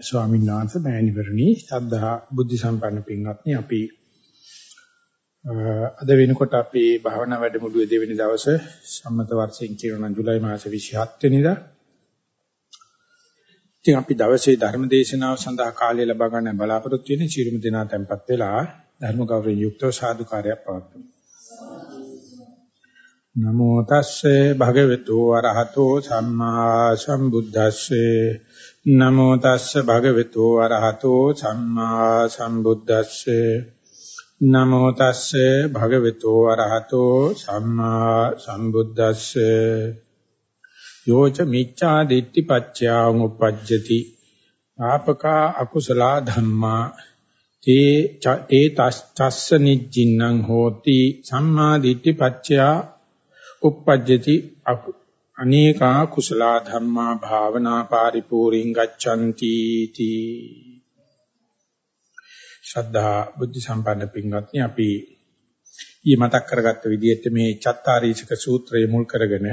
ස්වාමීන් වහන්සේ මෑණිවරණි ශ්‍රද්ධා බුද්ධ සම්පන්න පින්වත්නි අපි අද වෙනකොට අපේ භාවනා වැඩමුළුවේ දෙවෙනි දවසේ සම්මත වර්ෂයෙන් කියනවා ජූලයි මාසේ 27 වෙනිදා. ඉතින් අපි දවසේ ධර්ම දේශනාව සඳහා කාලය ලබා ගන්න බලාපොරොත්තු වෙන්නේ චිරුම දිනා tempත් වෙලා ධර්ම ගෞරවයෙන් යුක්තව සාදුකාරයක් පවත්වමු. නමෝ තස්සේ භගවතු වරහතෝ සම්මා සම්බුද්දස්සේ. නමෝ තස්ස භගවතු වරහතෝ සම්මා සම්බුද්දස්සේ. නමෝ තස්සේ භගවතු වරහතෝ සම්මා සම්බුද්දස්සේ. යෝච මිච්ඡා දිට්ඨි පච්චා උපජ්ජති. ආපකා අකුසල ධම්මා. තේ තේ තස්ස නිජ්ජින්නම් හෝති. සම්මා දිට්ඨි පච්චා උපජ්ජති අනේකා කුසල ධම්මා භාවනා පරිපූර්ණං ගච්ඡanti තී ශ්‍රද්ධා බුද්ධ සම්පන්න පින්වත්නි අපි ඊ මතක් කරගත්ත විදිහට මේ චත්තාරීචක සූත්‍රය මුල් කරගෙන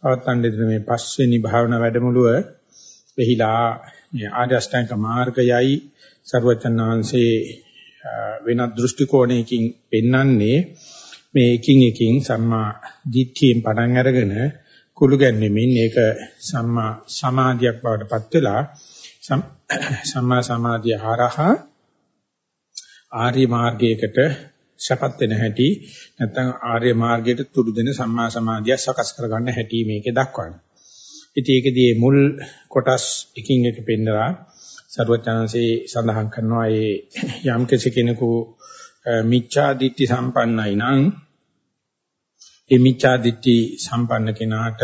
පවත්වන්න දෙන මේ පස්වෙනි භාවනා වැඩමුළුව වෙහිලා මේ ආර්ය අෂ්ටාංග මාර්ගයයි ਸਰවචන්නාංශේ වෙනත් දෘෂ්ටි කෝණයකින් පෙන්වන්නේ මේ එකින් එකින් සම්මා දිට්ඨියෙන් පටන් අරගෙන කුළු ගැන්වෙමින් ඒක සම්මා සමාධියක් බවට පත් වෙලා සම්මා සමාධිය හරහා ආර්ය මාර්ගයකට සපත් වෙන හැටි නැත්නම් ආර්ය මාර්ගයට තුඩු දෙන සම්මා සමාධිය සකස් කරගන්න හැටි මේකේ දක්වන්නේ. ඉතින් ඒකදී මුල් කොටස් එකින් එක පෙන්නලා සරුවචාන්සේ සඳහන් කරනවා ඒ යම් කෙනෙකු මිච්ඡා දිට්ඨි සම්පන්නයි නම් ඒ මිච්ඡා දිට්ඨි සම්පන්න කෙනාට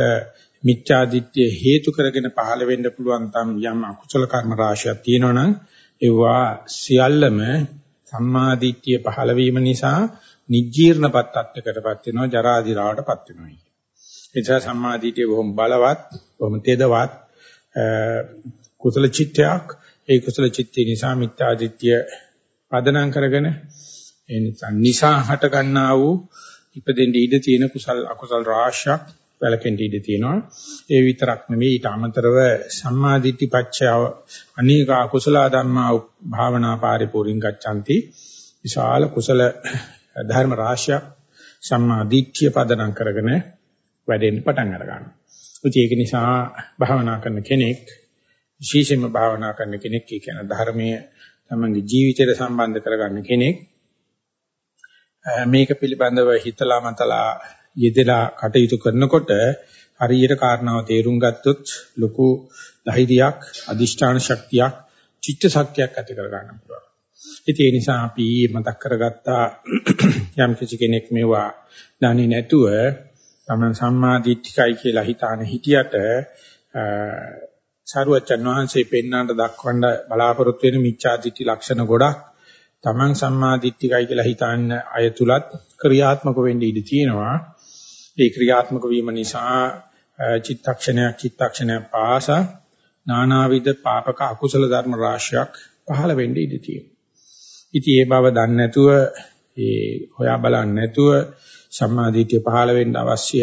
මිච්ඡා දිට්ඨිය හේතු කරගෙන පහළ වෙන්න පුළුවන් තම් යම් අකුසල කර්ම රාශියක් තියෙනවනම් ඒවා සියල්ලම සම්මා දිට්ඨිය පහළ වීම නිසා නිජීර්ණපත් තත්ත්වයකටපත් වෙනවා ජරා දිරාවටපත් වෙනවා කියන්නේ. ඒ නිසා සම්මා දිට්ඨිය බොහොම බලවත්, බොහොම තේදවත් කුසල චිත්තයක්. ඒ කුසල චිත්තය නිසා මිත්‍යා දිට්ඨිය පදනම් කරගෙන ඒ නිසා නිසා හට ගන්නා වූ ඉපදෙන්න ඉඩ තියෙන කුසල් අකුසල් රාශියක් වැලකෙන්න ඉඩ තියෙනවා. ඒ විතරක් නෙවෙයි ඊට අමතරව සම්මාදිට්ඨි පච්චය අනේක කුසල ධම්මා භාවනා පරිපූර්ණ ගච්ඡanti. විශාල කුසල ධර්ම රාශියක් සම්මාදිට්ඨිය පදනම් කරගෙන වැඩෙන්න පටන් අර ගන්නවා. ඒක නිසා භාවනා කරන කෙනෙක් විශේෂයෙන්ම භාවනා කරන කෙනෙක් කියන ධර්මයේ තමන්ගේ ජීවිතයට සම්බන්ධ කරගන්න කෙනෙක් මේක පිළිබඳව හිතලා මතලා යෙදලා කටයුතු කරනකොට හරියට කාරණාව තේරුම් ගත්තොත් ලොකු ධෛර්යයක් අදිෂ්ඨාන ශක්තියක් චිත්ත ශක්තියක් ඇති කර ගන්න පුළුවන්. ඉතින් ඒ නිසා අපි මතක් කරගත්තා යම් කිසි කෙනෙක් මේවා දන්නේ නැතුව තමන් සම්මා දිට්ඨිකයි කියලා හිතාන හිටියට සරුවචන් වහන්සේ පෙන්වන්නට දක්වන්න බලාපොරොත්තු වෙන මිච්ඡා දිට්ඨි ලක්ෂණ ගොඩක් Taman සම්මා දිට්ඨිකයි කියලා හිතන්න අය තුලත් ක්‍රියාත්මක වෙන්න ඉඩ තියෙනවා. ඒ ක්‍රියාත්මක වීම නිසා චිත්තක්ෂණයක් චිත්තක්ෂණයක් පාස නානාවිද පාපක අකුසල ධර්ම රාශියක් පහළ වෙන්න ඉඩ තියෙනවා. ඉතින් ඒ බව දන්නේ නැතුව ඒ හොයා බලන්නේ නැතුව සම්මා දිට්ඨිය පහළ වෙන්න අවශ්‍ය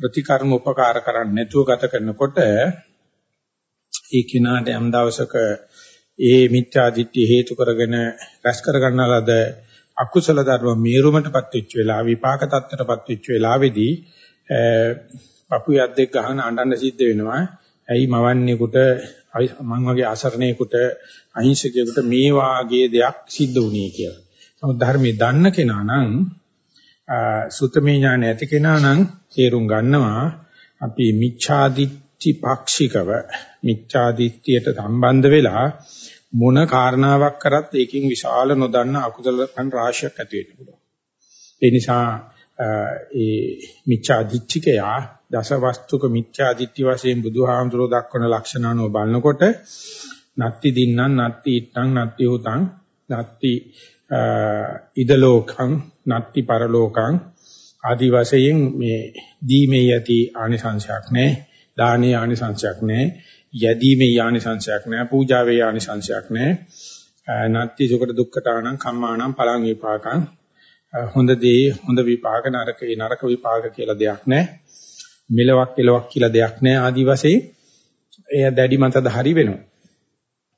ප්‍රතිකර්ම උපකාර කරන්නේ නැතුව ගත කරනකොට ඒ කිනාට යම් දවසක ඒ මිත්‍යා දිට්ඨිය හේතු කරගෙන රැස් කර ගන්නලද අකුසල ධර්ම මේරුමටපත් වෙච්ච වෙලාව විපාක තත්ත්වයටපත් වෙච්ච වෙලාවේදී පපු යද්දෙක් ගහන අඬන්න සිද්ධ වෙනවා. ඇයි මවන්නේකට මං වගේ අසරණේකට අහිංසකයෙකුට මේ වාගේ දෙයක් සිද්ධ වුණේ කියලා. නමුත් ධර්මයේ දන්න කෙනා නම් සුතමේ ඥාන ඇති කෙනා නම් තේරුම් ගන්නවා අපි මිච්ඡාදිත්‍ති පාක්ෂිකව මිච්ඡාදිත්‍යයට සම්බන්ධ වෙලා මොන කාරණාවක් කරත් ඒකෙන් විශාල නොදන්න අකුසල පන් රාශියක් ඇති වෙන්න පුළුවන්. ඒ නිසා ඒ මිච්ඡා දිට්ඨිකයා දසවස්තුක මිච්ඡා දිට්ඨි වශයෙන් බුදුහාමුදුරෝ දක්වන ලක්ෂණ අනුව බලනකොට නත්ති දින්නම් නත්ති ඉත්තං නත්ති හුතං නත්ති ඉදලෝකං නත්ති පරලෝකං ආදි වශයෙන් මේ දීමේ යති ආනිසංශයක් නැහැ දානේ ආනිසංශයක් නැහැ යදීමේ ආනිසංශයක් නැහැ පූජාවේ ආනිසංශයක් නැහැ නත්ති සුකට දුක්ඛතානම් කම්මානම් පලං විපාකං. හොඳ දේ හොඳ විපාක නරකේ නරක විපාක කියලා දෙයක් නැහැ මෙලවක් එලවක් කියලා දෙයක් නැහැ ආදි වශයෙන්. එය දැඩි මතද හරි වෙනවා.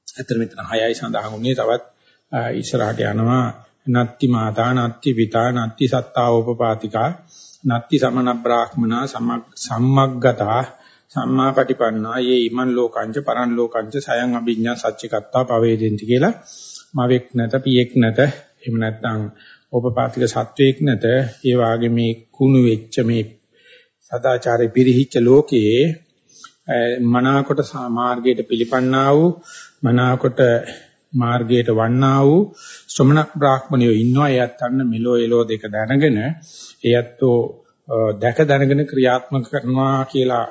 ඇත්තට මෙතන 6යි සඳහන් වුණේ. තවත් ඉස්සරහට යනවා. නත්ති මාතා නත්ති පිතා නත්ති සත්තා උපපාතිකා. නත්ති සමන බ්‍රාහ්මනා සම්මග්ගතා. සම්මාපටිපන්නා යේ ඉමන් ලෝකංච පරන් ලෝකංච සයන් අභිඥා සච්චිකත්තා පවේදෙන්ති කියලා මවෙක් නැත පියෙක් නැත එහෙම නැත්නම් ඕපපාතික සත්වයක් නැත ඒ වාගේ මේ කුණු වෙච්ච මේ සදාචාරේ පිරිහිච්ච ලෝකයේ මනාකොට මාර්ගයට පිළිපන්නා වූ මනාකොට මාර්ගයට වන්නා වූ ශ්‍රමණ බ්‍රාහ්මණයෝ ඉන්නවා. එයත් අන්න මෙලෝ එලෝ දෙක දැනගෙන එයත්ෝ දැක දැනගෙන ක්‍රියාත්මක කරනවා කියලා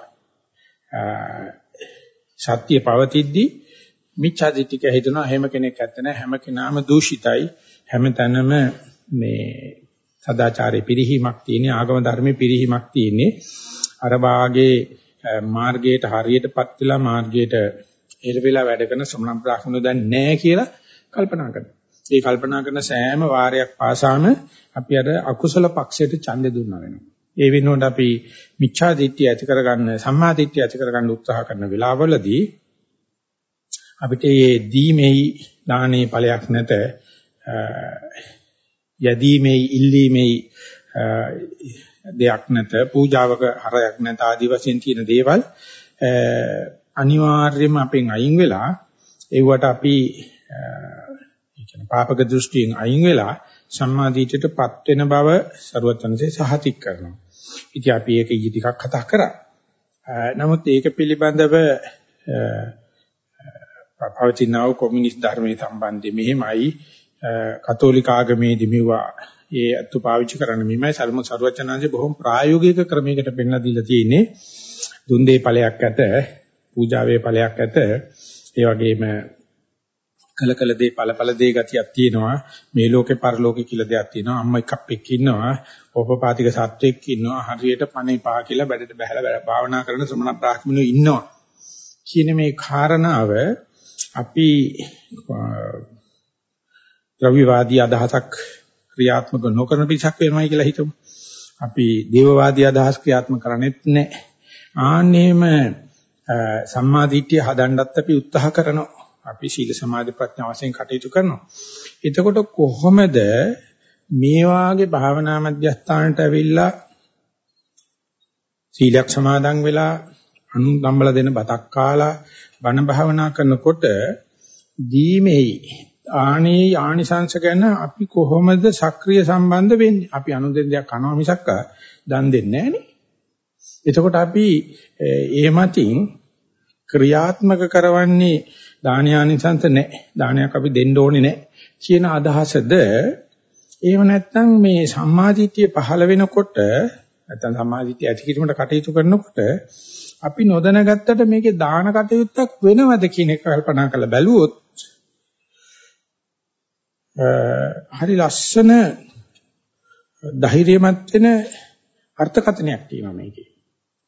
සත්‍ය පවතිද්දී මිච්ඡා දිටික හිතනවා හැම කෙනෙක් ඇත්ත නැහැ හැම කෙනාම දූෂිතයි හැම තැනම මේ සදාචාරයේ පිරිහීමක් තියෙන ආගම ධර්මයේ පිරිහීමක් තියෙන්නේ අර වාගේ මාර්ගයට හරියටපත් වෙලා මාර්ගයට එළ වෙලා වැඩ කරන ශ්‍රමණ බ්‍රාහ්මණයෝ දැන් නැහැ කියලා කල්පනා කරනවා. ඒ කල්පනා කරන සෑම වාරයක් පාසාම අපි අර අකුසල පක්ෂයට ඡන්දෙ දුන්නා වෙනවා. ඒ වෙනුවට අපි මිච්ඡා දිට්ඨිය ඇති කරගන්න සම්මා දිට්ඨිය ඇති කරගන්න උත්සාහ කරන වෙලාවවලදී අපිට මේ දීමේයි දානේ ඵලයක් නැත යදීමේයි ඉල්ලීමේයි දෙයක් නැත පූජාවක හරයක් නැත ආදි වශයෙන් තියෙන දේවල් අනිවාර්යයෙන්ම අපෙන් අයින් වෙලා ඒවට අපි ඒ කියන්නේ පාපක දෘෂ්ටියෙන් අයින් වෙලා සම්මාදීඨයටපත් වෙන බව ਸਰවඥන්සේ සහතික කරනවා. ඉතින් අපි ඒක ඊ ටිකක් කතා කරා. නමුත් ඒක පිළිබඳව පවතිනව කොමියුනිස්ට් ධර්මයේ සම්බන්ධයෙන් මෙහිමයි. කතෝලික ආගමේදී මෙවුවා. ඒ අතු පාවිච්චි කරන්න මෙහිමයි. සල්ම ਸਰවඥාන්සේ බොහොම ප්‍රායෝගික ක්‍රමයකට පෙන්ලා දීලා තියෙන්නේ. දුන්දේ ඵලයක් ඇත පූජාවේ ඵලයක් ඇත. ඒ වගේම කල කල දේ ඵල ඵල දේ ගතියක් තියෙනවා මේ ලෝකේ පරලෝකේ කියලා දෙයක් තියෙනවා අම්ම එකක් එක්ක ඉන්නවා ඕපපාතික සත්වෙක් ඉන්නවා හරියට පණේ පා කියලා බඩට බහැලා භාවනා කරන ශ්‍රමණ බ්‍රාහ්මණයෝ ඉන්නවා කියන මේ කාරණාව අපි ද්‍රව්‍යවාදී අදහසක් ක්‍රියාත්මක නොකරන පිටසක් වෙනවයි කියලා හිතමු. අපි දේවවාදී අදහස් ක්‍රියාත්මක කරන්නේත් නැහැ. ආන්නේම සම්මාදිට්ඨිය හදන්නත් අපි උත්සාහ කරනවා. අපි සීල සමාධි ප්‍රඥා වශයෙන් කටයුතු කරනවා. එතකොට කොහොමද මේ වාගේ භාවනා මධ්‍යස්ථානට ඇවිල්ලා සීලයක් සමාදන් වෙලා අනුන් ගම්බල දෙන බතක් කාලා බණ භාවනා කරනකොට දීමේයි ආනේ ආනිසංශ ගැන අපි කොහොමද සක්‍රීය සම්බන්ධ වෙන්නේ? අපි අනුදෙන් දෙයක් කනවා මිසක් දන් දෙන්නේ නැහනේ. එතකොට අපි ඒ මතින් ක්‍රියාත්මක කරවන්නේ දානයානිසංශ නැහැ. දානයක් අපි දෙන්න ඕනේ නැහැ කියන අදහසද එහෙම නැත්නම් මේ සම්මාදිටිය පහළ වෙනකොට නැත්නම් සම්මාදිටිය ඇති කිරීමට කටයුතු කරනකොට අපි නොදැනගත්තට මේකේ දාන කටයුත්තක් වෙනවද කියන එක කල්පනා කරලා බැලුවොත් හරි ලස්සන ධෛර්යමත් වෙන අර්ථකථනයක් තියෙනවා මේකේ.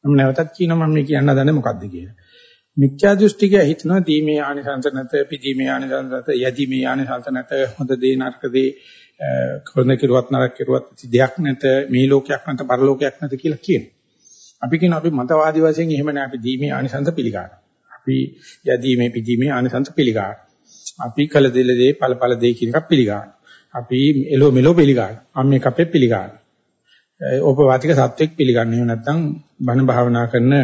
මම නැවතත් කියනවා මම මේ කියන්න හදන්නේ මොකද්ද කියලා. මිත්‍යා දෘෂ්ටිකය හිතනවා දීමේ ආනිසංස නැත, පිදීමේ ආනිසංස නැත, යදීමේ ආනිසංස නැත, හොඳ දේ නරක දේ කොහොමද කිරුවත් නරක කිරුවත් දෙයක් නැත, මේ ලෝකයක් නැත, පරලෝකයක් නැත කියලා කියනවා. අපි කියන අපි මතවාදී වශයෙන් එහෙම නැහැ අපි දීමේ ආනිසංස පිළිගන්නවා. අපි යදීමේ පිදීමේ ආනිසංස පිළිගන්නවා. අපි කළ දෙල දේ ඵල ඵල දේ කියන එක පිළිගන්නවා. අපි එලෝ මෙලෝ පිළිගන්නවා. අම්මේ කපේ පිළිගන්නවා. ඕපවාතික සත්වෙක් පිළිගන්නේ නැත්නම් බණ භාවනා කරන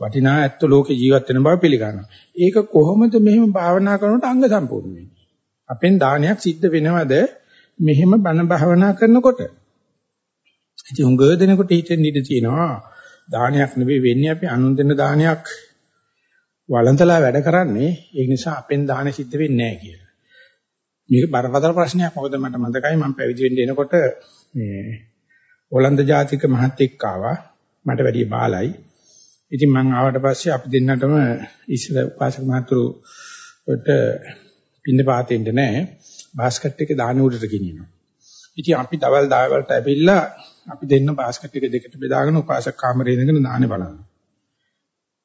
වටිනා ඇත්ත ලෝකේ ජීවත් වෙන බව පිළිගන්නවා. ඒක කොහොමද මෙහෙම භාවනා කරනකොට අංග සම්පූර්ණ වෙන්නේ? අපෙන් දානයක් සිද්ධ වෙනවද මෙහෙම බණ භාවනා කරනකොට? ඉතින් උංග දෙනකොට හිතෙන් ඉඳී තියෙනවා දානයක් නෙවෙයි වෙන්නේ අපි අනුන් දෙන දානයක් වළඳලා වැඩ කරන්නේ ඒ නිසා අපෙන් දාන සිද්ධ වෙන්නේ නැහැ කියලා. මේක බරපතල ප්‍රශ්නයක්. මොකද මට මතකයි මම පැවිදි වෙන්න එනකොට මේ ඕලන්ද ජාතික මහත්තයෙක් ආවා. මට වැඩි බාලයි. ඉතින් මම ආවට පස්සේ අපි දෙන්නටම ඉස්සර උපාසක මහතුරුට පින්න පාතෙන්න නැහැ. බාස්කට් එකේ දාන උඩට ගෙනියනවා. ඉතින් අපි දවල් දාවල්ට ඇවිල්ලා අපි දෙන්න බාස්කට් එක දෙකට බෙදාගෙන උපාසක කාමරේ ඉඳගෙන දානේ බලනවා.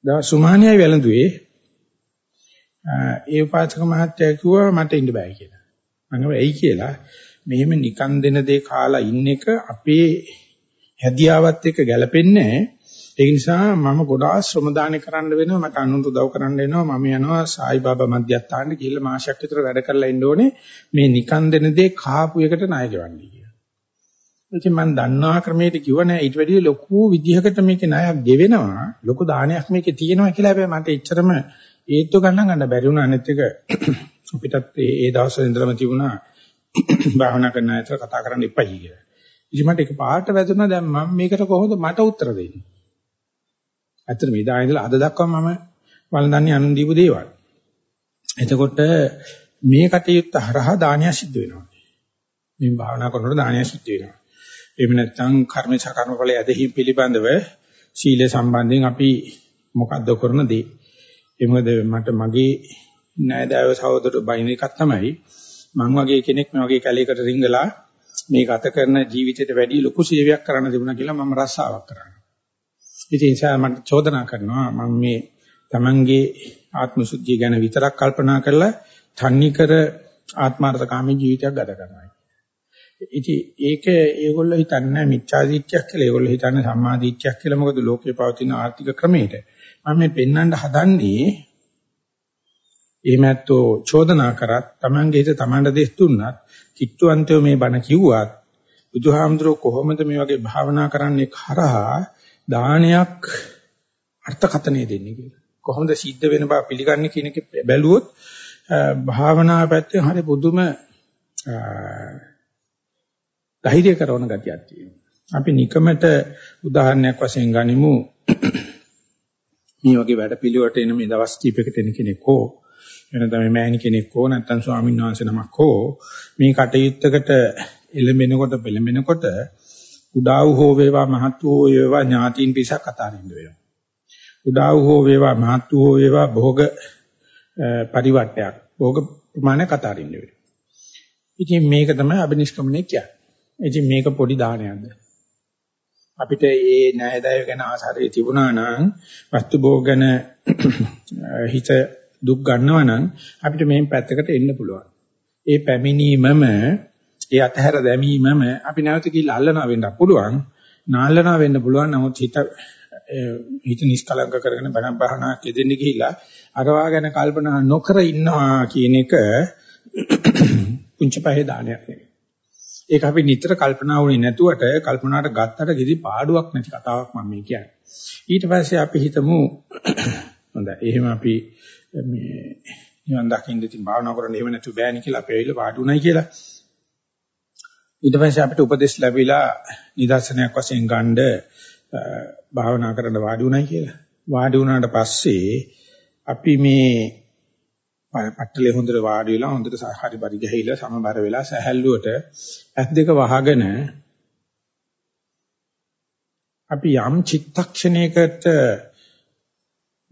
දවස් සුමානියයි වැළඳුවේ. ඒ උපාසක මහත්තයා කිව්වා මට ඉන්න බෑ කියලා. මම ඇයි කියලා මෙහෙම නිකන් දෙන දේ කාලා ඉන්න එක අපේ හැදියාවත් එක්ක ගැලපෙන්නේ ඒ නිසා මම ගොඩාක් ශ්‍රම දානය කරන්න වෙනවා. මට අනුන්ට උදව් කරන්න වෙනවා මම යනවා සායි බාබා මධ්‍යස්ථානට ගිහිල්ලා මාසයක් විතර වැඩ කරලා ඉන්න ඕනේ. මේ නිකන් දෙන දේ කාපු එකට ණය ගෙවන්නේ කියලා. ඉතින් මම දන්නවා ක්‍රමයට කිව්ව නෑ. ඊට වැඩිය ලොකු විදිහකට මේකේ ණයක් ගෙවෙනවා. ලොකු දානයක් මේකේ තියෙනවා කියලා හැබැයි මට එච්චරම ඒත්තු ගන්න ගන්න බැරි වුණා. අනිත් එක අපිටත් ඒ දවස්වල ඉඳලම තිබුණා භාවනා කරන අතර කතා කරන්න එපයි කියලා. ඉතින් මට එක පාට වැදුණා දැන් මම මේකට කොහොමද මට උත්තර දෙන්නේ? ඇත්තට මේ දා ඉඳලා අද දක්වා මම වළඳන්නේ අනුන් දීපු දේවල්. එතකොට මේ කටයුත්ත හරහා දානය සිද්ධ වෙනවා. මේ භාවනා කරනකොට දානය සිද්ධ වෙනවා. එහෙම නැත්නම් කර්ම සකර්මඵල ඇදහිම් පිළිබඳව සීල සම්බන්ධයෙන් අපි මොකද්ද කරන දේ? ඒ මොකද මට මගේ නෑදෑයව සහෝදර බයින එකක් තමයි මං වගේ කෙනෙක් මේ වගේ කැලේකට රිංගලා මේ ගත කරන ජීවිතයට වැඩි ලොකු සේවයක් කරන්න තිබුණා කියලා මම රස්සාවක් කරා. ඉතින් ඒ නිසා මට චෝදනා කරනවා මම මේ Tamange ආත්ම සුද්ධිය ගැන විතරක් කල්පනා කරලා තන්නිකර ආත්මාර්ථකාමී ජීවිතයක් ගත කරනවා. ඉතින් ඒක ඒගොල්ලෝ හිතන්නේ මිච්ඡාදිත්‍යයක් කියලා. ඒගොල්ලෝ හිතන්නේ සම්මාදිත්‍යයක් කියලා. මොකද ලෝකේ පවතින ආර්ථික ක්‍රමයට. මම මේ පෙන්වන්න හදන්නේ එහෙමැත්තෝ චෝදනා කරත් Tamange හිත Tamanට දෙස් දුන්නත් කිට්ටුවන්තයෝ මේ බණ කිව්වත් බුදුහාමුදුරුවෝ කොහොමද මේ වගේ භාවනා කරන්නේ කරහා දානයක් අර්ථකථනය දෙන්නේ කියලා. කොහොමද සිද්ධ වෙන බව පිළිගන්නේ කියන එක බැලුවොත් භාවනා පැත්තෙන් හරි පුදුම ධෛර්ය කරන ගතියක් තියෙනවා. අපි නිකමට උදාහරණයක් වශයෙන් ගනිමු මේ වගේ වැඩ පිළිවෙලට එන මේ දවස් කීපයකට එන කෙනෙක් හෝ වෙනතම මෑණි කෙනෙක් හෝ නැත්නම් ස්වාමීන් වහන්සේ නමක් හෝ මේ කටයුත්තකට එළඹෙනකොට පෙළඹෙනකොට උදා වූ හෝ වේවා මහත් වූ හෝ වේවා ඥාතීන් පිසක් අතාරින්න වෙනවා. උදා වූ හෝ වේවා මහත් වූ හෝ වේවා භෝග පරිවට්ටයක් භෝග ප්‍රමාණයක් අතාරින්න වෙනවා. ඉතින් මේක තමයි අබිනිෂ්ක්‍මණය කියන්නේ. ඉතින් මේක පොඩි දානයක්ද? අපිට මේ ණයදාය ගැන ආසාරය තිබුණා නම් වස්තු භෝග ගැන හිත දුක් ගන්නවා නම් අපිට මේ පැත්තකට එන්න පුළුවන්. ඒ පැමිණීමම ඒ අතහැර දැමීමම අපි නැවත කියලා අල්ලනවා වෙන්න පුළුවන්. නාල්ලනවා වෙන්න පුළුවන්. නමුත් හිත හිත නිස්කලංක කරගෙන බණ බහනාක් යෙදෙන්න ගිහිලා අරවා ගැන කල්පනා නොකර ඉන්නවා කියන එක පුංචි පහේ දානයක් නෙවෙයි. ඒක අපි නිතර කල්පනා වුණේ නැතුවට කල්පනාට ගත්තට කිසි පාඩුවක් නැති කතාවක් මම මේ කියන්නේ. ඊට පස්සේ අපි හිතමු හොඳයි. එහෙම අපි මේ නිවන් දකින්න ඉතින් භාවනා කරන්න එහෙම නැතු බෑනි කියලා අපි ඇවිල්ලා වාඩි උනායි කියලා. ඊට පස්සේ අපිට උපදෙස් ලැබිලා නිදර්ශනයක් වශයෙන් ගන්න භාවනා කරන්න වාඩි උනායි කියලා. වාඩි වුණාට පස්සේ අපි මේ පට්ටලේ හොඳට වාඩි වෙලා හොඳට හරි පරි ගහලා සමබර වෙලා සැහැල්ලුවට ඇස් දෙක වහගෙන අපි යම් චිත්තක්ෂණයකට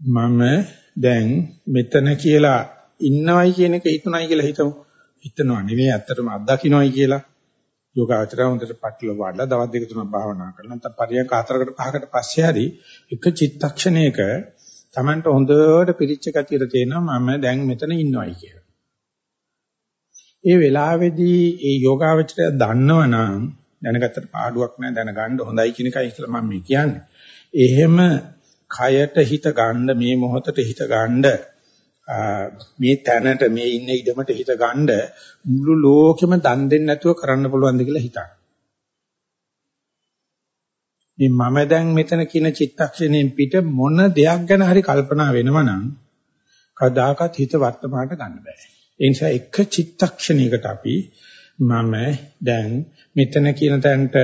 මම දැන් මෙතන කියලා ඉන්නවයි කියන එක හිතුණයි කියලා හිතමු. හිතනවා නෙවෙයි ඇත්තටම අත්දකින්නයි කියලා. යෝගාචරය හොඳට පටල වඩලා දවස් දෙක තුනක් භාවනා කරලා නැත්නම් පරියන්ක හතරකට පහකට පස්සේ හරි එක චිත්තක්ෂණයක Tamanට හොඳට පිරිච්ච ගතියට තේනවා මම දැන් මෙතන ඉන්නවයි කියලා. ඒ වෙලාවේදී ඒ යෝගාචරය දන්නවනම් දැනගත්තට පාඩුවක් නැහැ දැනගන්න හොඳයි කියන එකයි කියලා මම කියන්නේ. එහෙම කයට හිත ගන්න මේ මොහොතට හිත ගන්න මේ තැනට මේ ඉන්න ඉඩමට හිත ගන්න මුළු ලෝකෙම දන් දෙන්නේ නැතුව කරන්න පුළුවන්ද කියලා හිතන්න. මේ මම දැන් මෙතන කියන චිත්තක්ෂණයෙන් පිට මොන දෙයක් ගැන හරි කල්පනා වෙනවනම් කදාකත් හිත වර්තමානට ගන්න බෑ. ඒ නිසා එක චිත්තක්ෂණයකට අපි මම දැන් මෙතන කියන තැනට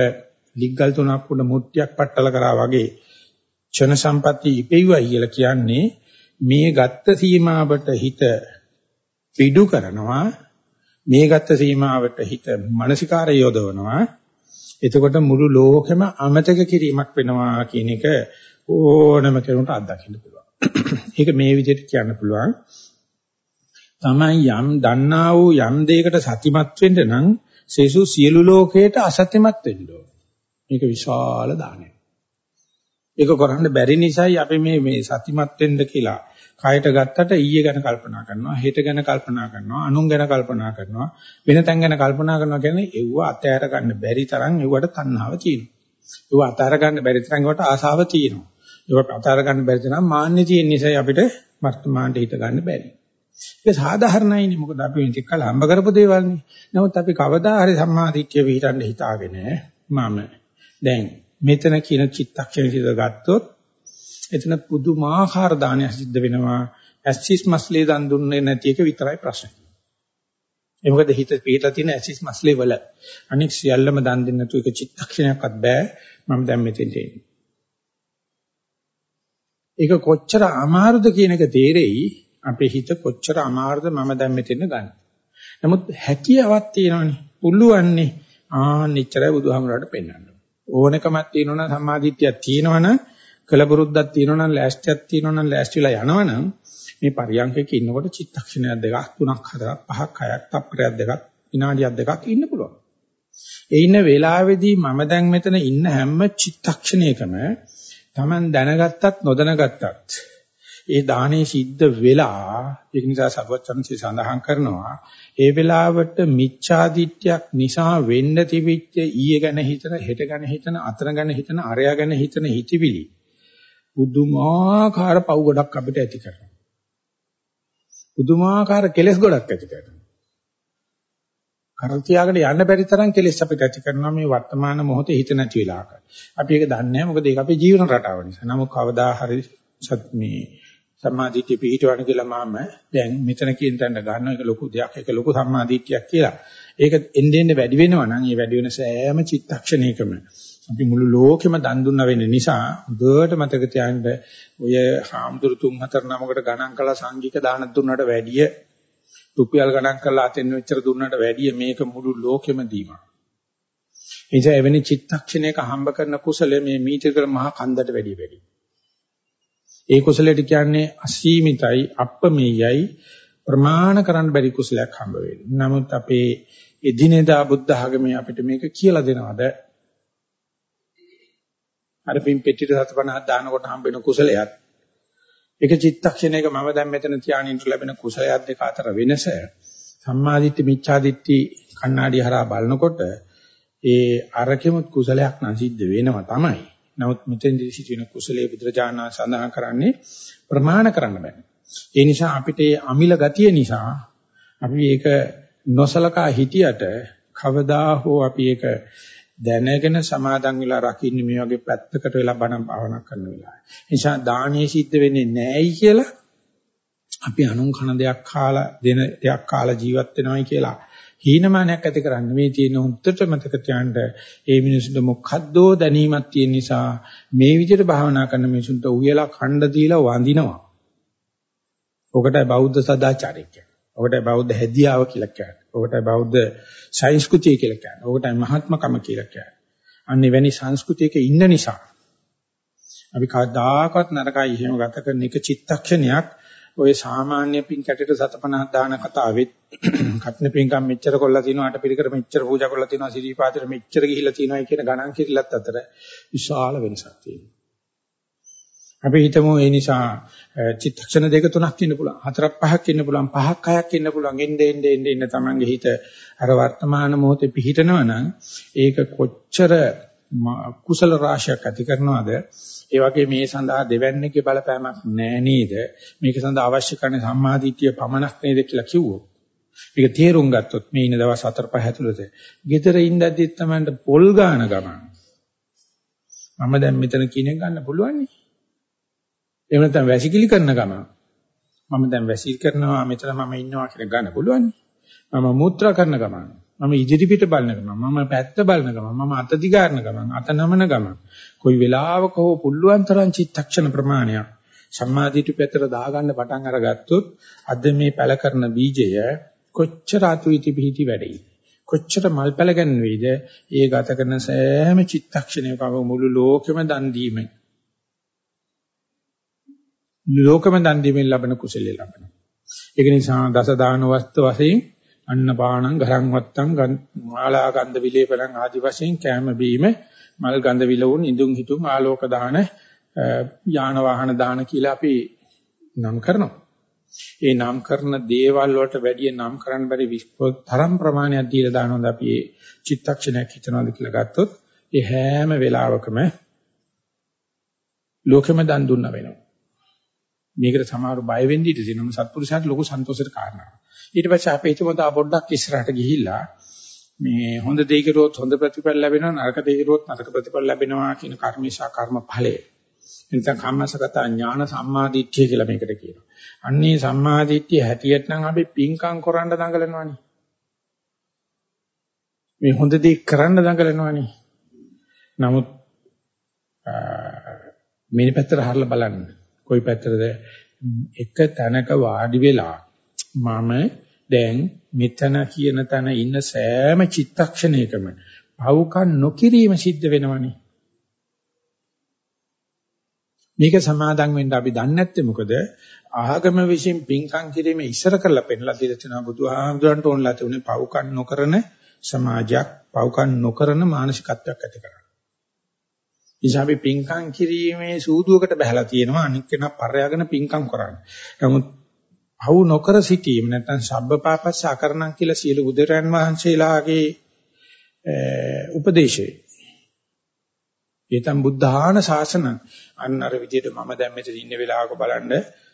ලිග්ගල් තුනක් උඩ මුට්ටියක් පట్టල කරා වගේ ක්ෂණ සම්පatti ඉපෙව්වයි කියලා කියන්නේ මේ ගත්ත සීමාවට හිත පිඩු කරනවා මේ ගත්ත සීමාවට හිත මානසිකාරය යොදවනවා එතකොට මුළු ලෝකෙම අමතක කිරීමක් වෙනවා කියන එක ඕනම කෙනෙකුට අත්දකින්න පුළුවන්. ඒක මේ විදිහට කියන්න පුළුවන්. තමයි යම් දන්නා වූ යම් දෙයකට සතිමත් වෙන්න නම් සේසු සියලු ලෝකයට අසත්‍යමත් වෙන්න ඕන. මේක විශාල දානයක්. ඒක කරන්න බැරි නිසායි අපි මේ මේ සතිමත් වෙන්න කියලා කයට ගත්තට ඊයේ ගැන කල්පනා කරනවා හෙට ගැන කල්පනා කරනවා අනුන් ගැන කල්පනා කරනවා වෙන තැන් ගැන කල්පනා කරනවා කියන්නේ ඒව අතහැර ගන්න බැරි තරම් ඒවට තණ්හාව තියෙනවා ඒව අතහැර ගන්න බැරි තරම් ඒවට ආසාව තියෙනවා ඒක අතාර ගන්න බැරි නම් මාන්නේ තියෙන නිසා අපිට වර්තමානට හිත ගන්න බැරි. ඒක සාධාරණයිනේ මොකද අපි මේක කල හම්බ කරපු දේවල්නේ. නමුත් අපි කවදා හරි සම්මාදිට්ඨිය විහිටන්න හිතාගෙන මම දැන් මෙතන කියන චිත්තක්ෂණ සිද ගත්තොත් එතන පුදුමාකාර දානයක් සිද්ධ වෙනවා. ඇසිස් මස්ලේ දන් දුන්නේ නැති එක විතරයි ප්‍රශ්නේ. ඒ මොකද හිත පිටලා තියෙන ඇසිස් මස්ලේ වල අනික් සියල්ලම දන් දෙන්න නැතු එක චිත්තක්ෂණයක්වත් බෑ. මම දැන් මෙතෙන්ට එන්නේ. ඒක කොච්චර අමාරුද කියන එක තේරෙයි අපේ හිත කොච්චර අමාරුද මම දැන් මෙතන ගන්න. නමුත් හැකියාවක් තියෙනවනේ. පුළුවන්නේ ආනිච්චරයි බුදුහාමරට පෙන්වන්න. ඕනකමක් තියෙනවනම් සම්මාදිට්ඨියක් තියෙනවනම් කලබුරුද්දක් තියෙනවනම් ලෑස්තියක් තියෙනවනම් ලෑස්තිලා යනවනම් මේ පරියන්කේක ඉන්නකොට චිත්තක්ෂණයක් දෙකක් තුනක් හතරක් පහක් හයක් තප්පරයක් දෙකක් විනාඩියක් දෙකක් ඉන්න පුළුවන්. ඒ ඉන්න වෙලාවේදී මම දැන් මෙතන ඉන්න හැම චිත්තක්ෂණයකම Taman දැනගත්තත් නොදැනගත්තත් ඒ දානේ සිද්ධ වෙලා ඒක නිසා සර්වචන්සි සඳහන් කරනවා ඒ වෙලාවට මිච්ඡාදිත්‍යයක් නිසා වෙන්න තිබිච්ච ඊයේ ගැන හිතන හෙට ගැන හිතන අතන ගැන හිතන අරයා ගැන හිතන හිතවිලි පුදුමාකාර පව් ගොඩක් අපිට ඇති කරනවා පුදුමාකාර කෙලෙස් ගොඩක් ඇති කරනවා කරල් තියාගෙන යන්න බැරි තරම් කෙලෙස් අපිට ඇති කරනවා මේ වර්තමාන මොහොතේ හිත නැති වෙලාවක. අපි ඒක දන්නේ නැහැ මොකද ඒක අපේ ජීවන රටාව නිසා. නමුත් කවදා හරි සත් මේ සම්මාදිට්ඨිය පිහිටවන කියලා මම දැන් මෙතන කියන තැනට ගන්න එක ලොකු දෙයක් ඒක ලොකු සම්මාදිට්ඨියක් කියලා. ඒක එන්නේ එන්නේ වැඩි වෙනවා නම් ඒ වැඩි වෙන සෑම චිත්තක්ෂණයකම අපි මුළු ලෝකෙම දන් දුන්නා වෙන නිසා හොඳට මතක තියාගන්න ඔය හාමුදුරු තුන් හතර නමකට ගණන් කළා සංඝික දාන දුන්නාට වැඩිය රුපියල් ගණන් කරලා අතෙන් මෙච්චර දුන්නාට වැඩිය මේක මුළු ලෝකෙම දීමක්. එනිසා එවැනි චිත්තක්ෂණයක හම්බ කරන කුසලය මේ මීටර මහා කන්දට වැඩිය වැඩි. ඒ කුසලයට කියන්නේ අසීමිතයි අප්‍රමේයයි ප්‍රමාණ කරන්න බැරි කුසලයක් හම්බ වෙන්නේ. නමුත් අපේ එදිනෙදා බුද්ධ ආගමේ අපිට මේක කියලා දෙනවද? අර පින් පෙට්ටියට 750 දානකොට හම්බ වෙන කුසලයක් ඒක චිත්තක්ෂණයක මම දැන් මෙතන ධානයින්ට ලැබෙන කුසලයක් දෙක අතර වෙනස සම්මාදිට්ඨි මිච්ඡාදිට්ඨි කණ්ණාඩි හරහා බලනකොට ඒ අරකෙමුත් කුසලයක් නම් සිද්ධ වෙනවා තමයි. නමුත් මෙතෙන්දී සිටින කුසලයේ බුදුරජාණන් සඳහන් කරන්නේ ප්‍රමාණ කරන්න බෑ. ඒ නිසා අපිට අමිල ගතිය නිසා අපි ඒක නොසලකා හිටියට කවදා හෝ අපි ඒක දැනගෙන සමාදන් වෙලා රකින්නේ මේ වගේ පැත්තකට වෙලා බණ භාවනා කරන වෙලාවයි. ඒ නිසා දානීය සිද්ධ වෙන්නේ නැහැයි කියලා අපි අනුන් කන දෙයක් කාලා දෙන දෙයක් කාලා ජීවත් වෙනවයි කියලා හීනමානයක් ඇති කරන්නේ මේ තියෙන උන්ටට මතක තියාගන්න ඒ මිනිසුන්ට මොකද්දෝ දැනීමක් තියෙන නිසා මේ විදිහට භාවනා කරන මිනිසුන්ට උයලා ඛණ්ඩ දීලා වඳිනවා. ඔකටයි බෞද්ධ සදාචාරය කියන්නේ. ඔකටයි බෞද්ධ හැදියාව කියලා කියන්නේ. ඔකටයි බෞද්ධ සංස්කෘතිය කියලා කියන්නේ. ඔකටයි මහත්මකම කියලා කියන්නේ. අන්න එවැනි සංස්කෘතියක ඉන්න නිසා අපි කවදාකවත් නරකයි එහෙම ගත කරන එක චිත්තක්ෂණයක් ඔය සාමාන්‍ය පින් කැටට 750 දාන කතාවෙත් කත්න පින්කම් මෙච්චර කොල්ලා තිනවා අට පිළිකර මෙච්චර පූජා කරලා තිනවා සිරිපාතර මෙච්චර ගිහිල්ලා තිනවා කියන ගණන් කිරිලත් අතර විශාල වෙනසක් තියෙනවා. අපි හිතමු ඒ නිසා චිත්තක්ෂණ දෙක තුනක් ඉන්න පුළුවන්. හතරක් පහක් ඉන්න පුළුවන්. පහක් හයක් ඉන්න පුළුවන්. එන්නේ එන්නේ එන්නේ එන්න තමන්ගේ හිත අර වර්තමාන මොහොතේ පිහිටනවා නම් ඒක කොච්චර කුසල රාශියක් ඇති කරනවද? ඒ වගේ මේ සඳහා දෙවන්නේගේ බලපෑමක් නෑ නේද? මේක සඳහා අවශ්‍ය කරන සම්මාදිට්ඨිය පමණක් නේද කියලා කිව්වොත්. මේක තේරුම් ගත්තොත් මේ ඉන්න දවස් 4 5 ඇතුළත. ගෙදර ඉඳද්දි තමයි පොල් ගාන ගමන්. මම දැන් මෙතන කියන ගන්න පුළුවන් නේ. එහෙම නැත්නම් වැසිකිලි කරන ගම මම දැන් වැසිකිලි කරනවා මෙතන මම ඉන්නවා කියලා ගන්න පුළුවන්. මම මූත්‍රා කරන ගම මම ඉදිරි පිට බලන ගම මම පැත්ත බලන ගම මම අත දිගාරන ගම අත නමන ගම කොයි වෙලාවක හෝ පුළුවන් තරම් චිත්තක්ෂණ ප්‍රමාණයක් සම්මාදිටු පැතර දාගන්න පටන් අරගත්තොත් අද මේ පැල කරන බීජය කොච්චර අතුයිති පිහිටි වැඩේ? කොච්චර මල් පැල ගන්නවේද ඒ ගත කරන සෑම චිත්තක්ෂණයකම මුළු ලෝකෙම දන් දීමේ ලෝකම දන් දීමෙන් ලබන කුසලයේ ලබන. ඒක නිසා දස දාන වස්තු වශයෙන් අන්නපාණං ගරං වත්තං මාලා ගන්ධ විලේපණං ආදි වශයෙන් කැම බීම මල් ගන්ධ විලවුන් ඉදුම් හිතුම් ආලෝක දාන යාන වාහන දාන කියලා අපි නම් කරනවා. ඒ නම් කරන දේවල් වලට වැඩිය නම් කරන්න බැරි තරම් ප්‍රමාණයක් දීලා දානවද අපි ඒ චිත්තක්ෂණයක් හිතනවාද කියලා ගත්තොත් ඒ හැම වෙලාවකම ලෝකෙම දන් දුන්න වෙනවා. මේකට සමහරව බය වෙන්න ඉඩ තියෙනවා. සත්පුරුෂයාට ලොකු සන්තෝෂයට කාරණා. ඊට පස්සේ අපි හිතමු තා පොඩ්ඩක් ඉස්සරහට ගිහිල්ලා මේ හොඳ දේ කෙරුවොත් හොඳ ප්‍රතිඵල ලැබෙනවා නරක දේ කෙරුවොත් නරක ප්‍රතිඵල ලැබෙනවා කියන කර්මේශා කර්ම ඵලය. එනිසා කම්මසගත ඥාන සම්මාදිට්ඨිය කියලා මේකට කියනවා. අන්නේ සම්මාදිට්ඨිය හැටියට නම් අපි පිංකම් කරන්න දඟලනවානේ. මේ හොඳ දේ කරන්න දඟලනවානේ. නමුත් මේ පැත්තට හරලා බලන්න. කොයි පැත්තටද? එක තැනක වාඩි වෙලා මම දැන් මෙතන කියන තැන ඉන්න සෑම චිත්තක්ෂණයකම පවුකන් නොකිරීම සිද්ධ වෙනවනේ. මේක සමාදන් වෙන්න අපි දන්නේ නැත්තේ මොකද? ආගම විසින් පින්කම් කිරීමේ ඉස්සර කරලා පෙන්නලා දීලා තියෙනවා බුදුහාමුදුරන්ට ඕනලා තිබුණේ පවුකන් නොකරන සමාජයක්, පවුකන් නොකරන මානසිකත්වයක් ඇති කරගන්න. නිසා අපි පින්කම් කිරීමේ සූදුවකට බහලා තියෙනවා අනික් කෙනා පරයාගෙන පින්කම් කරන්නේ. නමුත් පව් නොකර සිටීම නැත්නම් සබ්බපාපස්ස අකරණම් කියලා සියලු බුදුරයන් වහන්සේලාගේ උපදේශය. ඒතම් බුද්ධාන ශාසන අන්න අර විදිහට මම දැන් මෙතන ඉන්න වෙලාවක බලන්න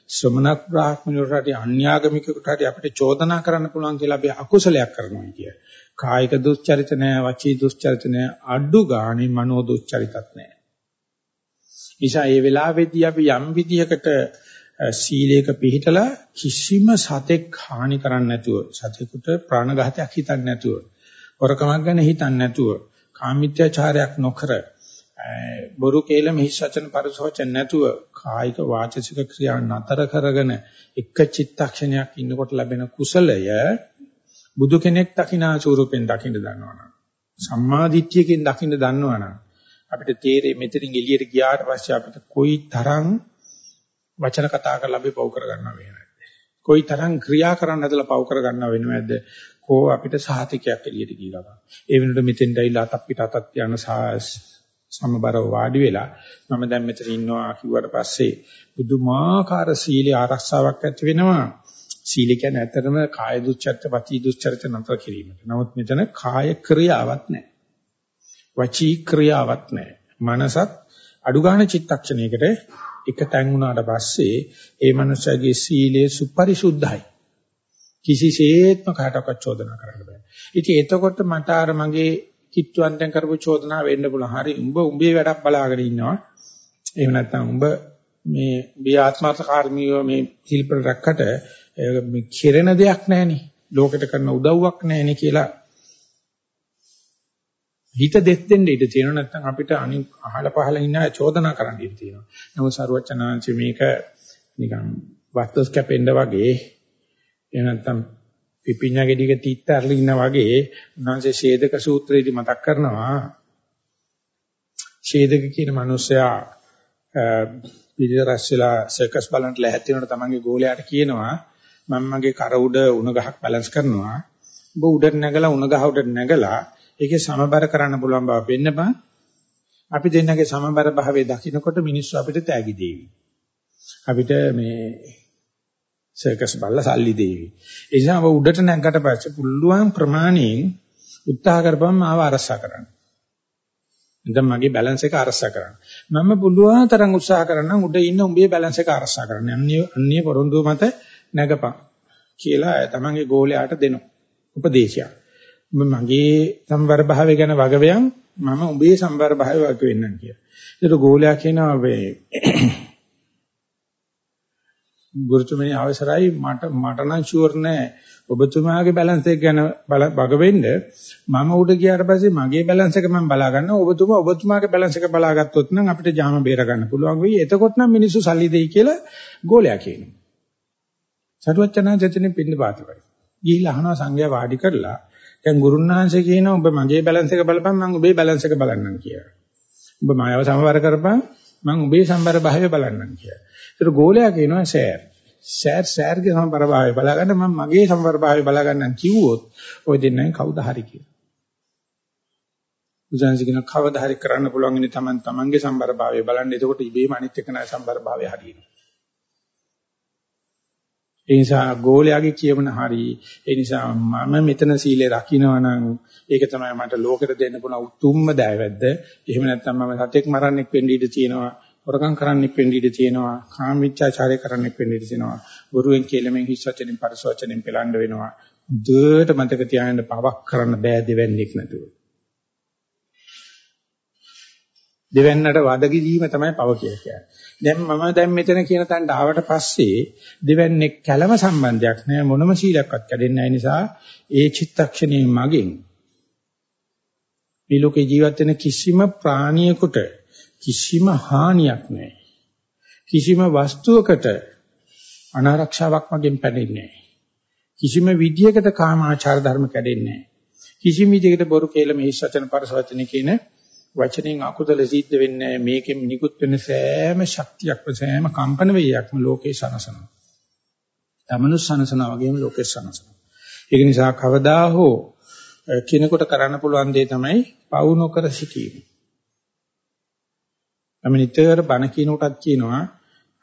ශ්‍රමණක් බ්‍රාහ්මණයෝට අන්‍යාගමිකකට අපිට චෝදනා කරන්න පුළුවන් කියලා අපි අකුසලයක් කරනවා කිය. කායික දුස්චරිත නැහැ, වචී දුස්චරිත නැහැ, අඩු ගානේ මනෝ දුස්චරිතත් නැහැ. නිසා මේ වෙලාවේදී අපි යම් විදිහකට සීලයක පිළිහිටලා කිසිම සතෙක් හානි කරන්නේ නැතුව සතෙකුට ප්‍රාණඝාතයක් හිතන්නේ නැතුව වරකමක් ගැන හිතන්නේ නැතුව කාමීත්‍යාචාරයක් නොකර බොරු කේලම හිස් වචන පරිසෝචන නැතුව කායික වාචසික ක්‍රියා නතර කරගෙන එක චිත්තක්ෂණයක් ඉන්නකොට ලැබෙන කුසලය බුදු කෙනෙක් දකිනා ස්වරූපෙන් දකින්න දන්නවනම් සම්මාදිට්ඨියකින් දකින්න දන්නවනම් අපිට තේරෙයි මෙතනින් එළියට ගියාට පස්සේ අපිට කොයි තරම් වචන කතා කරලා අපි පව් කරගන්නව වෙනවද? කොයි තරම් ක්‍රියා කරන්න හදලා පව් කරගන්නව වෙනවද? කෝ අපිට සාහිතිකයක් එළියට ගිහලා. ඒ වෙනුවට මෙතෙන්ට ඇවිල්ලා අතක් පිට අතක් යන සමබරව වාඩි වෙලා මම දැන් මෙතන ඉන්නවා කිව්වට පස්සේ බුදුමාකාර සීල ආරක්ෂාවක් ඇති වෙනවා. සීල කියන්නේ ඇත්තටම කාය දුස්චරිත, වචී දුස්චරිත නතර කිරීමට. නමුත් මෙතන කාය ක්‍රියාවක් නැහැ. වචී ක්‍රියාවක් නැහැ. මනසත් අඩු ගන්න චිත්තක්ෂණයකට එක තැන් වුණාට පස්සේ ඒ මනුස්සයාගේ සීලය සුපරිසුද්ධයි. කිසිසේත්ම කාටවත් චෝදනා කරන්න බෑ. ඉතින් එතකොට මට අර මගේ කිට්ටුවන්තෙන් කරපු චෝදනාව වෙන්න පුළුවන්. හරි උඹ උඹේ වැඩක් බලාගෙන ඉන්නවා. එහෙම නැත්නම් උඹ මේ උඹේ ආත්මාර්ථකාමීව මේ ශිල්ප රැක්කට මේ කෙරෙන දෙයක් නැහෙනේ. ලෝකෙට කරන උදව්වක් නැහෙනේ කියලා හිත දෙස් දෙන්න ඉඩ තියෙනවා නැත්නම් අපිට අනිත් අහල පහල ඉන්න අය චෝදනා කරන්න ඉඩ තියෙනවා. නමුත් සරුවචනාංශ මේක නිකන් වස්තුස් කැපෙන්න වගේ එහෙම නැත්නම් පිපිඤ්ඤා ගෙඩියක තීත්ත අරලා ඉන්න වගේ උන්වහන්සේ ඡේදක සූත්‍රයේදී මතක් කරනවා ඡේදක කියන මිනිසයා පිළිරස් වෙලා සර්කස් බලන්න ලැහැත් වෙනකොට තමන්ගේ ගෝලයාට කියනවා මම මගේ කර උඩ උණ ගහක් බැලන්ස් කරනවා ඔබ උඩට නැගලා උණ ගහ උඩට නැගලා ඒකේ සමබර කරන්න පුළුවන් බව පෙන්නපන්. අපි දෙන්නගේ සමබර භාවයේ දකින්නකොට මිනිස්සු අපිට තෑගි දෙවි. අපිට මේ සර්කස් බල්ල සල්ලි දෙවි. ඒ නිසා ඔබ උඩට නැගකට පස්සේ පුළුවන් ප්‍රමාණයෙන් උත්සාහ කරපම් ආව අරසා කරන්න. දැන් මගේ බැලන්ස් එක අරසා කරන්න. මම පුළුවන් තරම් උත්සාහ කරන්නම් උඩ ඉන්න උඹේ බැලන්ස් එක අරසා කරන්න. අන්නේ අන්නේ පොරොන්දුව මත නැගපන් කියලා තමන්ගේ ගෝලයාට දෙනවා. උපදේශයක්. මගේ සම්වර භාවය ගැන වගවයන් මම උඹේ සම්වර භාවය වග වෙන්නම් කියලා. ඒක ගෝලයා කියනවා මේ ගුරුතුමනි අවසරයි මට මට නම් ෂුවර් නෑ. ඔබතුමාගේ බැලන්ස් එක ගැන වග වෙන්න මම උඩ ගියාට පස්සේ මගේ බැලන්ස් එක මම බලා ගන්නවා ඔබතුමා ඔබතුමාගේ බැලන්ස් එක බලා ගත්තොත් නම් අපිට ජාම බේර ගන්න පුළුවන් වෙයි. එතකොට නම් මිනිස්සු සල්ලි දෙයි කියලා ගෝලයා කියනවා. සරුවචනා ජතනේ පින්න පාතවයි ගිහිල්ලා අහනවා සංඝයා වාඩි කරලා දැන් ගුරුන්වහන්සේ කියනවා ඔබ මගේ බැලන්ස් එක බලපන් මම ඔබේ බැලන්ස් එක බලන්නම් කියලා. ඔබ මායව සමවර කරපන් මම ඔබේ සම්බර භාවය බලන්නම් කියලා. ඒතර ගෝලයා කියනවා සෑර්. සෑර් සෑර්ගේ සම්බර භාවය බලාගන්න මම මගේ සම්බර භාවය බලාගන්නම් කිව්වොත් ඔය දෙන්නෙන් කවුද හරි කියලා. උසන්සිකන කවදා හරි කරන්න පුළුවන් ඉන්නේ Taman Tamanගේ සම්බර භාවය බලන්න. එතකොට ඉබේම අනිත් එක නෑ සම්බර භාවය හරියනවා. ඒ නිසා ගෝලයාගේ කියවන හරි ඒ නිසා මම මෙතන සීලේ රකින්නවා නම් ඒක තමයි මට ලෝකෙට දෙන්න පුළුවන් උතුම්ම දෑවැද්ද. එහෙම නැත්නම් මම සතෙක් මරන්නෙක් වෙන්න ඉඩ තියෙනවා. හොරකම් කරන්නෙක් වෙන්න ඉඩ තියෙනවා, කාම මිත්‍යාචාරය කරන්නෙක් වෙන්න ඉඩ තියෙනවා, බොරුවෙන් කියලමින් හිස් වචනෙන් පරස වචනෙන් පෙලන්න වෙනවා. දුවට මතක තියාගන්න පවක් කරන්න බෑ දෙවන්නේක් නැතුව. දෙවන්නට වදගි දීම තමයි පව කියලා කියන්නේ. දැන් මම දැන් මෙතන කියන තැනට ආවට පස්සේ දෙවන්නේ කැළම සම්බන්ධයක් නෑ මොනම සීලයක්වත් කැඩෙන්නේ නැහැ නිසා ඒ චිත්තක්ෂණයේ මගෙන් මේ ලෝකේ ජීවත් වෙන කිසිම ප්‍රාණියෙකුට කිසිම හානියක් නැහැ. කිසිම වස්තුවකට අනාරක්ෂාවක් මගෙන් පැනෙන්නේ නැහැ. කිසිම විදියකට කාමාචාර ධර්ම කැඩෙන්නේ නැහැ. කිසිම විදියකට බොරු කේලම හිස් වචන පරස වචන කියන වචනෙන් අකුසල සිද්ධ වෙන්නේ මේකෙන් නිකුත් වෙන සෑම ශක්තියක්ම සෑම කම්පන වේයක්ම ලෝකේ සනසනවා. තමනුස් සනසනවා වගේම ලෝකේ සනසනවා. ඒක නිසා කවදා හෝ කිනකොට කරන්න පුළුවන් දේ තමයි පවු නොකර සිටීම. අපි නිතර බණ කියන කොටත් කියනවා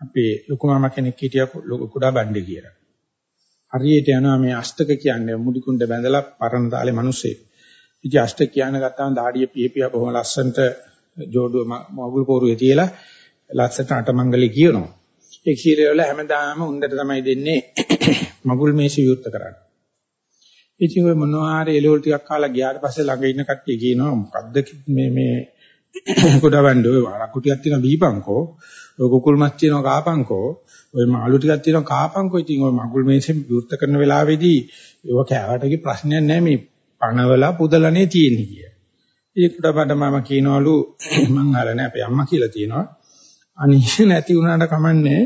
අපේ ලොකු මාමා කෙනෙක් හිටියා කුඩා බණ්ඩේ කියලා. හරියට යනවා මේ අෂ්ටක කියන්නේ මුඩිකුණ්ඩ බැඳලා පරණ තාලේ මිනිස්සේ. ඉතින් අෂ්ටක කියන ගත්තාම දාඩිය පියපිය බොහොම ලස්සනට ජෝඩුව මගුල් පොරුවේ තියලා ලස්සනට අටමංගලේ කියනවා. ඒ කීරේ වල හැමදාම උන්දට තමයි දෙන්නේ මගුල් මේසෙ විවෘත කරන්න. ඉතින් ඔය මොනවාරි එළවලු ටිකක් කාලා ගියාට පස්සේ ළඟ ඉන්න කට්ටිය කියනවා මොකද්ද මේ මේ කොටවන්න ඔය වරක්කු ටිකක් තියෙන බීපංකෝ ඔය කුකුල් මස් තියෙනවා කාපංකෝ ඔය මාළු ටිකක් තියෙනවා කාපංකෝ ඉතින් ඔය මගුල් මේසෙන් විවෘත කරන වෙලාවේදී ඒව කෑවටගේ ප්‍රශ්නයක් නැහැ මේ පණවලා පුදලනේ තියෙන්නේ කිය. ඒකට බඩ මම කියනවලු මං අහලා අපේ අම්මා කියලා තියෙනවා. අනිෂ නැති වුණාට කමන්නේ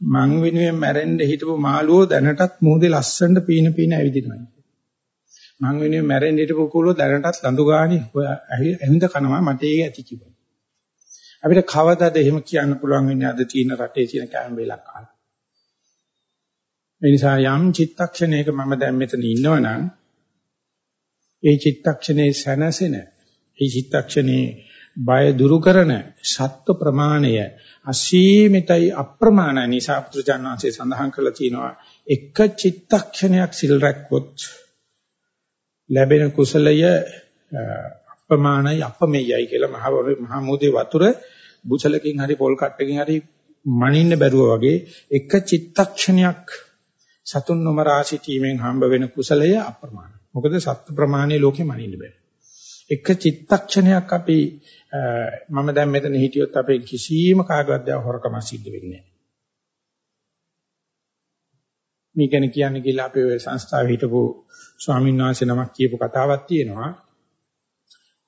මං වෙනුවෙන් මැරෙන්න හිටපු මාළුවෝ දැනටත් මූදේ ලස්සනට පීන පීන ඇවිදිනවා. මං වෙනුවෙන් මැරෙන්න හිටපු කුලෝ දැනටත් ලඳු ගානි ඇහිඳ කනවා මට ඒක ඇති කිව්වා. අපිට කවදාද එහෙම කියන්න පුළුවන් වෙන්නේ අද තියෙන රටේ තියෙන කැම වේලක් කාලා. ඒ නිසා යම් චිත්තක්ෂණයක මම දැන් මෙතන ඉන්නවනම් ඒ චිත්තක්ෂණේ සැනසෙන ඒ චිත්තක්ෂණේ බය දුරු කරන සත්ව ප්‍රමාණය අසීමිතයි අප්‍රමාණ නිසා පුත්‍රජානන්සේ සඳහන් කරලා තියෙනවා. එක චිත්තක්ෂණයක් සිල් රැක්කොත් ලැබෙන කුසලය අප්‍රමාණයි අපමෙයයි කියලා මහ මහ මුදේ වතුර බුසලකින් හරි පොල් කට්ටකින් හරි මනින්න බැරුව වගේ එක චිත්තක්ෂණයක් සතුන් නොමරා සිටීමෙන් හම්බ වෙන කුසලය අප්‍රමාණයි. මොකද සත්ත්ව ප්‍රමාණය ලෝකෙ මනින්න බෑ. එක චිත්තක්ෂණයක් අපි මම දැන් මෙතන හිටියොත් අපේ කිසිම කාගවත් දා හොරකම සිද්ධ වෙන්නේ නැහැ. මේ ගැන කියන්නේ කියලා අපේ ඔය සංස්ථාවේ හිටපු ස්වාමීන් වහන්සේ නමක් කියපු කතාවක් තියෙනවා.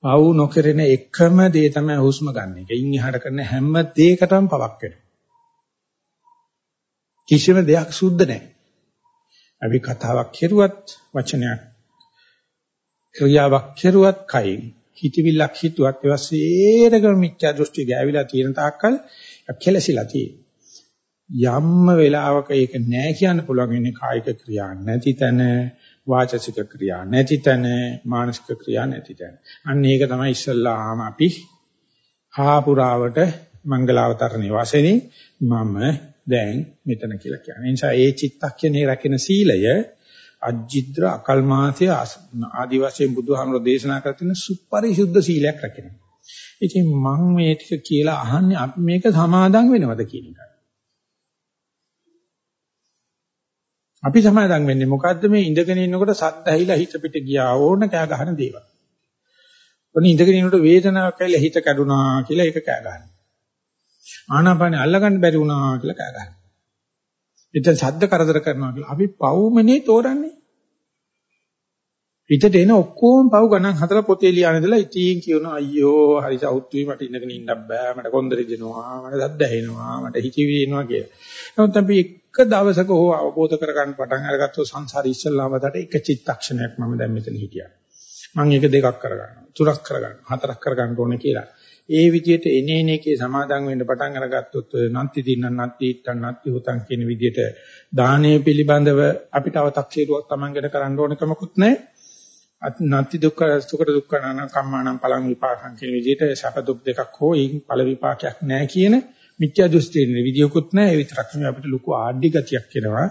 පව් නොකරන එකම දේ තමයි හුස්ම ගන්න එක. ඉන් එහාට කරන හැම දෙයකටම පවක් වෙනවා. කිසිම දෙයක් සුද්ධ නැහැ. අපි කතාවක් කෙරුවත් වචනයක් ක්‍රියාවක් කෙරුවත් කයින්. හිතවිල්ලක් හිතුවත් ඒවා සේරගම මිත්‍යා දෘෂ්ටි ගෑවිලා තියෙන තාක්කල් කෙලසිලා තියෙනවා යම්ම වෙලාවක ඒක නෑ කියන්න පුළුවන් ඉන්නේ කායික ක්‍රියා නැති තැන වාචසික ක්‍රියා නැති තැන මානසික ක්‍රියා නැති තැන. අන්න ඒක තමයි ඉස්සල්ලාම අපි ආපුරාවට මංගලාවතරණේ වශයෙන් මම දැන් මෙතන කියලා කියන්නේ. ඒ නිසා ඒ චිත්තක්ෂණේ රැකෙන සීලය අජ්ජිද්‍ර අකල්මාසය ආදි වශයෙන් බුදුහාමර දේශනා කර තියෙන සුපරිසුද්ධ සීලයක් රැකෙනවා. ඉතින් මම මේ ටික කියලා අහන්නේ අපි මේක සමාදන් වෙනවද කියන එකයි. අපි සමාදන් වෙන්නේ මොකද්ද මේ ඉඳගෙන ඉන්නකොට සද්ද ඇහිලා හිත පිට ගියා ඕන කෑ ගහන දේවල්. ඔන්න ඉඳගෙන ඉන්නකොට වේදනාවක් ඇවිල්ලා හිත කැඩුනා කියලා ඒක කෑ ගන්නවා. ආනාපානෙ අල්ලගන්න බැරි වුණා කියලා කෑ ගන්නවා. එතන ශබ්ද කරදර කරනවා කියලා. අපි පවුමනේ තෝරන්නේ. හිතට එන ඔක්කොම පව් ගණන් හතර පොතේ ලියන ඉඳලා ඉතින් කියනවා අයියෝ හරි සෞත්වි මට ඉඳගෙන ඉන්න බෑ මට කොන්දරි දෙනවා මට සද්ද ඇහෙනවා මට හිතවිලි එනවා කියලා. නමුත් අපි එක දවසක හෝ අවබෝධ කරගන්න පටන් අරගත්තොත් සංසාරي ඉස්සල්ලාම දට එක චිත්තක්ෂණයක් මම දැන් මෙතන හිටියා. මම ඒක දෙකක් කරගන්නවා තුනක් කරගන්නවා හතරක් කරගන්න ඕනේ කියලා. ඒ විදිහට එනේන එකේ සමාදන් වෙන්න පටන් අරගත්තොත් නන්ති දින්න නන්ති ඉත්තන් නන්ති හුතන් කියන විදිහට දානය පිළිබඳව අපිට අව탁සීරුවක් Tamanගෙට කරන්න ඕනකමකුත් නැහැ. නන්ති දුක්ඛ සුඛ දුක්ඛ නාන කම්මානම් පලං විපාකම් කියන විදිහට සැප දුක් දෙකක් හෝ ඒකින් ඵල විපාකයක් නැහැ කියන මිත්‍යා දෘෂ්ටියේ විදියකුත් නැහැ. ඒ විතරක් නෙවෙයි අපිට ලොකු ආඩ්‍ය ගතියක් එනවා.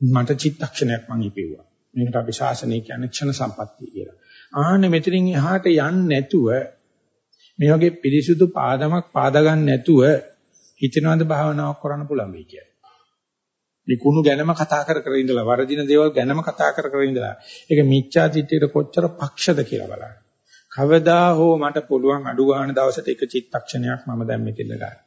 මට චිත්තක්ෂණයක් මං ඉපෙව්වා. මේකට අපි ශාසනය කියන්නේ ක්ෂණ සම්පත්තිය කියලා. ආන්න මෙතනින් එහාට යන්නේ නැතුව මේ වගේ පිරිසුදු පාදමක් පාද ගන්න නැතුව හිතනවාද භාවනාවක් කරන්න පුළුවන් වෙයි කියලා. මේ කුණු ගැනම කතා කර කර ඉඳලා වරදින දේවල් ගැනම කතා කර කර ඉඳලා ඒක මිච්ඡා දිට්ඨියට කොච්චර පක්ෂද කියලා බලන්න. කවදා හෝ මට පුළුවන් අඩු ගන්න දවසට එක චිත්තක්ෂණයක් මම දැන් මෙතන ගන්න.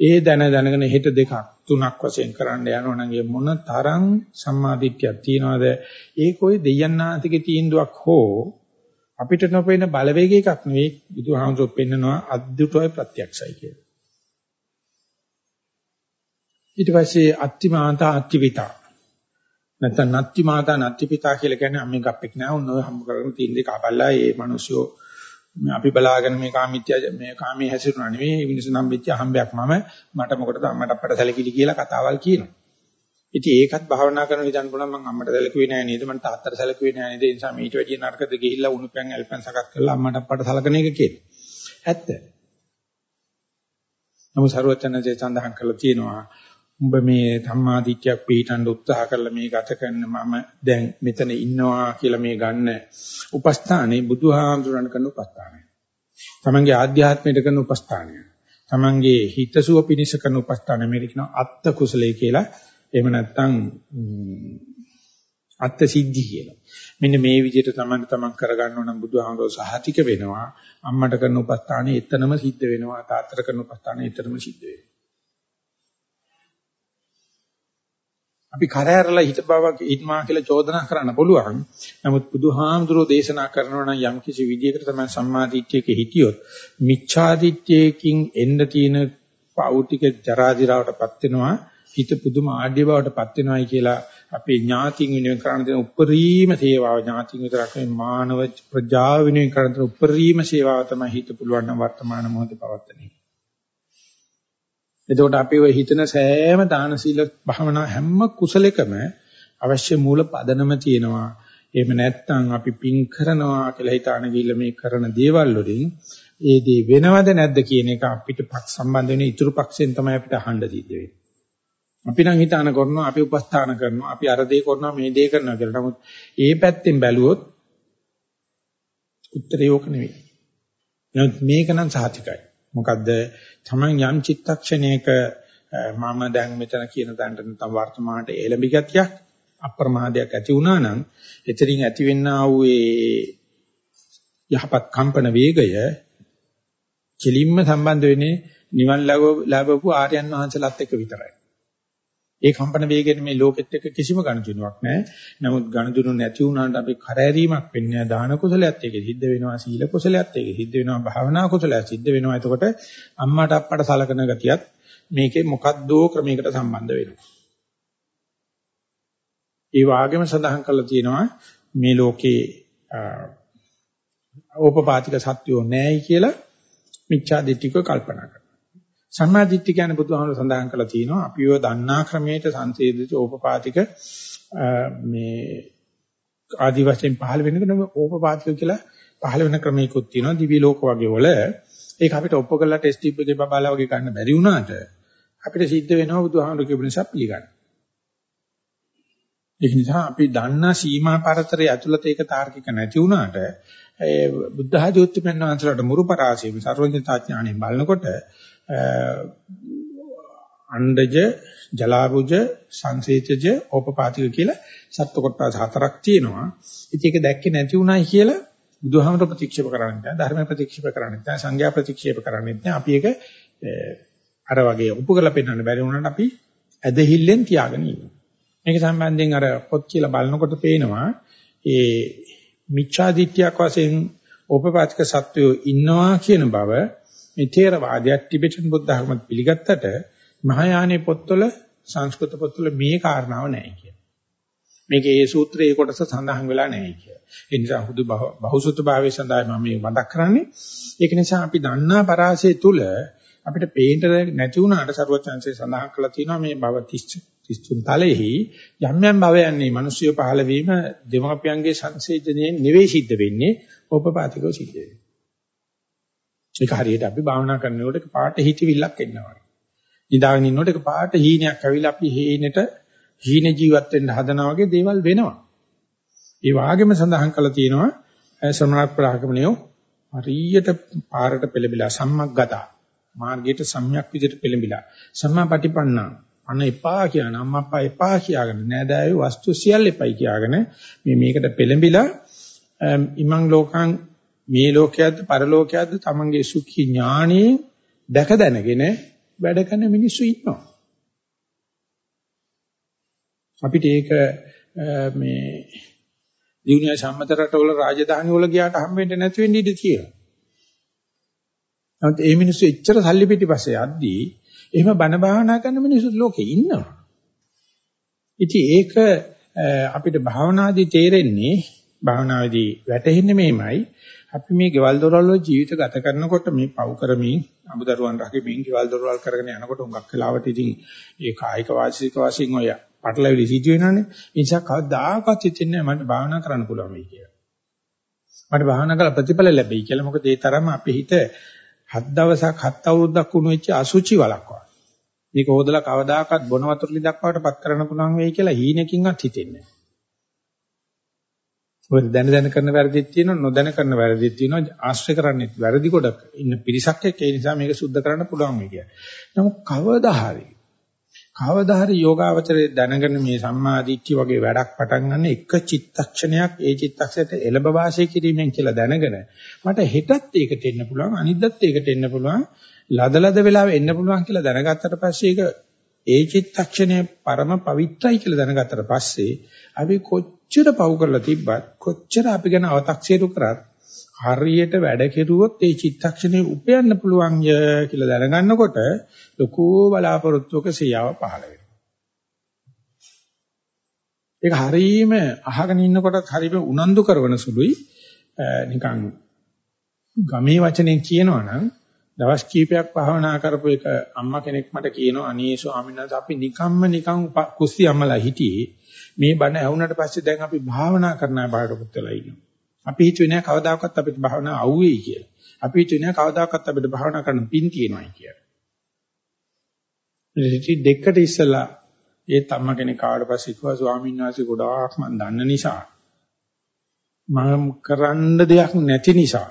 ඒ දැන දැනගෙන හෙට දෙකක් තුනක් වශයෙන් කරන්න යනවා නම් ඒ මොන තරම් සම්මාදිට්ඨියක් තියනවද? ඒක ඔය දෙයන්නාතිගේ තීන්දුවක් හෝ අපිට නොපෙනෙන බලවේග එකක් නෙවෙයි බුදුහාමුදුරුවෝ පෙන්නනවා අද්දුටෝයි ප්‍රත්‍යක්ෂයි කියලා. ඊට පස්සේ අත්තිමාතා අත්තිවිතා නැත්නම් නත්ති මාතා නත්ති පිතා කියලා කියන්නේ අම්මේ ගප්පෙක් නෑ. උන් ඔය හම්බ කරගෙන තියෙන දේ කපල්ලා ඒ මිනිස්සු අපි බලාගෙන මේ කාමීත්‍ය මේ කාමී හැසිරුණා නෙවෙයි මිනිස්සු නම් වෙච්ච හම්බයක් මම මට මොකටද අම්මට අපට සැලකිලි කියලා කතාවල් කියනවා. ඉතින් ඒකත් භාවනා කරන විදිහට බලන මම අම්මට සැලකුවේ නෑ නේද මම තාත්තට සැලකුවේ නෑ නේද ඒ නිසා මීට වැඩිය නරකද ගිහිල්ලා උණුපැන් ඇල්පැන් සකස් කරලා අම්මට අපට සලකන එක කියන්නේ. ඇත්ත. නමුත් සරුවචනජේ සඳහන් කරලා තියෙනවා උඹ මේ ධම්මාදිත්‍යයක් පිළිටන්න උත්සාහ කරලා මේ ගත කරන මම දැන් මෙතන ඉන්නවා කියලා මේ ගන්න උපස්ථානේ බුදුහාමුදුරන් කරන උපස්ථානය. තමන්ගේ ආධ්‍යාත්මයට කරන උපස්ථානය. තමන්ගේ හිතසුව පිනිස කරන උපස්ථානය මේක කියනවා අත්ත කුසලයේ කියලා. එහෙම නැත්නම් අත්ත සිද්ධි කියලා. මෙන්න මේ විදිහට තමන්ට තමන් කරගන්න ඕන බුදුහාමුදුරෝ සහතික වෙනවා. අම්මට කරන උපස්ථානේ එතනම සිද්ධ වෙනවා. තාත්තට කරන උපස්ථානේ එතනම සිද්ධ වෙනවා. අපි කරහැරලා හිත බවක් ඉන්මා කියලා චෝදනා කරන්න පුළුවන්. නමුත් බුදුහාමුදුරෝ දේශනා කරනවා නම් යම් කිසි විදියකට තමයි සම්මාදිට්ඨියක හිටියොත් මිච්ඡාදිට්ඨියකින් එන්න තියෙන පෞතික ජරාදිරවටපත් වෙනවා හිත පුදුම ආඩ්‍ය බවටපත් වෙනවායි කියලා අපේ ඥාතින් වෙනුවෙන් කරන දේ උපරිම සේවාව ඥාතින් විතරක් නෙවෙයි මානව ප්‍රජාව වෙනුවෙන් කරන උපරිම සේවාව තමයි හිත පුළුවන් නම් වර්තමාන මොහොතේ පවත්වන්නේ. එතකොට අපි ඔය හිතන සෑම දාන සීල භාවනා හැම කුසලයකම අවශ්‍ය මූල පදනම තියෙනවා. එහෙම නැත්නම් අපි පින් කරනවා කියලා හිතාන ගිහිල්ලා මේ කරන දේවල් වලින් ඒ දේ වෙනවද නැද්ද කියන එක අපිට සම්බන්ධ වෙන ඉතුරු පක්ෂෙන් තමයි අපිට අහන්න සිද්ධ වෙන්නේ. අපි නම් හිතාන කරනවා අපි උපස්ථාන කරනවා අපි අර දේ කරනවා මේ දේ කරනවා කියලා. නමුත් ඒ පැත්තෙන් බැලුවොත් උත්තරේ ඕක නෙවෙයි. නමුත් මේක නම් සාතිකයි. මොකද්ද තමන් යම් චිත්තක්ෂණයක මම දැන් මෙතන කියන තැනට නැත්නම් වර්තමානට එළඹි ගතියක් අප්‍රමාදයක් ඇති වුණා නම් එතරින් ඇතිවෙනා වූ ඒ යහපත් කම්පන වේගය කෙලින්ම සම්බන්ධ වෙන්නේ නිවන් ලැබපු ආර්යයන් වහන්සේලාත් එක්ක විතරයි. ඒ කම්පන වේගයෙන් මේ ලෝකෙත් එක්ක කිසිම ගණතුණක් නැහැ. නමුත් ගණතුණු නැති වුණාට අපි කරදරීමක් වෙන්නේ දාන කුසලයක් ඒක සිද්ධ වෙනවා සීල කුසලයක් ඒක සිද්ධ වෙනවා භාවනා කුසලයක් සිද්ධ වෙනවා. එතකොට අම්මාට අප්පට සලකන ගතියත් මේකේ මොකද්දෝ ක්‍රමයකට සම්බන්ධ වෙනවා. ඒ වාගේම සඳහන් කරලා තියෙනවා මේ ලෝකේ ඕපපාතික සත්‍යෝ නැහැයි කියලා මිච්ඡා දිට්ඨික කල්පනා කරනවා. සම්මාදිට්ඨි කියන්නේ බුදුහාමුදුර සඳහන් කරලා තියෙනවා. අපිව දන්නා ක්‍රමයට සංසේදිත ඕපපාතික මේ ආදි වශයෙන් පහළ වෙනකන ඕපපාතික කියලා පහළ වෙන ක්‍රමයකුත් තියෙනවා. දිවි ලෝක වගේ වල. ඒක අපිට ඔප්පු කරලා ටෙස්ට් ටියුබ් එකේ බබාලා වගේ ගන්න බැරි වුණාට අපිට සිද්ධ වෙනවා බුදුහාමුදුර කියපු නිසා පිළිගන්න. ඒක නිසා අපි දන්නා සීමා පරතරය ඇතුළත ඒක තාර්කික නැති වුණාට ඒ බුද්ධ ආධෝත්‍යමයන් වහන්සේලාට මුරු පරාසීම සර්වඥතා ඥාණයෙන් බලනකොට අණ්ඩජ ජලාබුජ සංසේචජ ඕපපාතික කියලා සත්ව කොටස් හතරක් තියෙනවා. ඉතින් ඒක දැක්කේ නැති උනායි කියලා බුදුහාමර ප්‍රතික්ෂේප කරන්නේ නැහැ. ධර්ම ප්‍රතික්ෂේප කරන්නේ නැහැ. සංඝයා ප්‍රතික්ෂේප කරන්නේ නැහැ. අපි ඒක අර වගේ උපු කරලා පෙන්වන්න බැරි වුණාට අපි ඇදහිල්ලෙන් තියාගෙන ඉන්නවා. මේක සම්බන්ධයෙන් අර පොත් කියලා බලනකොට පේනවා ඒ මිච්ඡා දිට්ඨියක් වශයෙන් ඕපපාතික සත්වයෝ ඉන්නවා කියන බව මේ ථේරවාදයක් ටිබෙටන් බුද්ධ ධර්මත් පිළිගත්තට මහායානී පොත්වල සංස්කෘත පොත්වල මේ කාරණාව නැහැ කියන. මේකේ ඒ සූත්‍රයේ කොටස සඳහන් වෙලා නැහැ කිය. ඒ නිසා හුදු බහුසුත භාවයේ සඳහා මම මේ මතක් කරන්නේ. ඒක නිසා අපි දන්නා පරාසය තුල අපිට පේන්න නැති වුණාට ਸਰවචන්සේ සඳහන් කළා තියෙනවා මේ භව 33 තලෙහි යම් යම් භවයන්නේ මිනිස්සු පහළ වීම දෙමාපියන්ගේ සංසේචනයෙන් නෙවෙයි සිද්ධ වෙන්නේ ඕපපාතිකව සිද්ධ වෙන්නේ. ඒක හරියට අපි භාවනා කරනකොට එක පාට හිතවිල්ලක් එනවා. නිදාගෙන ඉන්නකොට එක පාට හීනයක් ඇවිල්ලා අපි හීනෙට හීන ජීවත් වෙන්න හදනා වගේ දේවල් වෙනවා. ඒ වාගෙම සඳහන් කළා තියෙනවා ශ්‍රමණක් ප්‍රාගමණයෝ හරියට පාරට පෙළඹිලා සම්මග්ගතා මාර්ගයට සම්‍යක් විදිහට පෙළඹිලා සම්මාපටිපන්නා අන එපා කියන අම්මා අප්පා එපා කියාගෙන නෑදෑයෝ වස්තු සියල්ල එපයි කියාගෙන මේ මේකට පෙළඹිලා ඉමං ලෝකං මේ ලෝකයේද පරලෝකයේද තමන්ගේ සුඛී ඥාණී දැක දැනගෙන වැඩ කරන මිනිස්සු ඉන්නවා අපිට ඒක මේ දිනුවේ සම්මත රටවල රාජධානි වල ගියාට හම්බෙන්න නැති වෙන්න ඉඩ තියෙනවා. නමුත් මේ මිනිස්සු එච්චර සල්ලි පිටිපස්සේ යද්දී එහෙම බණ භාවනා කරන මිනිස්සු ලෝකේ ඉන්නවා. ඉතින් ඒක අපිට භාවනාදී තේරෙන්නේ භාවනාවේදී වැටෙන්නේ මේමයි අපි මේ ගෙවල් දොරවල් වල ජීවිත ගත කරනකොට මේ පව් කරමින් අමුදරුවන් රකිමින් ගෙවල් දොරවල් කරගෙන යනකොට උඟක් වෙලාවට ඉතින් ඒ කායික වාචික වශයෙන් ඔය පටලැවිලි සිදු වෙනවනේ. ඒ නිසා කවදාකවත් හිතෙන්නේ මට භාවනා කරන්න පුළුවන් වෙයි කියලා. මට භාවනා කරලා ප්‍රතිඵල ලැබෙයි කියලා. මොකද ඒ තරම අපේ හිත හත් දවසක් හත් අවුරුද්දක් වුණ වෙච්ච අසුචි වලක් වගේ. මේක හොදලා කවදාකවත් බොන වතුර ලිඳක් වලට පත් කරන්න පුළුවන් වෙයි කියලා හීනකින්වත් හිතෙන්නේ නැහැ. මොකද දැන දැන කරන වැරදිත් තියෙනවා නොදැන කරන වැරදිත් තියෙනවා ආශ්‍රය කරන්නේ වැරදි ගොඩක් ඉන්න පිරිසක් එක්ක ඒ නිසා මේක සුද්ධ කරන්න පුළුවන් වෙයි කියලා. නමුත් කවදා හරි කවදා හරි යෝගාවචරයේ දැනගෙන මේ සම්මාදිට්ඨිය වගේ වැඩක් පටන් ගන්න එක චිත්තක්ෂණයක් ඒ චිත්තක්ෂණයට එළඹ වාසය කිරීමෙන් කියලා දැනගෙන මට හෙටත් ඒකට එන්න පුළුවන් අනිද්දාත් ඒකට එන්න පුළුවන් ලදලද වෙලාවෙ එන්න පුළුවන් කියලා දැනගත්තට පස්සේ ඒක ඒ චිත්තක්ෂණය පරම පවිත්‍රයි කියලා දැනගත්තට පස්සේ අපි කොච්චර පව් කරලා තිබ්බත් කොච්චර අපි ගැන අව탁සීරු කරත් හරියට වැඩ කෙරුවොත් ඒ චිත්තක්ෂණේ උපයන්න පුළුවන් ය කියලා දැනගන්නකොට ලොකු බලාපොරොත්තුක සියාව පහළ වෙනවා. ඒක හරීම අහගෙන ඉන්නකොට හරීම උනන්දු කරන සුළුයි නිකන් ගමේ වචනෙන් කියනවනම් දවස් කීපයක් භාවනා කරපු එක අම්මා කෙනෙක් මට කියනවා අනේ ස්වාමීන් වහන්සේ අපි නිකම්ම නිකන් කුස්ති අම්මලා හිටියේ මේ බණ ඇහුනට පස්සේ දැන් අපි භාවනා කරන්න බාරපොත් වෙලා ඉන්නවා. අපි හිතුවේ නෑ කවදාකවත් අපිට භාවනා අවුවේයි කියලා. අපි හිතුවේ නෑ කවදාකවත් අපිට භාවනා කරන්න පින් තියෙනවායි කියලා. ඉතින් දෙකට ඉස්සලා ඒ තම්ම කෙනෙක් ආවට පස්සේ කිව්වා ස්වාමීන් වහන්සේ ගොඩාක් මම දන්න නිසා මම කරන්න දෙයක් නැති නිසා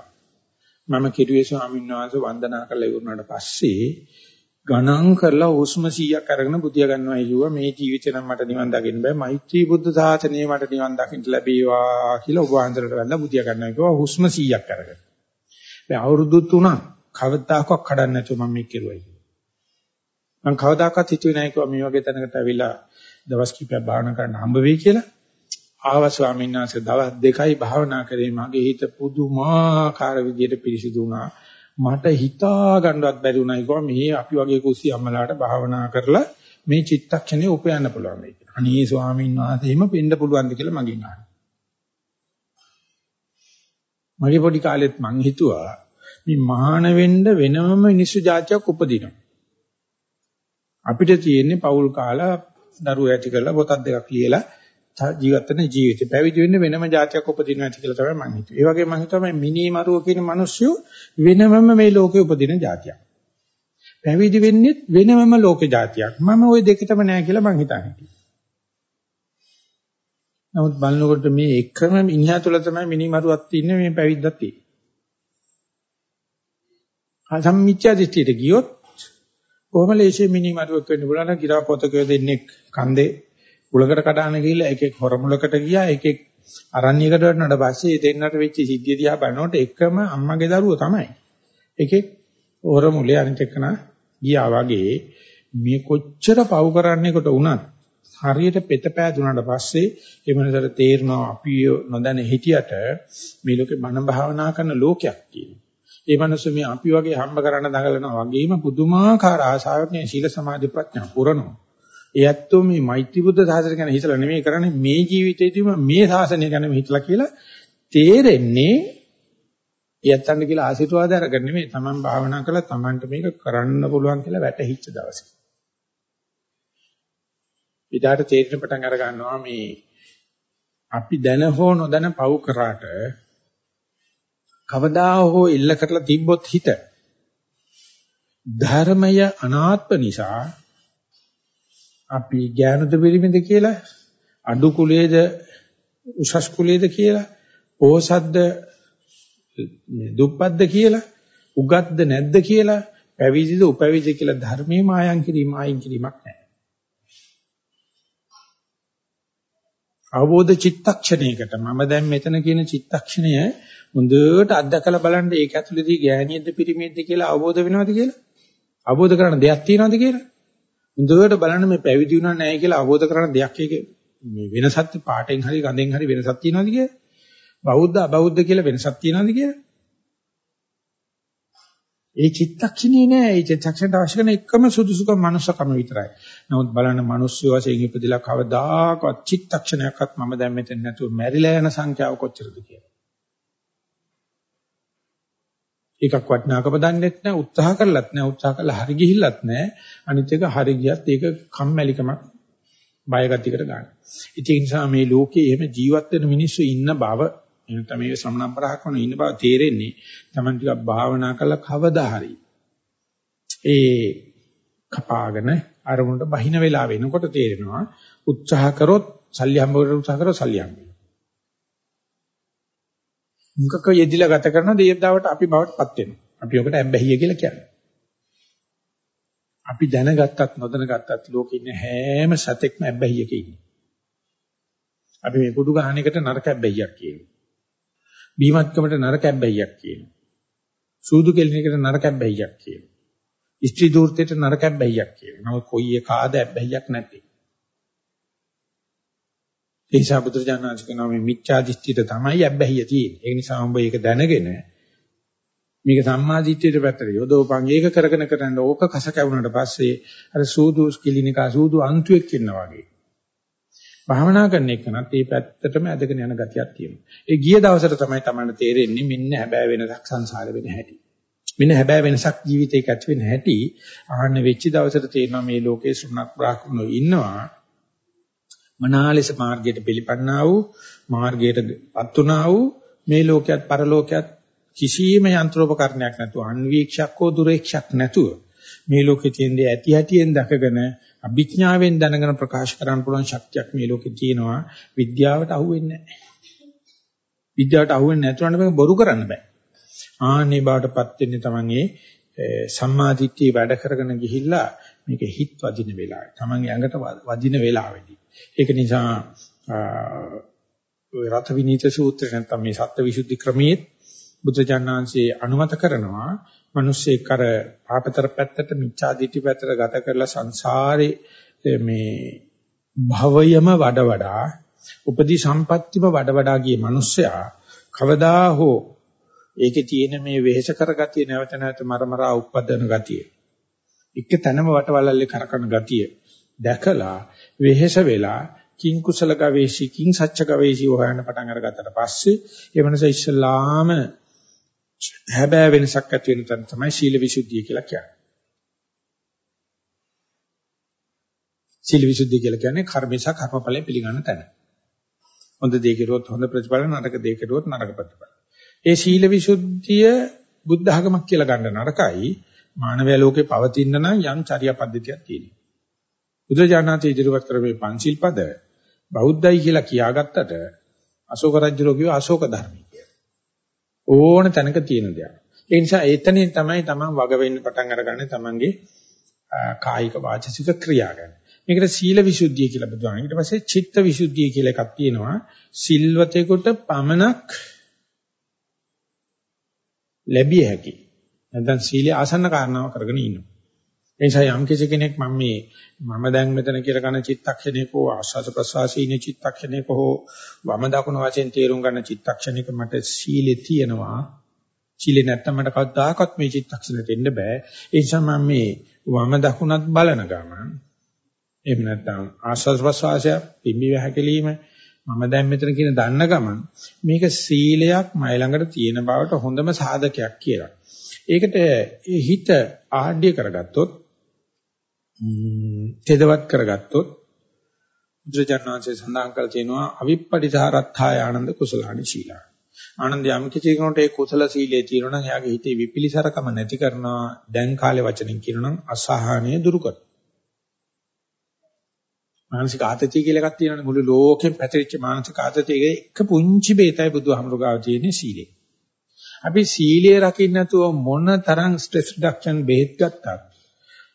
මම කිරුවේ ස්වාමීන් වහන්සේ වන්දනා කරලා ඉවරනාට පස්සේ ගණන් කරලා හුස්ම 100ක් අරගෙන බුදියා ගන්නවා කියුවා මේ ජීවිතේ නම් මට නිවන් දකින්න බෑ මෛත්‍රී බුද්ධ සාසනයේ මට නිවන් දකින්න ලැබේවා කියලා ඔබ වහන්සේට වැල්ලා බුදියා ගන්නවා කිව්වා හුස්ම 100ක් අරගෙන. දැන් අවුරුදු 3ක් කවදාකවත් කඩන්න නැතුව මම මේක කෙරුවයි. මම කවදාකවත් හිතුවේ නැහැ කිව්වා මේ වගේ තැනකට ඇවිල්ලා දවස් කිහිපයක් භාවනා කරන්න හම්බ වෙයි කියලා. ආව ස්වාමීන් වහන්සේ දවස් දෙකයි භාවනා කරේ මගේ හිත පුදුමාකාර විදියට පිරිසිදු වුණා. මට හිතා ගන්නවත් බැරි වුණා ඒක මේ අපි වගේ කුස්සි අම්මලාට භාවනා කරලා මේ චිත්තක්ෂණය උපයන්න පුළුවන් වෙයි කියලා. අනේ ස්වාමීන් වහන්සේම පෙන්න පුළුවන්ද කියලා මගෙන් අහනවා. මගේ පොඩි කාලෙත් මං හිතුවා මේ මහාන වෙන්න වෙනම මිනිස්සු જાතියක් උපදිනවා. අපිට තියෙන්නේ පෞල් කාලා දරුවෝ ඇති කරලා පොතක් දෙකක් ලියලා ජීවත් වෙන ජීවිතේ පැවිදි වෙන්න වෙනම જાතියක් උපදිනවා ඇති කියලා තමයි මම හිතුවේ. ඒ වගේ මම හිතුවා මේ මිනිමරුව කියන මිනිස්සු වෙනමම මේ ලෝකේ උපදින જાතියක්. පැවිදි වෙන්නේ වෙනමම ලෝකේ જાතියක්. මම ওই දෙකටම නෑ කියලා මම හිතන්නේ. නමුත් බලනකොට මේ එකම මිනිහා තුළ තමයි මිනිමරුවක් තින්නේ මේ පැවිද්දක් තියෙන්නේ. සම්මිච්ඡා දිට්ඨියට ගියොත් කොහොම ලේසියෙන් මිනිමරුවක් වෙන්න බුණා නම් ගිරා පොතක දෙන්නේ කන්දේ උලකට කඩාන ගිහිල්ලා එකෙක් හොරමුලකට ගියා එකෙක් අරණ්‍යයකට වටනට පස්සේ දෙන්නට වෙච්ච සිද්ධිය දිහා බලනකොට එකම අම්මගේ දරුවෝ තමයි. එකෙක් හොරමුලේ අනිත් එකන ගියා වගේ මේ කොච්චර පව් කරන්නේකට වුණත් හරියට පෙත පෑදුනාට පස්සේ ඒ මනසට තේරෙනවා අපි නොදැන හිටියට මේ ලෝකේ මන භාවනා කරන ලෝකයක් තියෙනවා. ඒ මනස මේ අපි වගේ හම්බ කරන්න දඟලනවා වගේම පුදුමාකාර ආශාවක් නේ සීල සමාධි ප්‍රඥා පුරනවා. ඒ ඇත්තෝ මේ මෛත්‍රී බුද්ධ සාසනය ගැන හිතලා නෙමෙයි කරන්නේ මේ ජීවිතේදීම මේ සාසනය ගැන හිතලා කියලා තේරෙන්නේ යත්තන්න කියලා ආශිර්වාද අරගෙන නෙමෙයි Taman භාවනා කළා Tamanට මේක කරන්න පුළුවන් කියලා වැටහිච්ච දවසේ. ඉදාට තේරෙන පටන් අර ගන්නවා මේ අපි දැන හෝ නොදැන පව් කරාට කවදා හෝ ඉල්ල කරලා තිබ්බොත් හිත ධර්මය අනාත්ම නිසා අපි ඥානද පිරිමිද කියලා අඩු කුලයේද උසස් කුලයේද කියලා පොහසත්ද දුප්පත්ද කියලා, උගත්ද නැද්ද කියලා, පැවිදිද උපැවිදිද කියලා ධර්මයේ මායම් කිරීම ආයින් කිරීමක් නැහැ. අවබෝධ චිත්තක්ෂණයකට මම දැන් මෙතන කියන චිත්තක්ෂණය හොඳට අත්දකලා බලන්න ඒක ඇතුළේදී ගෑණියෙක්ද පිරිමියෙක්ද කියලා අවබෝධ වෙනවද කියලා අවබෝධ කරගන්න දෙයක් තියෙනවද කියලා හොඳට බලන්න මේ පැවිදි වුණා නැහැ කියලා අවබෝධ කරගන්න දෙයක් ඒක මේ වෙනසක් පාටෙන් හරි ගඳෙන් හරි වෙනසක් තියෙනවද කියලා බෞද්ධ අබෞද්ධ කියලා වෙනසක් තියෙනවද කියලා ඒ චිත්තක්ෂණේ නෑ ඒ චිත්තක්ෂණයට අවශ්‍ය කරන එකම සුදුසුකම මනුස්සකම විතරයි. නමුත් බලන්න මිනිස්සු වශයෙන් ඉපදිලා කවදාකවත් චිත්තක්ෂණයක්වත් මම දැන් මෙතන නැතුව මැරිලා යන සංඛ්‍යාව කොච්චරද කියලා. එකක් වටිනාකම දන්නෙත් නෑ උත්සාහ කරලත් නෑ උත්සාහ කළා හරි ගිහිල්ලත් නෑ අනිත් එක හරි ගියත් ඒක කම්මැලිකමක් බය ගතියකට ගන්න. ඒ නිසා මේ ලෝකේ එහෙම ජීවත් වෙන මිනිස්සු ඉන්න බව එනතම මේ ශ්‍රමණ බ්‍රහ්මණ ඉන්න බව තේරෙන්නේ Taman ටිකක් භාවනා කළා කවදා හරි ඒ කපාගෙන අරමුණට බහින වෙලා වෙනකොට තේරෙනවා උත්සාහ කරොත් සල්ලි හම්බ කරලා උත්සාහ කරොත් සල්ලි හම්බ වෙනවා. මුකක යෙදිලා ගත කරන දේවදාවට අපි බවටපත් වෙනවා. අපි ඔකට ඇබ්බැහිය කියලා කියන්නේ. අපි දැනගත්තත් නොදැනගත්තත් ලෝකේ ඉන්න හැම සතෙක්ම ඇබ්බැහියක ඉන්නේ. අපි මේ කුඩු ගහන එකට නරක ඇබ්බැහියක් කියනවා. බීමත්කමට නරක ඇබ්බැහියක් කියනවා. සූදු කෙලින එකට නරක ඇබ්බැහියක් කියනවා. ස්ත්‍රී දූර්තයට නරක ඇබ්බැහියක් කියනවා. නමුත් කොයි එකාද ඇබ්බැහියක් නැති. ඒ නිසා බුදුරජාණන් කියනවා මේ මිච්ඡා දිට්ඨියට තමයි ඇබ්බැහිය තියෙන්නේ. ඒ නිසා උඹ ඒක දැනගෙන මේක සම්මා දිට්ඨියට පැත්තට යොදවපන් ඒක කරගෙන කරන්න ඕක කස කැවුනට පස්සේ අර සූදු කිලිනිකා සූදු අන්තුවෙක් ඉන්නා වගේ. භාවනා කරන එකනත් මේ පැත්තටම ඇදගෙන යන ගතියක් තියෙනවා. ඒ ගිය දවසට තමයි Tamanට තේරෙන්නේ මෙන්න හැබෑ වෙනසක් සංසාර වෙන හැටි. මෙන්න හැබෑ වෙනසක් ජීවිතේක ඇති වෙන හැටි. ආන්න වෙච්ච දවසට තේරෙනවා මේ ලෝකේ ශ්‍රමණක් බ්‍රාහ්මණෝ ඉන්නවා. මනාලෙස මාර්ගයට පිළිපන්නා වූ මාර්ගයටපත් උනා වූ මේ ලෝකයක් පරලෝකයක් කිසියම් යන්ත්‍රෝපකරණයක් නැතුව අන්වීක්ෂක් හෝ දුරේක්ෂක් නැතුව මේ ලෝකේ තියෙන දේ ඇති හැටියෙන් දැකගෙන අභිඥාවෙන් දැනගෙන ප්‍රකාශ කරන්න පුළුවන් ශක්තියක් මේ ලෝකේ තියෙනවා විද්‍යාවට අහුවෙන්නේ නැහැ. විද්‍යාවට අහුවෙන්නේ නැතුනට මේක බොරු කරන්න බෑ. ආන්නේ බාටපත් වෙන්නේ තමන්ගේ සම්මාදිට්ඨිය වැඩ කරගෙන ගිහිල්ලා මේක හිත් වදින වෙලාවේ. තමන්ගේ ඇඟට වදින වෙලාවේදී. ඒක නිසා ඔය රත විනීත සූත්‍රය නැත්නම් මේ සත්ත්වවිසුද්ධි ක්‍රමයේ බුද්ධජානනාංශයේ අනුමත කරනවා මිනිස්සෙක් අර පාපතර පැත්තට මිච්ඡා දිටි පැත්තට ගත කරලා සංසාරේ මේ භවයම වඩ වඩා උපදී සම්පත්තිම වඩ වඩා ගිය මිනිස්සයා කවදා හෝ ඒකේ තියෙන මේ වෙහෙස කරගතිය නැවත නැවත මරමරා උප්පදන ගතිය එක තැනම වටවලල්ලේ කරකන ගතිය දැකලා වෙහෙස වෙලා කිං කුසල ගවේෂී කිං සච්ච ගවේෂී හොයන්න පටන් අරගත්තට පස්සේ ඒ මනස ඉස්සලාම හැබෑ වෙනසක් ඇති වෙන තැන තමයි සීල විසුද්ධිය කියලා කියන්නේ. සීල විසුද්ධිය කියලා කියන්නේ කර්මේශ කර්මඵලය පිළිගන්න තැන. හොඳ දේ කෙරුවොත් හොඳ ප්‍රතිඵල නරක දේ කෙරුවොත් නරක ප්‍රතිඵල. ඒ සීල විසුද්ධිය බුද්ධ ධර්මයක් කියලා ගන්න නරකයි. මානවය ලෝකේ පවතින නම් යම් චර්යා පද්ධතියක් තියෙනවා. බුදුජානනාථ ඉදිරිපත් කර මේ පංචිල් පද බෞද්ධයි කියලා කියාගත්තට අශෝක රජුරෝ කිව්ව අශෝක ධර්මයි. ඕන තැනක තියෙන දෙයක්. ඒ නිසා එතනින් තමයි Taman වග වෙන්න පටන් අරගන්නේ Tamanගේ කායික වාචික ක්‍රියා ගැන. මේකට සීල විසුද්ධිය කියලා බුදුහාම. ඊට පස්සේ චිත්ත විසුද්ධිය කියලා එකක් තියෙනවා. සිල්වතෙකුට පමණක් ලැබිය හැකි. නැත්නම් සීලය ආසන්න කාරණාව කරගෙන ඉන්නවා. ඒ නිසා යම් කෙනෙක් මම මේ මම දැන් මෙතන කියලා ගන්න චිත්තක්ෂණයක හෝ ආස්වාද ප්‍රසවාසීන චිත්තක්ෂණයක හෝ වම දකුණ වශයෙන් තේරුම් ගන්න චිත්තක්ෂණයක මට සීලෙ තියෙනවා සීලෙ නැත්තම් මට කවදාකවත් මේ චිත්තක්ෂණයට එන්න බෑ ඒ නිසා මම මේ වම දකුණත් බලන ගමන් එහෙම නැත්තම් ආස්වාද ප්‍රසවාසය පිම්බි වැහැකලීම මම දැන් මෙතන කියන දන්න ගමන් මේක සීලයක් මයි ළඟට තියෙන බවට හොඳම සාධකයක් කියලා. ඒකට හිත ආඩ්‍ය කරගත්තොත් තෙදවත් කරගත්තොත් බුදුරජාණන්සේ සඳහන් කළ තියෙනවා අවිප්පටිසාරත්ථාය ආනන්ද කුසලානි ශීලා. ආනන්ද යම් කිසි කෙනෙකුට ඒ කුසල සීලයේ තියෙනවා නම් එයාගේ හිතේ විපිලිසරකම නැති කරනවා දැන් කාලේ වචනින් කියනවා නම් අසහානිය දුරු කරනවා. මානසික ආතතිය කියලා එකක් තියෙනවානේ මුළු ලෝකෙම පැතිරිච්ච මානසික ආතතියේ එක පුංචි බේතයි බුදුහාමුදුරුවෝ තියෙන්නේ සීලේ. අපි සීලයේ රකින්න නැතුව මොන තරම් ස්ට්‍රෙස් රිඩක්ෂන් බෙහෙත් ගත්තත්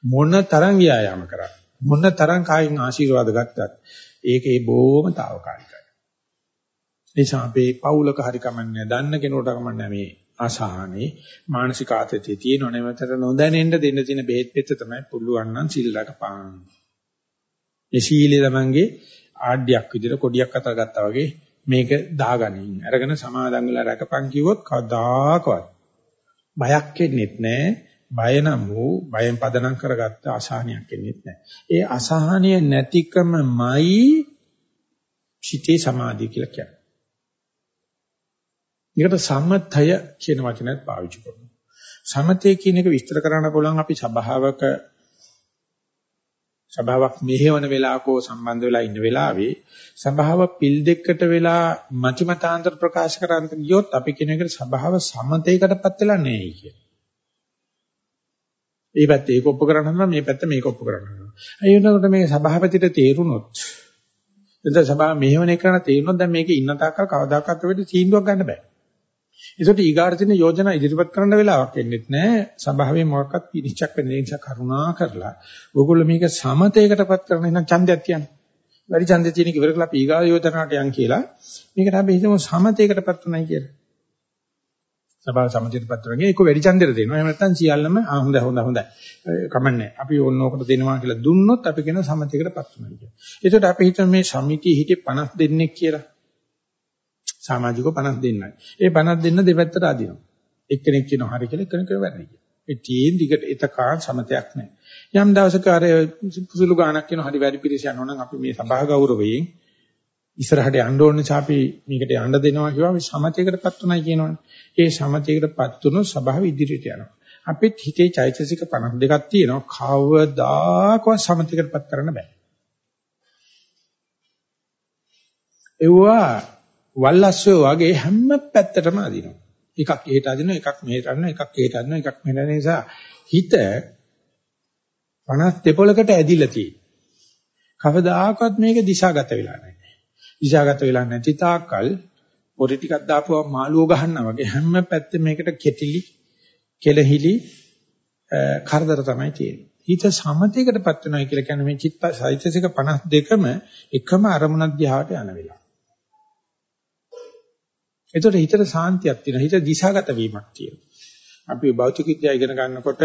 මොන තරම් ව්‍යායාම කරා මොන තරම් කායින් ආශිර්වාද ගත්තත් ඒකේ බොහොම తాවකාලිකයි. නිසා අපේ පවුලක හරි කමන්නේ දන්න කෙනෙකුට කමන්නේ මේ අසහනේ මානසික ආතතිය තියෙනව නෙමෙතර නොදැනෙන්න දෙන්න තියෙන බෙහෙත් පෙත්ත තමයි පුළුවන් නම් සිල් රකපං. ඒ සීලේ තමන්ගේ ආඩ්‍යයක් විදිහට කොඩියක් අතර ගත්තා වගේ මේක දාගනින්. අරගෙන සමාදන් වෙලා රකපං කිව්වොත් කවදාකවත් බයක් එන්නේ නැහැ. බය නම් වූ බයෙන් පදනම් කරගත්ත අසහනයක් එන්නේ නැහැ. ඒ අසහනිය නැතිකමයි සිතේ සමාධිය කියලා කියන්නේ. ඒකට සම්මතය කියන වචනයත් පාවිච්චි කරනවා. සමතේ කියන එක විස්තර කරන්න පුළුවන් අපි සබාවක සබාවක් මෙහෙවන වෙලාවකෝ සම්බන්ධ වෙලා ඉන්න වෙලාවේ සබාව පිල් දෙකට වෙලා මතිමතාන්තර ප්‍රකාශ කරන්ත ගියොත් අපි කියන එකට සබාව සමතේකටපත් වෙලා නැහැ කියන. ඒ පැත්ත ඒක ඔප්පු කරනවා මේ පැත්ත මේක ඔප්පු කරනවා. ඒ වෙනකොට මේ සභාපතිට තේරුනොත් එතන සභාව මෙහෙවන එක කරන තේරුනොත් දැන් මේකේ ඉන්න තාක්කල් කවදාකවත් වෙන්නේ තීන්දුවක් ගන්න බෑ. ඒකට ඊගාට තියෙන යෝජනා ඉදිරිපත් කරන්න වෙලාවක් එන්නේ නැහැ. සභාවේ මොකක්වත් පිළිච්චක් වෙන නිසා කරුණා කරලා ඕගොල්ලෝ මේක සමතේකටපත් කරන නම් ඡන්දයක් තියන්නේ. වැඩි ඡන්දය තියෙන කිවර කළා අපි ඊගා යෝජනාවට යන් කියලා. මේකට අපි හිතමු සමතේකටපත් උනායි කියලා. සභාව සමතේකටපත් කරගෙන ඒක වැඩි ඡන්දෙට දෙනවා. එහෙම නැත්නම් සියල්ලම ආ හොඳයි හොඳයි හොඳයි. කමන්නේ. අපි ඕන ඕකට දෙනවා කියලා දුන්නොත් අපි කියන සමතේකටපත් උනායි කියලා. ඒකට අපි හිතමු මේ සමිතිය හිටියේ 50 දෙනෙක් කියලා. සමාජිකව 50 දෙන්නයි. ඒ 50 දෙන්න දෙපැත්තට අදිනවා. එක්කෙනෙක් කියනවා හරි කියලා එක්කෙනෙක් කියනවා වැරදි කියලා. ඒ තීන් දිගට එතකාන් සමතයක් නැහැ. යම් දවසක අර කුසුළු ගානක් කියන හරි වැඩි පිරිස යනවා නම් අපි මේ සභා ගෞරවයෙන් ඉස්සරහට යන්න ඕන නිසා අපි මේකට යන්න දෙනවා කියවා අපි සමතයකටපත් උනායි කියනවනේ. ඒ සමතයකටපත් වුණොත් සභාව ඉදිරියට යනවා. අපිත් හිතේ චෛතසික 52ක් තියෙනවා. කවදාකවත් සමතයකටපත් කරන්න බෑ. ඒවා වල්ලස්සෝ වගේ හැම පැත්තටම අදිනවා. එකක් එහෙට අදිනවා, එකක් මෙහෙට අදිනවා, එකක් එහෙට අදිනවා, එකක් මෙහෙට නිසා හිත 50 දෙපොලකට ඇදිලා තියෙනවා. කවදාකවත් මේක දිශාගත වෙලා නැහැ. දිශාගත වෙලා නැති තාක්කල් පොඩි ටිකක් දාපුවම මාළුව ගහන්නා වගේ හැම පැත්තෙම මේකට කෙටිලි, කෙලහිලි කරදර තමයි තියෙන්නේ. හිත සමතේකටපත් වෙනවා කියලා කියන්නේ මේ චිත්ත සෛතසික 52ම එකම අරමුණක් දිහාට යන වෙලාව. එතකොට හිතට සාන්තියක් තියෙනවා. හිත දිශාගත වීමක් තියෙනවා. අපි භෞතික විද්‍යාව ඉගෙන ගන්නකොට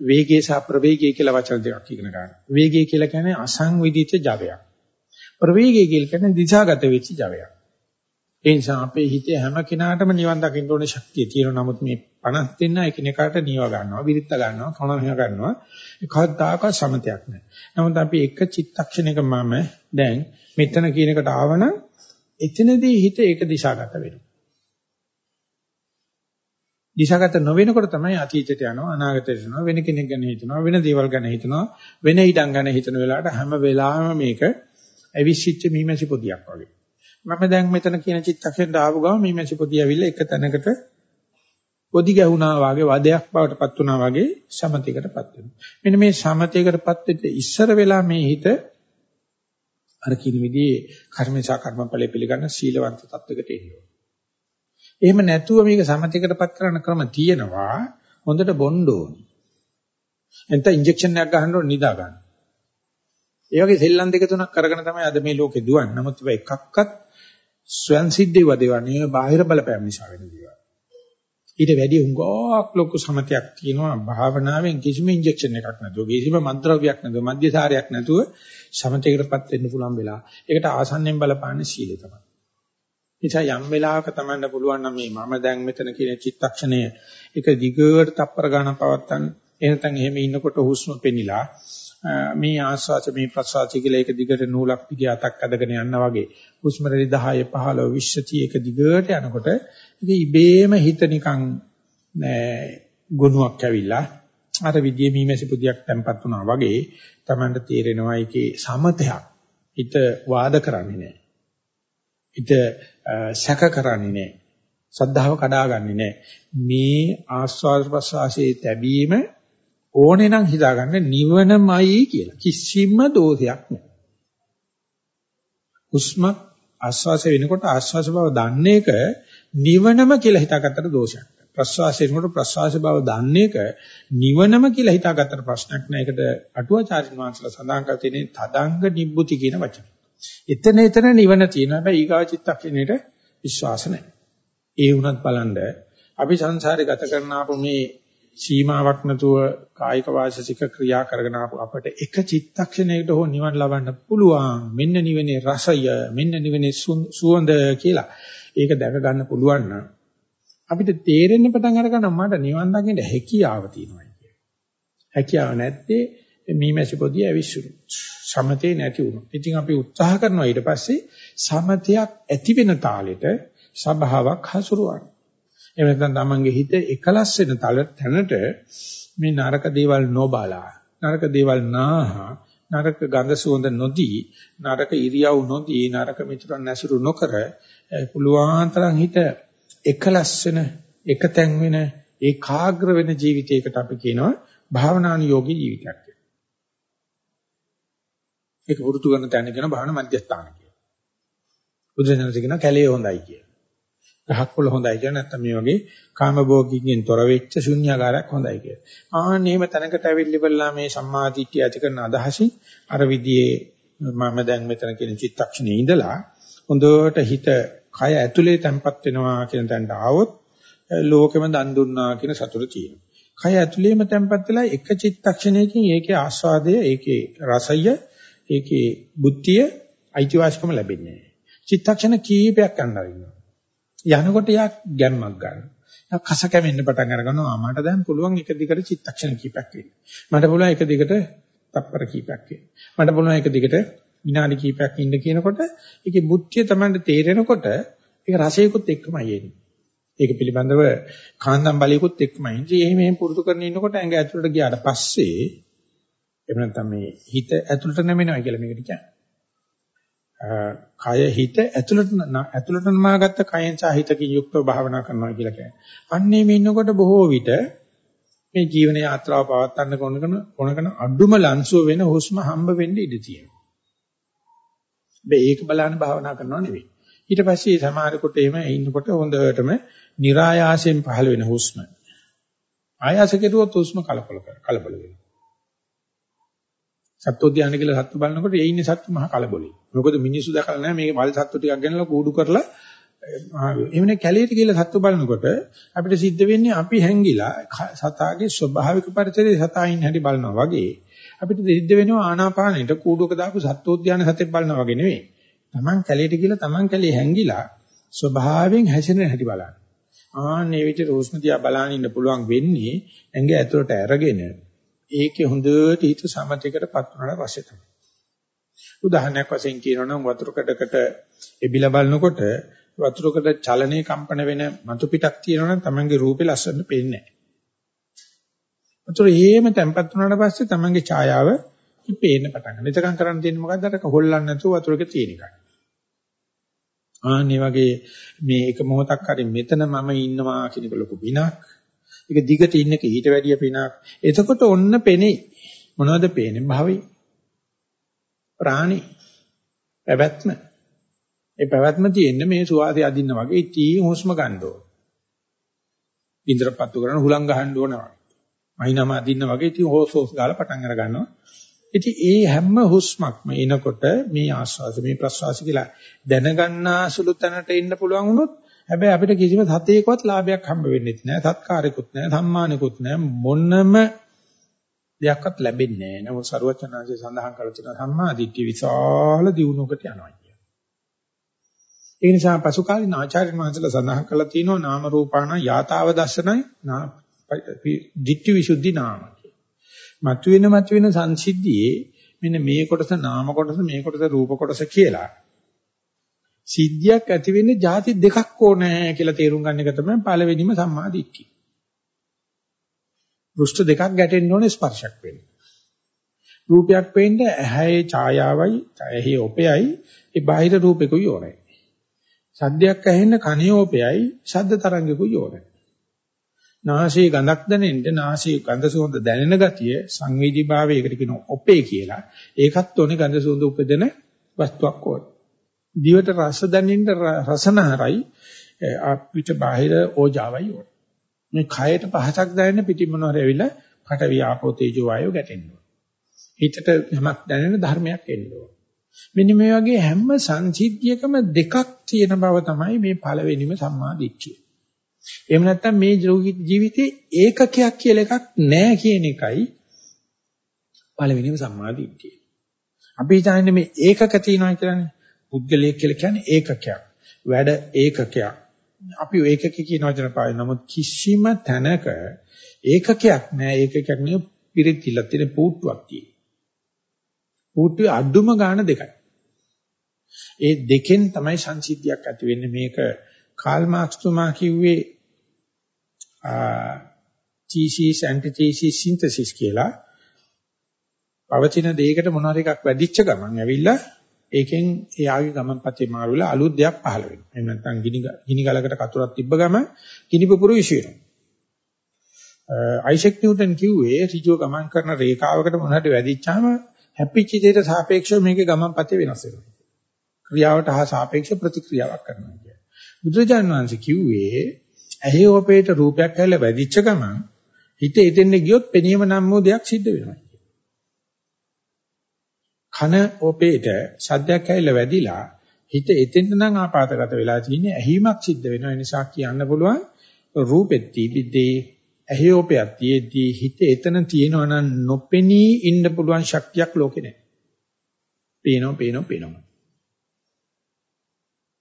වේගය සහ ප්‍රවේගය කියලා වචන දෙකක් ඉගෙන ගන්නවා. වේගය කියලා කියන්නේ අසංවිධිත ජවයක්. ප්‍රවේගය කියලා කියන්නේ දිශාගත වෙච්ච ජවයක්. ඒ නිසා අපේ හිතේ හැම කෙනාටම නිවන් දකින්න ඕනේ ශක්තිය තියෙනවා. නමුත් මේ 50 දෙන්න එකිනෙකාට නිව ගන්නවා, විරිත්ත ගන්නවා, කණහිය ගන්නවා. එකදාක සමතයක් නැහැ. නමුත් අපි එක චිත්තක්ෂණයක මම දැන් මෙතන කියන එකට ආවනම් එතනදී හිත ඒක දිශාගත වෙනවා. දිශාගත නොවෙනකොට තමයි අතීතයට යනවා අනාගතයට යනවා වෙන කෙනෙක් ගැන හිතනවා වෙන දේවල් ගැන හිතනවා වෙන ඉඩම් ගැන හිතන වෙලාවට හැම වෙලාවෙම මේක ඇවිස්සිච්ච මීමැසි පොදියක් වගේ. මම දැන් මෙතන කියන චිත්තක්ෂණයට ආපු ගම මීමැසි පොදිය ඇවිල්ලා එක තැනකට පොදි ගැහුණා වගේ වදයක් බවට පත් වුණා වගේ සමතයකටපත් වෙනවා. මෙන්න මේ සමතයකටපත් වෙද්දී ඉස්සර වෙලා මේ හිත අර කින විදිහේ කර්මේශා කර්මඵලයේ පිළිගන්න සීලවන්ත තත්වයකට එනවා එහෙම නැතුව මේක සමතයකටපත් කරන්න ක්‍රම තියෙනවා. හොඳට බොන්න ඕනේ. එතන ඉන්ජෙක්ෂන් එකක් ගහන්න ඕනේ නිදා ගන්න. ඒ වගේ සෙල්ලම් දෙක තුනක් කරගෙන තමයි අද මේ ලෝකේ දුවන්නේ. නමුත් ඒවා එකක්වත් ස්වයන් සිද්ධ වේවා නෙවෙයි බාහිර බලපෑම් නිසා වෙන දේවල්. ඊට වැඩි උංගක් ලොකු සමතයක් තියෙනවා භාවනාවෙන් කිසිම ඉන්ජෙක්ෂන් එකක් නැතුව කිසිම මන්ත්‍රව්‍යයක් නැතුව මධ්‍යසාරයක් නැතුව සමතයකටපත් වෙන්න පුළුවන් වෙලා. ඒකට ආසන්නෙන් බලපාන්නේ සීලය තමයි. නිසා යම් වෙලාවක තමන්න පුළුවන් නම් මේ මම දැන් මෙතන කියන චිත්තක්ෂණය එක දිගට තප්පර ගන්න පවත්තන් එහෙනම් එහෙම ඉන්නකොට හුස්ම පෙනිලා මේ ආස්වාද මේ ප්‍රසවාස කියලා එක දිගට නූලක් දිගේ අතක් අදගෙන යනවා වගේ හුස්ම රැලි 10 15 20 එක දිගට යනකොට ඒක ඉබේම හිත නිකන් ගුණයක් ඇවිල්ලා අර විදියේ මීමැසි පුදියක් තැම්පත් වුණා වගේ Tamanට තේරෙනවා ඒකේ සමතයක්. හිත වාද කරන්නේ නැහැ හිත සැක කරන්නේ නැහැ. සද්ධාව කඩාගන්නේ නැහැ. මේ ආස්වාද ප්‍රසආසයේ තැබීම ඕනේ නම් හිතාගන්න නිවනමයි කියලා. කිසිම දෝෂයක් නැහැ. හුස්ම ආස්වාස වෙනකොට ආස්වාස බව දන්නේ එක නිවනම කියලා හිතාගත්තට දෝෂයක් නැහැ. ප්‍රස්වාසයෙන්කොට ප්‍රස්වාස බව දන්නේ එක නිවනම කියලා හිතාගත්තට ප්‍රශ්නයක් නෑ. ඒකට අටුවාචාරින් වහන්සේලා සඳහන් කර තියෙන්නේ තදංග නිබ්බුති කියන වචනේ. එතන එතන නිවන තියෙනවා. හැබැයි ඊගාව චිත්තක්ෂණයට විශ්වාස නැහැ. ඒ වුණත් බලන්න අපි සංසාරේ ගත කරන ආපු මේ සීමාවක් නැතුව කායික වාචික ක්‍රියා කරගෙන ආපු අපට එක චිත්තක්ෂණයකට හෝ නිවන් ලබන්න පුළුවන්. මෙන්න නිවනේ රසය, මෙන්න නිවනේ සුවඳ කියලා. ඒක දැක ගන්න පුළුවන් නම් අපිට තේරෙන්න පටන් අර ගන්න මට නිවන් දකින්න හැකියාව තියෙනවා කියන්නේ. හැකියාව නැත්තේ මීමැසි පොදිය ඇවිස්සුණු. සමතේ නැති වුණා. ඉතින් අපි උත්සාහ කරනවා ඊට පස්සේ සමතයක් ඇති වෙන තාලෙට සබාවක් හසුරුවන්න. එහෙම නැත්නම් තමන්ගේ හිත එකලස් වෙන තැනට මේ නරක දේවල් නොබලා නරක දේවල් නාහා නරක ගඳ සුවඳ නොදී නරක ඉරියව් නොදී නරක මිතුරන් ඇසුරු නොකර පුළුවන් තරම් හිත එකලස් වෙන එකතෙන් වෙන ඒකාග්‍ර වෙන ජීවිතයකට අපි කියනවා භාවනානුයෝගී ජීවිතයක් කියලා. ඒක වෘතු කරන තැන කියන භාවනා මධ්‍යස්ථාන කියලා. බුදුසෙනස කියන කැලේ හොඳයි කියලා. ගහක් වල හොඳයි කියලා නැත්නම් මේ වගේ කාමභෝගිකෙන් තොර වෙච්ච ශුන්‍යාකාරයක් හොඳයි කියලා. ආන්න එහෙම තැනකට ඇවිල්ලිවලා මේ සම්මාදිට්ඨිය ඇති කරන අදහසින් අර විදිහේ මම දැන් මෙතන කියන චිත්තක්ෂණේ ඉඳලා හොඳට හිත කය ඇතුලේ තැම්පත් වෙනවා කියන තැනට ආවොත් ලෝකෙම දන් දුන්නා කියන සතුට තියෙනවා. කය ඇතුලේම තැම්පත් වෙලා එක චිත්තක්ෂණයකින් ඒකේ ආස්වාදය, ඒකේ රසය, ඒකේ බුද්ධිය අයිතිවාසිකම ලැබෙන්නේ නැහැ. චිත්තක්ෂණ කීපයක් ගන්නවා ඉන්නවා. යනකොට යා ගැම්මක් ගන්නවා. කස කැවෙන්න පටන් අර ගන්නවා. මට දැන් පුළුවන් එක දිගට චිත්තක්ෂණ කීපයක් වෙන්න. මට පුළුවන් එක දිගට තප්පර කීපයක් වෙන්න. මට පුළුවන් එක දිගට විනාඩි කීපයක් ඉන්න කියනකොට ඒකේ බුද්ධිය Tamanට තේරෙනකොට ඒක රසයකුත් එක්කමයි එන්නේ. ඒක පිළිබඳව කාන්දම් බලයකුත් එක්කමයි. ඉතින් එහෙම එහෙම පුරුදු කරගෙන ඉන්නකොට ඇඟ ඇතුළට ගියාට පස්සේ එහෙම නැත්නම් මේ හිත ඇතුළට නැමෙනවා කියලා මේකට කියන්නේ. කය හිත ඇතුළට ඇතුළට නමාගත්ත කයෙන් සහ හිතකින් යුක්තව භාවනා කරනවා කියලා කියන්නේ. අන්නේ මේ ඉන්නකොට බොහෝ විට මේ ජීවන යාත්‍රාව පවත්වන්න කොනකන කොනකන අඩුම ලන්සුව වෙන හුස්ම හම්බ වෙන්න ඉඩ තියෙනවා. හැබැයි ඒක බලන්න භාවනා කරනවා නෙවෙයි. ඊට පස්සේ සමහරකට එහෙම ඉන්නකොට හොඳටම નિરાයාසයෙන් පහළ වෙන හුස්ම. ආයාස කෙරුවොත් හුස්ම කලබල කලබල වෙනවා. සත්වෝද්‍යාන කියලා සත්තු බලනකොට ඒ ඉන්නේ සත්තු මහා කලබලයි. මොකද මිනිස්සු දැකලා නැහැ මේක වල සත්තු ටිකක් ගෙනලා කූඩු කරලා එවනේ කැලේට කියලා සත්තු බලනකොට අපිට සිද්ධ වෙන්නේ අපි හැංගිලා සතාගේ ස්වභාවික පරිසරයේ සතා ඉන්න හැටි බලනවා වගේ අපිට සිද්ධ වෙනවා ආනාපානෙට කූඩුවක දාපු සත්වෝද්‍යාන සතෙක් බලනවා වගේ නෙවෙයි. Taman කැලේට කියලා Taman කැලේ හැංගිලා ස්වභාවයෙන් හැසිරෙන හැටි බලන්න. ආන්නේ විදිහට රෝස්ම දිහා බලන ඉන්න පුළුවන් වෙන්නේ ඇඟ ඇතුළට අරගෙන ඒකේ හොඳට හිත සමතේකටපත් වුණාට පස්සේ තමයි. උදාහරණයක් වශයෙන් කියනවා නම් වතුර කඩකට එබිලා බලනකොට වතුරකට චලනයේ කම්පන වෙන මතු පිටක් තියෙනවා නම් Tamange රූපේ ලස්සන පේන්නේ නැහැ. වතුර හේම තැම්පත් වුණාට පස්සේ Tamange ඡායාව පේන්න පටන් ගන්නවා. එතකන් කරන්න තියෙන්නේ මොකද්ද? අර හොල්ලන්නේ නැතුව වතුරක තියෙන එකයි. ආන්නේ වගේ මේ එක මොහොතක් හරි මෙතන මම ඉන්නවා කියන එක ලොකු බිනක්. ඒක දිගට ඉන්න එක ඊට වැඩිය පිනක්. එතකොට ඔන්න පෙනේ. මොනවද පේන්නේ? භවයි. ප්‍රාණි. පැවැත්ම. ඒ පැවැත්ම තියෙන්නේ මේ සුවාසය අදින්න වගේ ඉතී හුස්ම ගන්න ඕන. ඉන්ද්‍රපත්තු කරන හුලං ගහන්න ඕන වගේ. මයින්ම අදින්න වගේ ඉතී හොස් හොස් ගාලා පටන් අර ගන්නවා. ඉතින් ඒ හැම හුස්මක්ම එනකොට මේ ආස්වාද මේ ප්‍රස්වාස කියලා දැනගන්නා සුළු තැනට එන්න පුළුවන් වුණොත් හැබැයි අපිට කිසිම සතේකවත් ලාභයක් හම්බ වෙන්නේ නැහැ. සත්කාරයකුත් නැහැ, සම්මානයකුත් නැහැ. මොනම දෙයක්වත් ලැබෙන්නේ නැහැ. නමුත් සරුවචනාංශය සඳහන් කරලා තියෙන සම්මා දිට්ඨිය විශාල දියුණුවකට යනවා කියන. ඒ නිසා පසු කාලින ආචාර්ය මහත්තයලා සඳහන් කරලා තියෙනවා නාම රූපාණ යථාව දර්ශනයි දිට්ඨි විසුද්ධි නාම. මතුවෙන මතුවෙන සංසිද්ධියේ මෙන්න මේ කොටස නාම කොටස මේ කොටස රූප කොටස කියලා සිද්ධියක් ඇති වෙන්නේ ಜಾති දෙකක් ඕනේ කියලා තේරුම් ගන්න එක තමයි පළවෙනිම සම්මා දිට්ඨිය. පෘෂ්ඨ දෙකක් ගැටෙන්න ඕනේ ස්පර්ශයක් වෙන්න. රූපයක් පේන්න ඇහැේ ඡායාවයි, ඇහි ඔපෙයි, ඒ බාහිර රූපෙකුයි ඕනේ. සද්දයක් ඇහෙන්න කනේ ඔපෙයි, ශබ්ද තරංගිකුයි ඕනේ. නාසයේ ගඳක් දැනෙන්න නාසයේ ගඳ සුවඳ දැනෙන ගතිය සංවේදී භාවයකට කියනවා ඔපේ කියලා. ඒකත් ඕනේ ගඳ සුවඳ උපදින වස්තුවක් ඕනේ. දිවට රස දැනෙන්න රසනහරයි අපිට බාහිර ඕජාවයි ඕන. මේ කයට පහසක් දැනෙන පිටින් මොනවාරි ඇවිල්ලා පටවිය ආපෝ තේජෝ වායෝ ගැටෙනවා. හිතට යමක් දැනෙන ධර්මයක් එන්න ඕන. මෙන්න මේ වගේ හැම සංසිද්ධියකම දෙකක් තියෙන බව තමයි මේ පළවෙනිම සම්මා දිට්ඨිය. එහෙම නැත්නම් මේ ජීවිතේ ඒකකයක් කියලා එකක් නැහැ කියන එකයි පළවෙනිම සම්මා දිට්ඨිය. අපි හිතන්නේ මේ ඒකක තියෙනවා කියලානේ. පුද්ගලයෙක් කියලා කියන්නේ ඒකකයක්. වැඩ ඒකකයක්. අපි ඒකක කියන වචන පාවිච්චි නමුත් කිසිම තැනක ඒකකයක් නැහැ. ඒකකයක් නෙවෙයි පිරිතිලා තියෙන පුට්ටුවක් තියෙනවා. පුට්ටුවේ අඩුම ගාණ දෙකයි. ඒ දෙකෙන් තමයි සංසිද්ධියක් ඇති වෙන්නේ මේක කාල් මාක්ස් තුමා කිව්වේ thesis antithesis synthesis කියලා පවතින දෙයකට මොනවාරි එකක් වැඩිච්ච ගමන් ඇවිල්ලා ඒකෙන් එයාගේ ගමන්පතේ මාරු වෙලා අලුත් දෙයක් පහළ වෙනවා. එහෙම නැත්නම් ගිනි ගිනි ගලකට කතුරක් තිබ්බ ගම ගිනි පුපුරු විශ් වෙනවා. අයිසෙක් නිව්ටන් කිව්වේ ඍජුව ගමන් කරන රේඛාවකට මොනවාරි වැඩිච්චාම හැපිච්ච දෙයට සාපේක්ෂව මේකේ ගමන්පතේ වෙනස් වෙනවා. ක්‍රියාවට හා සාපේක්ෂ ප්‍රතික්‍රියාවක් කරනවා කියන්නේ. බුදුරජාණන් වහන්සේ කිව්වේ ඇහි ඔපේට රූපයක් ඇවිල්ලා වැදිච්ච ගමන් හිත එතෙන්න ගියොත් පෙනීම නම් වූ දෙයක් සිද්ධ වෙනවා. කන ඔපේට සද්දයක් ඇවිල්ලා වැදිලා හිත එතෙන්න නම් ආපాతගත වෙලා තියෙන්නේ ඇහිමක් සිද්ධ වෙනවා. ඒ නිසා කියන්න පුළුවන් රූපෙත් තිබිද්දී ඇහි ඔපයක් තියේදී හිත එතන තියෙනවා නම් නොපෙනී ඉන්න පුළුවන් ශක්තියක් ලෝකේ නැහැ. පේනවා පේනවා පේනවා.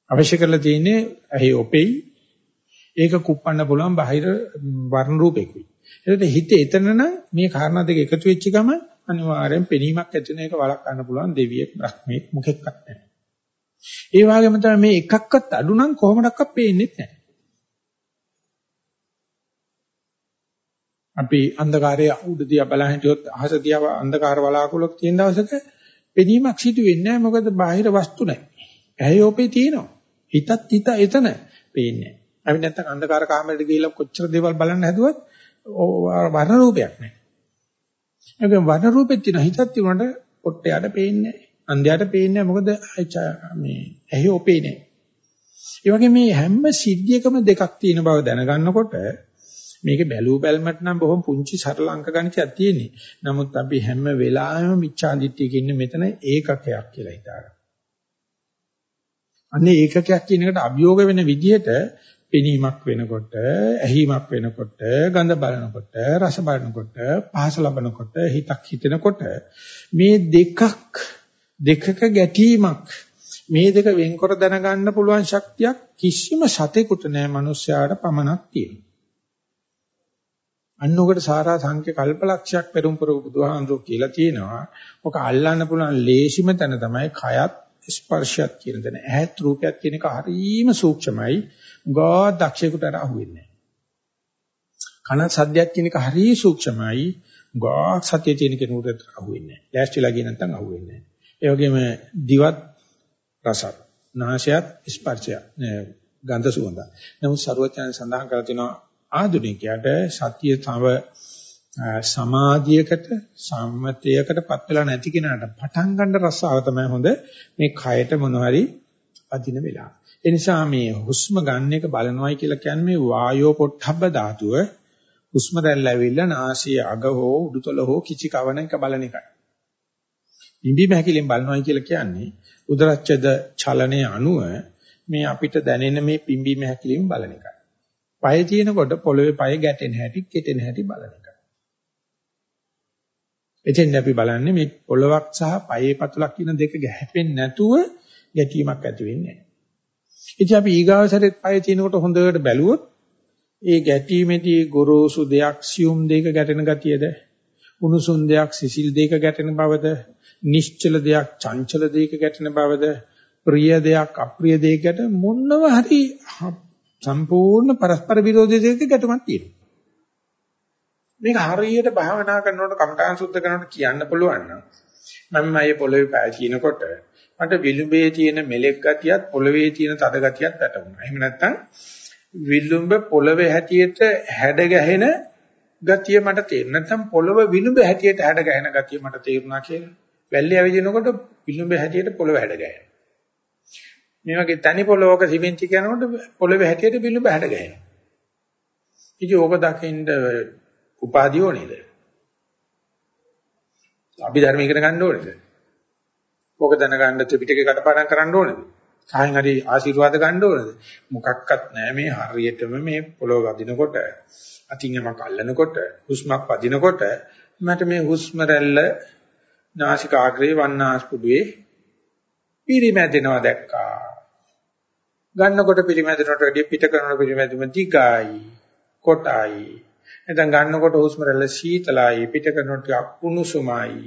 අවශ්‍ය කරලා තියෙන්නේ ඇහි ඔපෙයි ඒක කුප්පන්න පුළුවන් බාහිර වර්ණ රූපෙකුයි. ඒකට හිත එතන නම් මේ කාරණා දෙක එකතු වෙච්ච ගම අනිවාර්යෙන් පෙනීමක් ඇති වෙන එක වළක්වන්න පුළුවන් දෙවියෙක් බ්‍රහ්මෙක් මොකෙක්වත් නැහැ. ඒ වගේම තමයි මේ එකක්වත් අඩු නම් කොහොමඩක්වත් පේන්නේ නැහැ. අපි අන්ධකාරයේ උඩ දිහා බලන හිටියොත් අහස දිහා අන්ධකාර වලාකුළක් තියෙන දවසක පෙනීමක් සිදු වෙන්නේ නැහැ මොකද බාහිර වස්තු නැහැ. ඇයි ඔපේ තියෙනවා. හිතත් හිත එතන පේන්නේ. අපි නැත්තම් අන්ධකාර කාමරයට ගිහිල්ලා කොච්චර දේවල් බලන්න හැදුවත් වර්ණ රූපයක් නැහැ. ඒක වර්ණ රූපෙත් තියෙන හිතත් තිබුණාට පොට්ටයට පේන්නේ නැහැ. අන්ධයාට පේන්නේ මොකද මේ ඇහි ඔපේ නැහැ. ඒ වගේ මේ හැම සිද්ධියකම දෙකක් තියෙන බව දැනගන්නකොට මේක බැලූ බැලමට නම් බොහොම පුංචි සරල අංක ගණිතයක් තියෙන්නේ. නමුත් අපි හැම වෙලාවෙම මිච්ඡා දිට්ඨියක ඉන්නේ මෙතන ඒකකයක් කියලා හිතාගන්න. අන්නේ ඒකකයක් කියන එකට අභියෝග වෙන විදිහට පෙනීමක් වෙනකොට, ඇහිීමක් වෙනකොට, ගඳ බලනකොට, රස බලනකොට, පහස ලබනකොට, හිතක් හිතෙනකොට මේ දෙකක් දෙකක ගැටීමක් මේ දෙක වෙන්කොට දැනගන්න පුළුවන් ශක්තියක් කිසිම සතෙකුට නැහැ මිනිස්යාට පමණක් තියෙනවා. අන්නෝකට සාරා සංඛ්‍ය කල්පලක්ෂයක් පෙරම් පුරු බුදුහාමුදුරුවෝ කියලා තියෙනවා. ඔක අල්ලන්න පුළුවන් ලේසිම තැන තමයි කයත් ස්පර්ශයත් කියන දේ. ඇහත් රූපයත් කියන එක හරීම සූක්ෂමයි. ගා දක්ෂයෙකුට අර අහුවෙන්නේ කන සද්දයක් කියන එක හරිය සූක්ෂමයි. ගා සතිය තියෙන කෙනෙකුට අහුවෙන්නේ නැහැ. ලෑස්තිලා ගිය නැත්නම් අහුවෙන්නේ නැහැ. ඒ වගේම දිවත් රසත්, නාසයත් ස්පර්ශයත්, ගන්ධ සුවඳ. නමුත් ਸਰවඥයන් සඳහන් කරලා තිනවා ආධුනිකයාට සතිය තව සමාධියකට සම්මතයකටපත් වෙලා නැති කෙනාට පටන් ගන්න රසාව තමයි හොඳ මේ කයට මොනවාරි අදින වෙලාව. ඒ නිසා මේ හුස්ම ගන්න එක බලනවායි කියලා කියන්නේ මේ වායෝ පොට්ටබ්බ ධාතුව හුස්ම දැල්ල ඇවිල්ලා නාසයේ අග හෝ උඩුතල හෝ කිචි කවන එක බලන එකයි. ඉඹීම හැකිලෙන් බලනවායි කියලා කියන්නේ උදරච්ඡද චලනයේ අනුව මේ අපිට දැනෙන මේ පිම්බීම හැකිලෙන් බලන එකයි. පය තියෙනකොට පොළවේ පය ගැටෙන හැටි, කෙටෙන හැටි බලන එකයි. එතෙන් අපි බලන්නේ මේ පොළවක් සහ පයේ පතුලක් කියන දෙක ගැහෙන්නේ නැතුව ගැටීමක් ඇති වෙන්නේ නැහැ. ඉතින් අපි ඊගාවසරෙත් පය තියෙනකොට හොඳට බැලුවොත් ඒ ගැටීමේදී ගොරෝසු දෙයක් සියුම් දෙයක ගැටෙන ගතියද උණුසුම් දෙයක් සිසිල් දෙයක ගැටෙන බවද නිශ්චල දෙයක් චංචල දෙයක ගැටෙන බවද ප්‍රිය දෙයක් අප්‍රිය දෙයකට මොනව හරි සම්පූර්ණ පරස්පර විරෝධී දෙයක ගැටුමක් තියෙනවා. මේක හරියට භාවනා කරනකොට කමඨාන් සුද්ධ කරනකොට කියන්න පුළුවන් නම් මම මයේ පොළවේ පය කියනකොට මට විලුඹේ තියෙන මෙලෙක් ගතියත් පොළවේ තියෙන තද ගතියත් වැටුණා. එහෙම නැත්නම් විලුඹ පොළවේ හැටියට හැඩ ගැහෙන ගතිය මට තේරෙනවා. නැත්නම් පොළව විලුඹ හැටියට හැඩ ගැහෙන ගතිය මට තේරුණා කියලා. වැල්ලේ ඇවිදිනකොට විලුඹ හැටියට පොළව හැඩ ගැහෙනවා. මේ වගේ තනි පොළවක සිමෙන්ති කරනකොට පොළවේ හැටියට විලුඹ හැඩ ගැහෙනවා. ඉතින් ඕක දකින්න උපාධිය ඕනේද? අපි ධර්ම ඉගෙන ගන්න ඕනේද? ඕක දැනගන්න ත්‍රිපිටකේ කටපාඩම් කරන්න ඕනේද? කායෙන් හරි ආශිර්වාද ගන්න ඕනේද? මොකක්වත් නැහැ මේ හරියටම මේ පොළොව වදිනකොට අතින් යමක් අල්ලනකොට හුස්මක් වදිනකොට මට මේ හුස්ම රැල්ල නාසිකාග්‍රේ වන්නාස්පුඩුවේ පිරිමැදෙනවා දැක්කා. ගන්නකොට පිරිමැදෙනට වැඩිය පිට කරනකොට පිරිමැදීම දිගයි, කොටයි. නැත්නම් ගන්නකොට හුස්ම රැල්ල සීතලයි, පිට කරනකොට අකුණුසුමයි.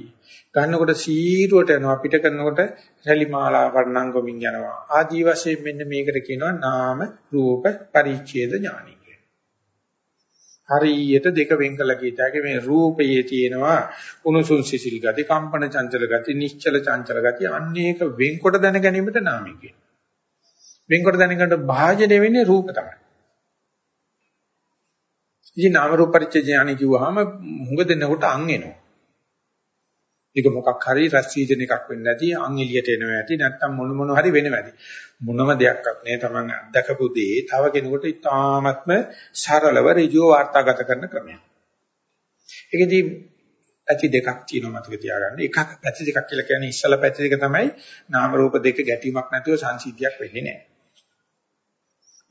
ගන්නකොට සීරුවට යනවා, පිට කරනකොට රැලි මාලා වර්ණංගමින් යනවා. ආදී වශයෙන් මෙන්න මේකට කියනවා නාම රූප පරිච්ඡේද ඥානයි. හරියට දෙක වෙන් කළා කියතයි මේ රූපයේ තියෙනවා උණුසුම් සිසිල් ගති, කම්පන චංචල ගති, නිශ්චල චංචල ගති අන්නේක වෙන්කොට දැන ගැනීමට නාමය කියනවා. වෙන්කොට දැනගන්න භාජනය වෙන්නේ රූප තමයි. ඉතින් නාම රූප පරිච්ඡේදයන් කිව්වහම හුඟ දෙනකොට අං එනවා. ඒක මොකක් හරි රැස්වීජන එකක් වෙන්නේ නැති අං එළියට එනවා ඇති නැත්තම් මොන මොන හරි වෙනවා ඇති. මොනම දෙයක්වත් නෑ Taman අත්දකපු දේ තව කෙනෙකුට ඉතාමත්ම සරලව ඍජුව වාර්තාගත කරන ක්‍රමයක්. ඒකෙදි පැති දෙකක් තියෙනවා මතක තියාගන්න. එකක් පැති දෙකක් කියලා කියන්නේ ඉස්සල පැති දෙක තමයි නාම රූප දෙක ගැටීමක් නැතුව සංසිද්ධියක් වෙන්නේ නැහැ.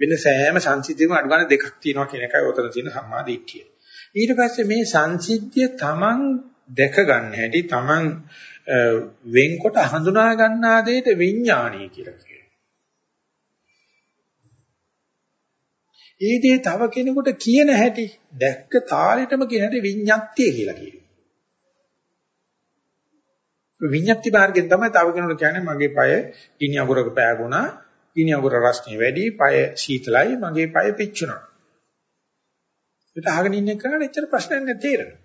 වෙන සෑම සංසිද්ධියකම අඩු ගන්න දෙකක් තියෙනවා කියන එකයි උතන තියෙන සම්මා දිට්ඨිය. ඊට පස්සේ මේ සංසිද්ධිය Taman දැක ගන්න හැටි Taman වෙන්කොට හඳුනා ගන්නා දෙයට විඥාණී කියලා කියනවා. ඒ දේ තව කෙනෙකුට කියන හැටි දැක්ක තාලෙටම කියන හැටි විඤ්ඤාත්තිය කියලා කියනවා. විඤ්ඤාති මාර්ගයෙන් තමයි තව කෙනෙකුට කියන්නේ මගේ পায় ගිනි අඟුරක පෑගුණා ගිනි අඟුර රස්නේ වැඩි, পায় සීතලයි, මගේ পায় පිච්චුණා. ඒක අහගෙන ඉන්න කෙනාට එච්චර ප්‍රශ්නයක් නැහැ තේරෙනවා.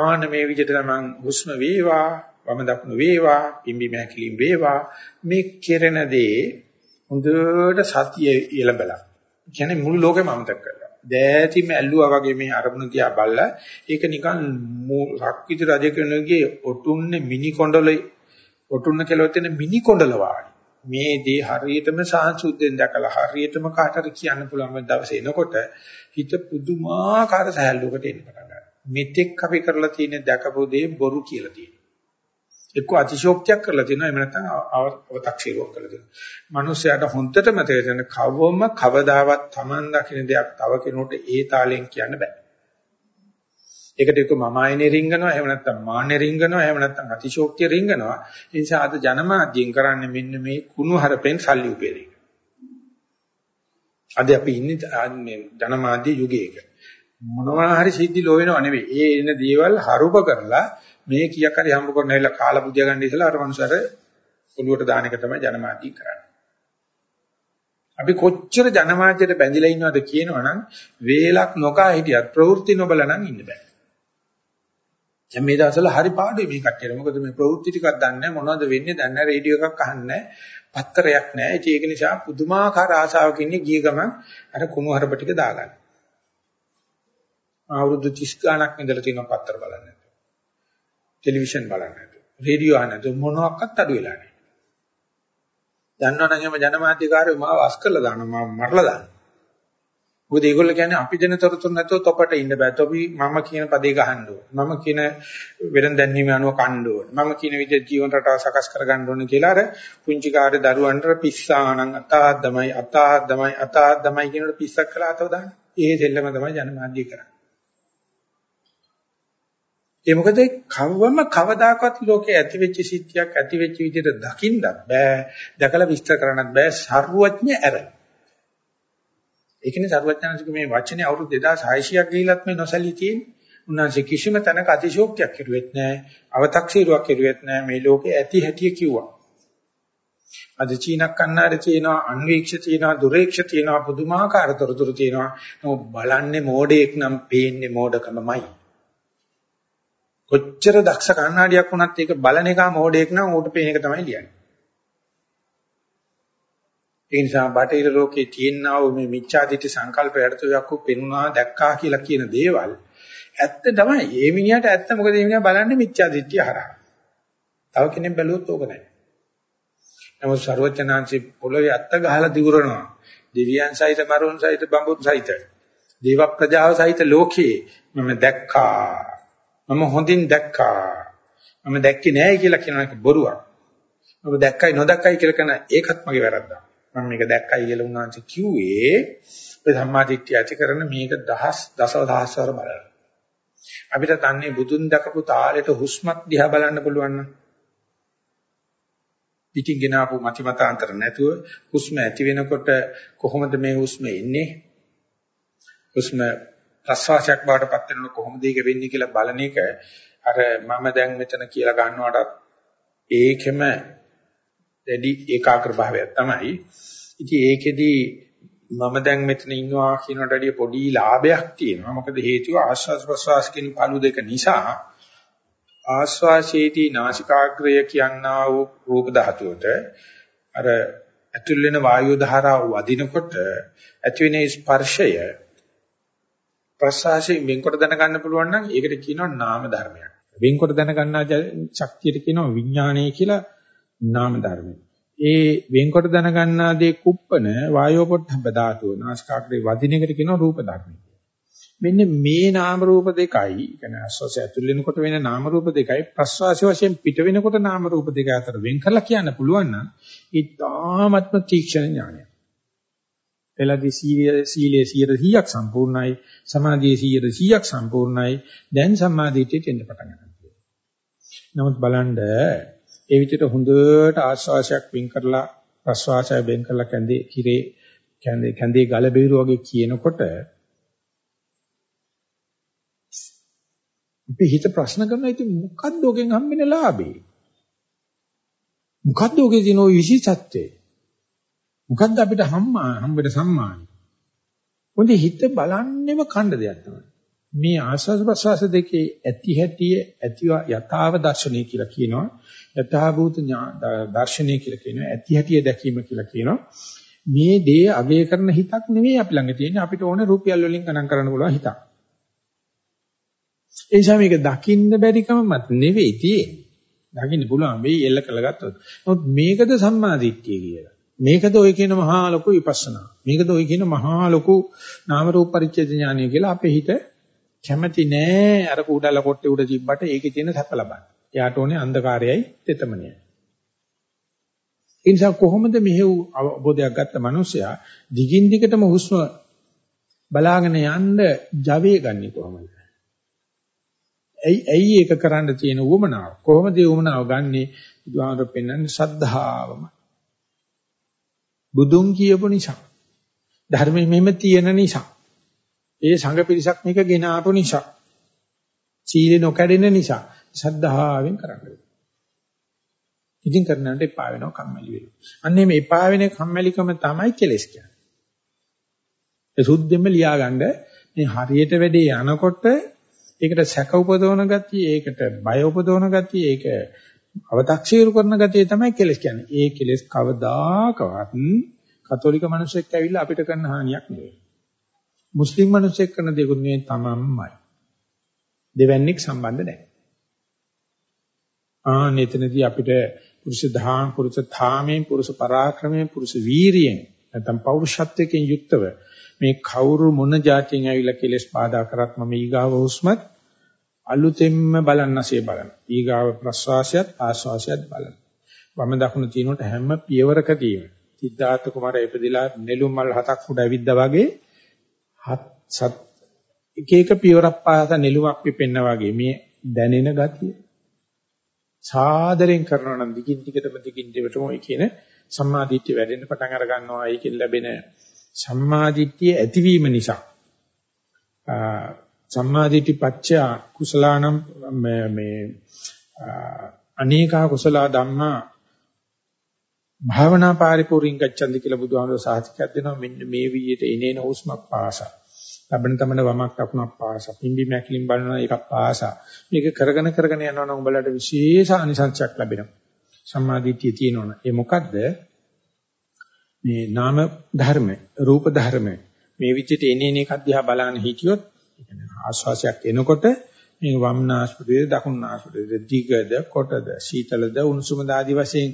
ආන මේ විදිහට තමන් හුස්ම වේවා, වම දකුණු වේවා, පිම්බි මහැකිලිම් වේවා මේ කෙරෙන දේ හොඳට සතිය ඉලබලා. කියන්නේ මුළු ලෝකෙම අමතක කරලා. දෑතිම ඇල්ලුවා වගේ මේ අරමුණ දිහා බලලා ඒක නිකන් රක්විත රජ කෙනෙකුගේ ඔටුන්නේ මිනි කොණ්ඩලේ ඔටුන්න කෙලවතෙන මිනි කොණ්ඩල වාගේ. මේ දේ හරියටම සාංශුද්ධෙන් දැකලා හරියටම කාටද කියන්න පුළුවන් දවසේ එනකොට හිත පුදුමාකාර සහැල්ලුවකට එන්න පටන් ගන්නවා. මෙතෙක් අපි කරලා තියෙන දැකපු දේ බොරු කියලා තියෙනවා. එක්ක අතිශෝක්තියක් කරලා තියෙනවා එහෙම නැත්නම් අව탁ෂීරුවක් කරලා තියෙනවා. මිනිස්යාට හොඳට මතක තියෙන කවවම කවදාවත් Taman දකින්න දෙයක් තව කෙනෙකුට ඒ තාලෙන් කියන්න බෑ. ඒකට එක්ක මම ආයනේ රිංගනවා එහෙම නැත්නම් මාන්නේ රිංගනවා එහෙම නැත්නම් අතිශෝක්තිය රිංගනවා. ඒ නිසා අද ජනමාධ්‍යයෙන් කරන්නේ මෙන්න මේ කුණු හරපෙන් සල්ලි උපේරි අද අපි ඉන්නේ මේ ජනමාධ්‍ය යුගයක මොනවා හරි සිද්ධි ලෝවෙනව නෙවෙයි. ඒ එන දේවල් හරුප කරලා මේ කීයක් හරි හම්බ කරන ඇවිල්ලා කාලා බුදියා ගන්න ඉස්සලා අර මනුස්සර ඔළුවට දාන එක තමයි ජනමාධ්‍ය කරන්නේ. අපි කොච්චර ජනමාධ්‍යයට බැඳිලා ඉන්නවද කියනවනම් වේලක් නොකා හිටියත් ප්‍රවෘත්ති නොබල නම් ඉන්න බෑ. දැන් මේ දවස්වල හරි පාඩුයි මේ කට්ටියට. මොකද මේ ප්‍රවෘත්ති ටිකක් දන්නේ නැහැ මොනවද වෙන්නේ දන්නේ නැහැ රේඩියෝ එකක් අහන්නේ නැහැ. පත්තරයක් නැහැ. ඒක නිසා පුදුමාකාර ආසාවක ඉන්නේ ගිය ගමන් අර කුණු හරප ටික දාගන්න. අවුරුදු 30 ගණක් ඉඳලා තියෙනවා පත්තර බලන්නේ. ටෙලිවිෂන් බලන්නේ. රේඩියෝ අහන්නේ මොනවාක්වත් අඩු වෙලා නැහැ. දන්නවනම් එහෙම ජනමාධ්‍යකාරයෝ මාව අස් කරලා දානවා මරලා දානවා. මොකද ඒගොල්ලෝ කියන්නේ අපි දෙන තොරතුරු නැතුව තොපට ඉන්න බෑ. තොපි මම කියන පදේ ගහන්න ඕන. මම කියන වෙන දැන්වීම අනුව කන්න ඕන. මම කියන විදිහට ජීවන රටාව සකස් කර ගන්න ඕන කියලා අර පුංචි කාර්ය දරුවන්ට පිස්සානම් අතාද්දමයි අතාද්දමයි අතාද්දමයි කියනකොට පිස්සක් කළා අතව දාන්න. ඒ දෙල්ලම තමයි ජනමාධ්‍ය කරන්නේ. ඒ මොකද කවවම කවදාකවත් ලෝකේ ඇති වෙච්ච සිද්ධියක් ඇති වෙච්ච විදිහට දකින්නත් බෑ. දැකලා විස්තර කරන්නත් බෑ. ਸਰුවඥ ඇරලා ඒකනේ සර්වඥාන්සික මේ වචනේ අවුරුදු 2600ක් ගිහිලත් මේ නොසැලී තියෙන්නේ. උන්වහන්සේ කිසිම තැනක අතිශෝක්තියක් කෙරුවෙත් නැහැ. අව탁සීරුවක් කෙරුවෙත් නැහැ. මේ ලෝකේ ඇති හැටි කිව්වා. අද චීනක් කන්නාරේ තියෙනවා, අන්වීක්ෂ තියෙනවා, දුරේක්ෂ තියෙනවා, පුදුමාකාර තොරතුරු තියෙනවා. නමුත් බලන්නේ මෝඩයෙක් නම් පේන්නේ මෝඩකමයි. කොච්චර දක්ෂ කන්නාඩියක් වුණත් ඒක බලන එක මෝඩයෙක් නම් ඌට පේන එක තමයි ලියන්නේ. ඒ නිසා බටහිර ලෝකේ තියෙනා වූ මේ මිච්ඡාදිට්ඨි සංකල්පයට යක්කු පෙනුනා දැක්කා කියලා කියන දේවල් ඇත්ත තමයි. ඒ මිනිහට ඇත්ත මොකද මේ මිනිහා බලන්නේ මිච්ඡාදිට්ඨිය හරහා. තව කෙනෙක් බැලුවොත් ඕක නැහැ. නමුත් ਸਰවචනාංශි පොළවේ අත්ත ගහලා දිගුරනවා. දෙවියන් සහිත මරුන් සහිත බඹුන් සහිත දේව ප්‍රජාව සහිත ලෝකේ මම දැක්කා. මම හොඳින් දැක්කා. මම දැක්කේ නෑ කියලා කියන එක බොරුවක්. ඔබ දැක්කයි නොදැක්කයි කියලා කරන ඒකත් මගේ වැරද්දක්. මම මේක දැක්කයි කියලා උන්වහන්සේ කිව්වේ ඔය සම්මාදිට්ඨිය ඇති කරන මේක දහස් දසදහස්වර බලන්න. අපිට තන්නේ බුදුන් දැකපු තාලෙට හුස්මත් දිහා බලන්න පුළුවන් නම් පිටින් ගෙන ආපු මති මතාන්තර නැතුව හුස්ම ඇති වෙනකොට කොහොමද මේ හුස්ම එන්නේ හුස්ම ප්‍රශ්වාසයක් බවට පත් වෙනකොට කොහොමද ඒක වෙන්නේ කියලා බලන එක අර මම දැන් මෙතන කියලා ගන්නවටත් ඒකෙම දැඩි ඒකාග්‍ර භාවයක් තමයි ඉතින් ඒකෙදි මම දැන් මෙතන ඉන්නවා කියනට වැඩිය පොඩි ලාභයක් තියෙනවා මොකද හේතුව ආශ්වාස ප්‍රශ්වාස කියන පළු දෙක නිසා ආශ්වාසයේදී නාසිකාග්‍රය කියනා වූ රූප ධාතුවට අර ඇතුල් වෙන වායු ධාරාව වදිනකොට ඇතිවෙන ස්පර්ශය ප්‍රසආසයෙන් වෙන්කොට දැනගන්න පුළුවන් නම් ඒකට කියනවා නාම ධර්මයක්. වෙන්කොට දැනගන්නා ශක්තියට කියනවා විඥානය කියලා නාම ධර්මය. ඒ වෙන්කොට දැනගන්නා දේ කුප්පන වායෝ පොට්ටබ්බ ධාතුව නාසිකාග්‍රේ වදින එකට කියනවා රූප ධර්මය. මෙන්න මේ නාම රූප දෙකයි කියන්නේ ආස්වාසය ඇතුල් වෙනකොට වෙන නාම රූප දෙකයි ප්‍රස්වාසය වශයෙන් පිට වෙනකොට නාම රූප දෙක අතර වෙන් කරලා කියන්න පුළුවන් නම් ඒ තාමත්ම තීක්ෂණ ඥානය. එළදී සීලයේ 100ක් සම්පූර්ණයි සමාධියේ 100ක් සම්පූර්ණයි දැන් සමාධියට එන්න පටන් ගන්නවා. නමුත් බලන්න ඒ විදිහට හොඳට ආස්වාසයක් වෙන් කරලා ප්‍රස්වාසය වෙන් කරලා කැඳේ කිරේ කැඳේ කැඳේ ගල බීරු වගේ කියනකොට අපි හිත ප්‍රශ්න කරනවා ඉතින් මොකද්ද ඔගෙන් හම්බෙන ලාභේ? මොකද්ද ඔගේ දින ওই විශේෂත්වය? මොකද්ද අපිට හම්මා හම්බෙන සම්මානයි? මොකද හිත බලන්නේම ඛණ්ඩ දෙයක් තමයි. මේ ආස්වාද ප්‍රසවාස දෙකේ ඇති හැටිය ඇති යථාව දර්ශනය කියලා කියනවා. යථාභූත දර්ශනය කියලා කියනවා. ඇති හැටිය දැකීම කියලා කියනවා. මේ දේ අගය කරන හිතක් නෙවෙයි අපි ළඟ තියෙන්නේ අපිට ඕනේ රුපියල් වලින් ගණන් කරන්න පුළුවන් හිතක්. ඒ නිසා මේක දකින්න බැරිකමත් නෙවෙයි තියෙන්නේ. දකින්න පුළුවන් වෙයි එල්ල කළා ගත්තොත්. නමුත් මේකද සම්මාදිට්ඨිය කියලා. මේකද ඔය කියන මහා ලොකු විපස්සනා. මේකද ඔය කියන මහා ලොකු නාම රූප පරිච්ඡේද ඥානය කියලා අපේ හිත කැමති නෑ අර කුඩල කොට්ටේ උඩ තිබ්බට ඒකේ තියෙන සැප ලබන්න. එයාට ඕනේ අන්ධකාරයයි තෙතමනියයි. ඒ නිසා කොහොමද මෙහෙව් අවබෝධයක් ගත්ත මිනිසයා දිගින් දිගටම හුස්ම බලාගෙන යන්න ජවයේ ගන්නෙ කොහොමද? ඇයි ඇයි ඒක කරන්න තියෙන උවමනාව? කොහොමද ඒ උවමනාව ගන්නෙ? බුදුහාමර පෙන්වන්නේ ශ්‍රද්ධාවම. බුදුන් කියපු නිසා. ධර්මයේ මෙහෙම තියෙන නිසා. ඒ සංඝ පිරිසක් මේක ගෙන ආපු නිසා. සීල නොකඩෙන නිසා ශ්‍රද්ධාවෙන් කරන්නේ. ඉතින් කරන්නට එපා වෙනවා කම්මැලි වෙනවා. අන්නේ මේ එපා වෙන කම්මැලිකම තමයි කෙලස් කියන්නේ. ඒ සුද්ධෙම ලියාගන්න මේ හරියට වැඩේ යනකොට ඒකට සැක උපදවන ගතිය, ඒකට බය උපදවන ගතිය, ඒක අව탁සීරු කරන ගතිය තමයි කෙලස් කියන්නේ. ඒ කෙලස් කවදාකවත් කතෝලික මිනිස්සෙක් ඇවිල්ලා අපිට කරන හානියක් නෙවෙයි. මුස්ලිම් මිනිස්සෙක් කරන දේකුත් නෙවෙයි තමන්මයි. දෙවන්නේක් සම්බන්ධ නැහැ. ආ neතනදී අපිට පුරුෂ ධාම පුරුෂ ධාමයෙන් පුරුෂ පරාක්‍රමයෙන් පුරුෂ වීරියෙන් නැත්නම් පෞරුෂත්වයෙන් යුක්තව මේ කවුරු මොන જાතියෙන් ඇවිල්ලා කෙලස් බාධා කරත් මම ඊගාව හුස්මත් අලුතෙන්ම බලන්නසේ බලන. ඊගාව ප්‍රස්වාසයත් ආස්වාසයත් බලන. වම දකුණ තිනොට හැම පියවරකදීම සිද්ධාර්ථ කුමාරයා ඉපදිලා නෙළුම් මල් හතක් උඩ ඇවිද්දා වගේ හත් සත් එක එක පියවරක් පාස නෙළුමක් පිපෙන්න වගේ මේ දැනෙන ගතිය. සාදරෙන් කරනවා නම් දිගින් දිගටම දිගින් දිගටම ඔය කියන සම්මාදිට්ඨිය වැඩෙන්න පටන් අර ගන්නවා. ඒකෙන් ලැබෙන සම්මාදිට්ඨිය ඇතිවීම නිසා සම්මාදිට්ඨි පච්චය කුසලානම් මේ අනේකා කුසල ධම්මා භාවනා පරිපූර්ණ ගච්ඡන්ති කියලා බුදුහාමුදුරුවෝ සාහිත්‍යයක් දෙනවා. මෙන්න මේ විදිහට එනේන හුස්මක් පාසා. ලබන තමන වමක් ලකුණක් පාසා. පිම්බි මැකිලින් බලනවා එකක් පාසා. මේක කරගෙන කරගෙන යනවා නම් උඹලට විශේෂ අනිසංසයක් ලැබෙනවා. සම්මාදිට්ඨිය තියෙනවනේ ඒ මොකද්ද? මේ නාම ධර්ම රූප ධර්ම. මේ විදිහට එනේන එකක් දිහා බලන හිටියොත් ආශ්වාසයක් එනකොට මේ වම්නාස්පදයේ දකුණාස්පදයේ දිගද කොටද සීතලද උණුසුමද ආදි වශයෙන්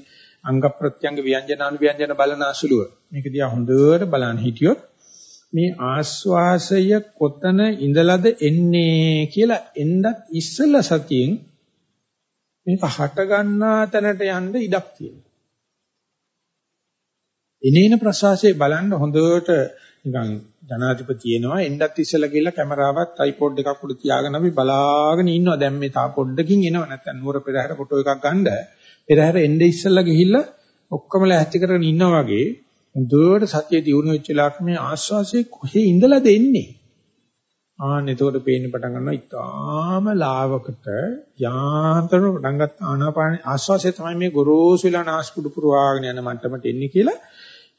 අංග ප්‍රත්‍යංග ව්‍යංජන අනුව්‍යංජන බලන අසුලුව. මේක දිහා හොඳට බලන්න හිටියොත් මේ ආස්වාසය කොතන ඉඳලාද එන්නේ කියලා එන්නත් ඉස්සෙල්ලා සතියෙන් මේක හට ගන්නා තැනට යන්න ඉඩක් තියෙනවා. එනේන ප්‍රසවාසයේ බලන්න හොඳට නිකන් ජනාධිපති එනවා එන්නත් ඉස්සෙල්ලා ගිහලා කැමරාවත් ට්‍රයිපෝඩ් එකක් උඩ තියාගෙන අපි බලාගෙන ඉන්නවා. දැන් මේ තා පොඩ්ඩකින් එනවා. නැත්නම් නුවර පෙරහැර ෆොටෝ එකක් ගන්න පෙරහැර එන්නේ ඉස්සෙල්ලා ගිහිල්ලා ඔක්කොම ලෑස්ති කරගෙන ඉන්නවා වගේ හොඳට සතිය දිනු වෙච්ච ලාක මේ ආස්වාසිය කොහේ ඉඳලා දෙන්නේ ආන්න එතකොට පේන්න පටන් ගන්නවා ඉතාම ලාවකට යාන්ත්‍රණ පටන් ගත්ත ආනාපාන ආස්වාසිය තමයි මේ ගොරෝසු වෙලා නාස්පුඩු පුරවාගෙන යන මට්ටමට එන්නේ කියලා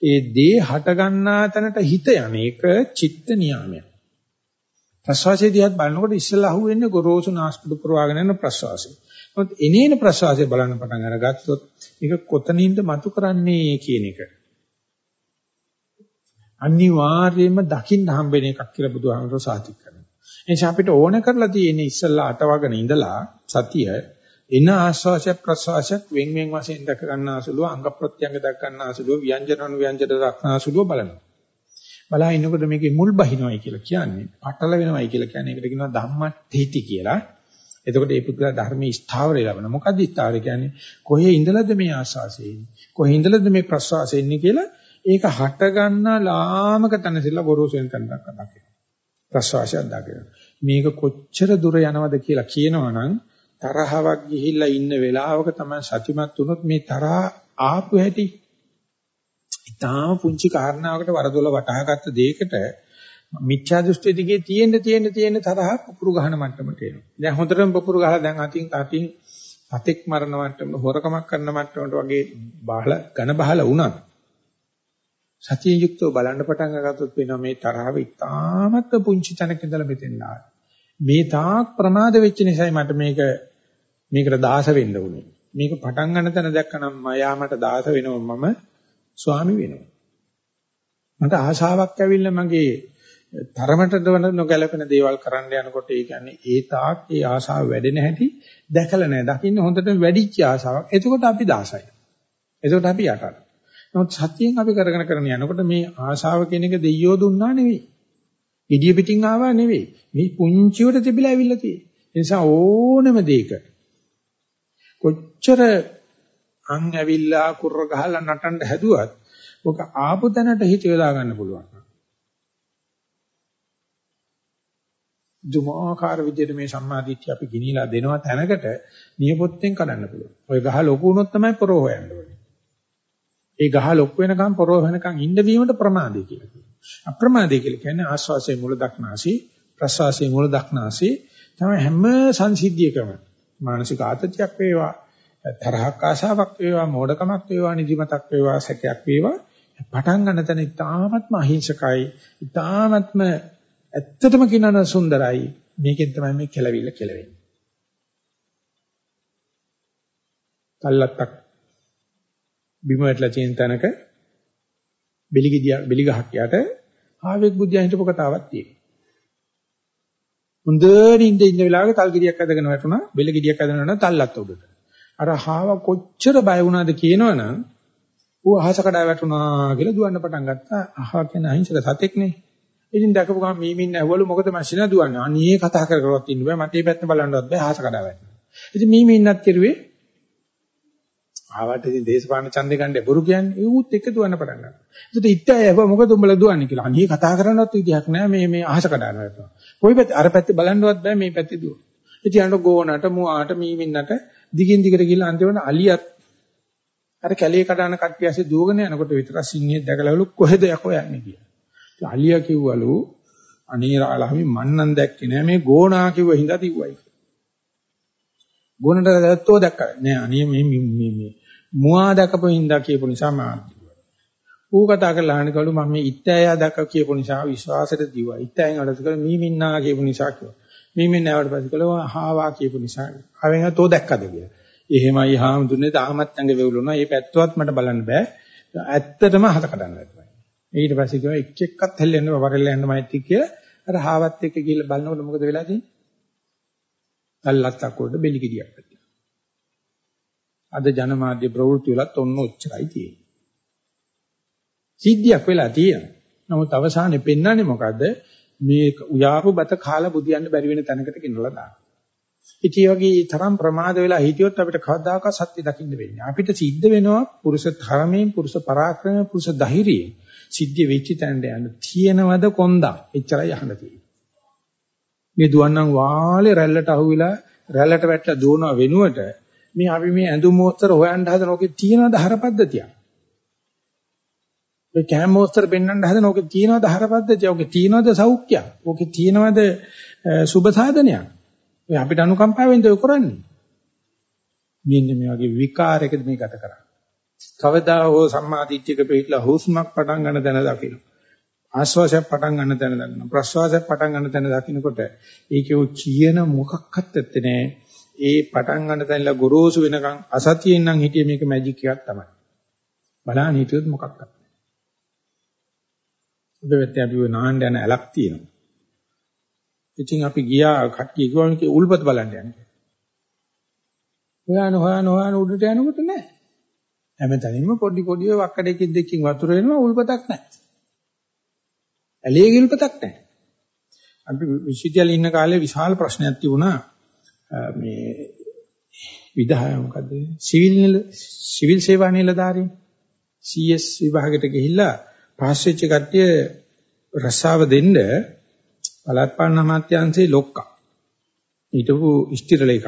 ඒ දේ හට ගන්නා තැනට හිත යන එක චිත්ත නියාමයක්. ප්‍රසවාසයේ දිහත් බලනකොට ඉස්සෙල්ලා අහුවෙන්නේ ගොරෝසු නාස්පුඩු පුරවාගෙන යන ප්‍රසවාසය. නමුත් එනේන ප්‍රසවාසය බලන්න පටන් අරගත්තොත් ඒක කොතනින්ද මතු කරන්නේ කියන එක. අනිවාර්යයෙන්ම දකින්න හම්බෙන එකක් කියලා බුදුහාමරෝ සාතික් කරනවා. එනිසා අපිට ඕන කරලා තියෙන්නේ ඉස්සෙල්ලා අටවගෙන ඉඳලා සතිය එන ආස්වාසය ප්‍රසවාසයක් වෙන් වෙන් වශයෙන් දක ගන්නාසුලුව අංග ප්‍රත්‍යංග දක ගන්නාසුලුව ව්‍යංජන අනු ව්‍යංජන දක්නාසුලුව බලනවා. බලා ඉන්නකොට මේකේ මුල් බහිනවයි කියලා කියන්නේ පටල වෙනවයි කියලා කියන්නේ ඒකට කියනවා ධම්මට්ඨීති කියලා. එතකොට මේ පුදුලා ධර්මයේ ස්ථාවරය ලබන. මොකද්ද ස්ථාවරය කියන්නේ? කොහේ ඉඳලාද මේ ආස්වාසය එන්නේ? කොහේ ඉඳලාද මේ ප්‍රසවාසය එන්නේ කියලා ඒක හට ගන්න ලාමක තනසිල්ල ගොරෝසුෙන් තනක් දකිනවා. ප්‍රසවාසයක් දකිනවා. මේක කොච්චර දුර යනවද කියලා කියනවනම් තරහවක් ගිහිල්ලා ඉන්න වෙලාවක තමයි සතිමත් වුණොත් මේ තරහ ආපු හැටි ඉතාම පුංචි කාරණාවකට වරදොල වටහාගත්ත දෙයකට මිත්‍යා දෘෂ්ටි දිගේ තියෙන්න තියෙන්න තියෙන්න තරහ පුපුරු ගහන මට්ටමට එනවා. දැන් හොඳටම පුපුරු ගහලා දැන් අතින් අතින් සතෙක් මරන මට්ටමට හොරකමක් කරන මට්ටමට වගේ බහල ඝන බහල වුණා. සතිය යුක්තව බලන්න පටන් ගත්තොත් වෙනවා මේ තරහව ඉතාමත් පුංචි තැනක ඉඳලා මෙතෙන් මේ තාක් ප්‍රමාද වෙච්ච නිසායි මට මේක මේකට දාස වෙන්න උනේ. මේක පටන් ගන්න තැන දැක්කනම් මයා මට දාස වෙනවා මම ස්වාමි වෙනවා. මට ආශාවක් ඇවිල්ලා මගේ තරමට නොගැලපෙන දේවල් කරන්න යනකොට ඒ කියන්නේ ඒ තාක් ඒ ආශාව වැඩෙන හැටි දැකලා නැහැ. දකින්න හොඳට වැඩිච්ච ආශාවක්. එතකොට අපි දාසයි. එතකොට අපි යටට. නමුත් සත්‍යයෙන් අපි කරගෙන කරගෙන යනකොට මේ ආශාව කියන එක දෙයියෝ දුන්නා නෙවෙයි. ඉදිය පිටින් ආවා නෙවෙයි. මේ පුංචිවට තිබිලා ඇවිල්ලා තියෙන්නේ. ඒ නිසා ඕනම දෙයක කොච්චර අන් ඇවිල්ලා කුර්ර ගහලා නටන්න හැදුවත් ඔක ආපු තැනට හිත යොදා ගන්න පුළුවන්. දුමාකාර විදිහට මේ සම්මාදිට්ඨිය අපි ගිනිලා දෙනවා තැනකට නියපොත්තෙන් කඩන්න පුළුවන්. ওই ගහ ලොකු වුණොත් තමයි පොරෝ හොයන්න ඕනේ. ඒ ගහ ලොකු වෙනකම් පොරෝ වෙනකම් ඉන්න වීමට ප්‍රමාදයි කියලා කියනවා. අප්‍රමාදයි කියලා කියන්නේ ආස්වාසයේ මුල දක්නාසි ප්‍රසවාසයේ මුල දක්නාසි තමයි හැම සංසිද්ධියකම මානසික ආතතියක් වේවා තරහක් ආසාවක් වේවා මෝඩකමක් වේවා නිදිමතක් වේවා සැකයක් වේවා පටන් ගන්න තැන ඉතාමත්ම අහිංසකයි ඉතාමත්ම ඇත්තටම කියනවා සුන්දරයි. මේකෙන් තමයි මේ කෙලවිල්ල කෙලවෙන්නේ. කල්ලත්තක් බිම වැටලා තියෙන තැනක බෙලිගිදිය බෙලි ගහක් යට ආවෙක් බුද්ධය හිටපු කතාවක් තියෙනවා. හොඳට ඉඳ ඉඳ වෙලාවක තල් ගෙඩියක් අදගෙන වැටුණා. බෙල ගෙඩියක් අදගෙන යනවා තල්ලත් උඩට. අර හාව කොච්චර බය වුණාද කියනවනම් ඌ අහස කඩා වැටුණා කියලා දුවන්න පටන් ගත්තා. අහව කියන අහිංසක සතෙක්නේ. ඉතින් දැකපු ගමන් මීමින් ඇහුවලු මොකද මැෂින දුවන්නේ අනේ කතා කර කරවත් ඉන්න බෑ මට මේ පැත්ත බලන්නවත් බෑ අහස කඩා වැටෙනවා ඉතින් මීමින්නත් කිරුවේ ආවට ඉතින් දේශපාලන ඡන්දේ ගන්න බොරු කියන්නේ ඌත් එක්ක දුවන්න පටන් ගන්නවා. ඒකට ඉත්තය ඇහුවා මොකද උඹලා දුවන්නේ කියලා. අනේ කතා කරන්නවත් විදියක් නෑ මේ මේ අහස කඩන වැටෙනවා. කොයි පැත්ත අර පැත්තේ බලන්නවත් බෑ මේ පැත්තේ දුව. ඉතින් අර ගෝනට මුවාට මීමින්නට දිගින් දිගට ගිහලා අන්තිමට අලියත් අර කැලේ කඩන කට්ටිය ඇස්සේ දුවගෙන යනකොට විතර සිංහේ දැකලාලු කොහෙද යකෝ යන්නේ කියලා. ඉතින් අලියා කිව්වලු අනේ රාලහමි මන්නම් දැක්කේ නෑ මේ ගෝනා කිව්ව හින්දා තිව්වයි. ගෝනට දැත්තෝ දැක්කා. නෑ අනේ මේ මේ මේ මුවා දැකපු හින්දා කියපු නිසා මාත් ඌ කතා කරලා අහන්නේ කවලු මම මේ ඉත්තෑයා දැක කියපු නිසා විශ්වාසයට දිව්වා. ඉත්තෑයෙන් අඩස් කරලා මීමින්නා කියපු නිසා කිව්වා. මීමින්නාවට පස්සේ කළා හාවා කියපු නිසා. ආවෙන් තෝ දැක්කද කියලා. එහෙමයි හාමුදුරනේ තාමත් ඇඟ වෙවුලුණා. මේ පැත්තවත් මට බලන්න බෑ. ඇත්තටම හත කඩන්න වැටුණා. ඊට පස්සේ කිව්වා එක් එක්කත් හෙල්ලෙන්න වරෙල්ල යන්න මයිත් කියලා. අර හාවත් එක්ක ගිහලා බලනකොට මොකද වෙලා තියෙන්නේ? අල්ලත්තක් උඩ බෙලි ගෙඩියක් වැටිලා. අද ජනමාධ්‍ය ප්‍රවෘත්ති වලත් ඔන්න ඔච්චරයි තියෙන්නේ. සිද්ධියක් වෙලා තියෙනවා. නමුත් අවසානයේ පෙන්වන්නේ මොකද්ද? මේ උයාපු බත කාලා බුදියන්න බැරි වෙන තැනකට ගෙනලා දානවා. ඉතින් වගේ තරම් ප්‍රමාද වෙලා හිටියොත් අපිට කවදාකවත් සත්‍ය දකින්න වෙන්නේ. අපිට සිද්ධ වෙනවා පුරුෂ ධර්මයෙන්, පුරුෂ පරාක්‍රමයෙන්, පුරුෂ ධෛර්යයෙන් සිද්ධ වෙච්ච තැනට යන්න තියෙනවද කොන්දා? එච්චරයි අහන්න තියෙන්නේ. මේ දුවන්නම් වාලේ රැල්ලට අහුවිලා රැල්ලට වැටලා දුවනවා වෙනුවට මේ අපි මේ ඇඳුම් මොස්තර හොයන්න හදන ඔකේ තියෙනවද හරපද්ධතිය? මේ කැම් මොස්තර පෙන්වන්න හදන ඔකේ තියෙනවද හරපද්ධතිය? ඔකේ තියෙනවද සෞඛ්‍යය? ඔකේ තියෙනවද සුබ සාධනයක්? ඔය අපිට අනුකම්පාවෙන්ද ඔය කරන්නේ? මෙන්න මේ වගේ විකාරයකද මේ ගත කරන්නේ. කවදා හෝ සම්මාදිට්ඨියක පිටලා හුස්මක් පටන් ගන්න දැන දකින්න. ආශ්වාසයක් පටන් ගන්න තැන දන්නවා ප්‍රශ්වාසයක් පටන් ගන්න තැන දකින්නකොට ඒකේ කියන මොකක්වත් ඇත්තේ නැහැ ඒ පටන් ගන්න තැනලා ගොරෝසු වෙනකන් අසතියෙන් නම් හිටියේ මේක මැජික් එකක් තමයි. බලන්න හිටියොත් මොකක්වත් නැහැ ඔබ අපි ඔය නාන්න යන ඇලක් තියෙනවා. ඉතින් අපි ගියා කට්ටිය කිව්වනේ උල්පත බලන්න යන්නේ හොයන හොයන හොයන උඩට යනකොට නැහැ හැමතැනින්ම පොඩි පොඩි වක්කඩේකින් දෙකකින් වතුර එනවා උල්පතක් නැහැ ඇලේ ගිල්පතක් නැහැ. අපි විශ්වවිද්‍යාලේ ඉන්න කාලේ විශාල ප්‍රශ්නයක් තිබුණා මේ විදහාය මොකද්ද? සිවිල් සිවිල් සේවා නිලධාරීන් CS විභාගයට ගිහිල්ලා පාස් වෙච්ච කට්ටිය රස්සාව දෙන්න පළාත්පාලන අමාත්‍යාංශයේ ලොක්කා. ඊටපු ස්ථිරල එකක්.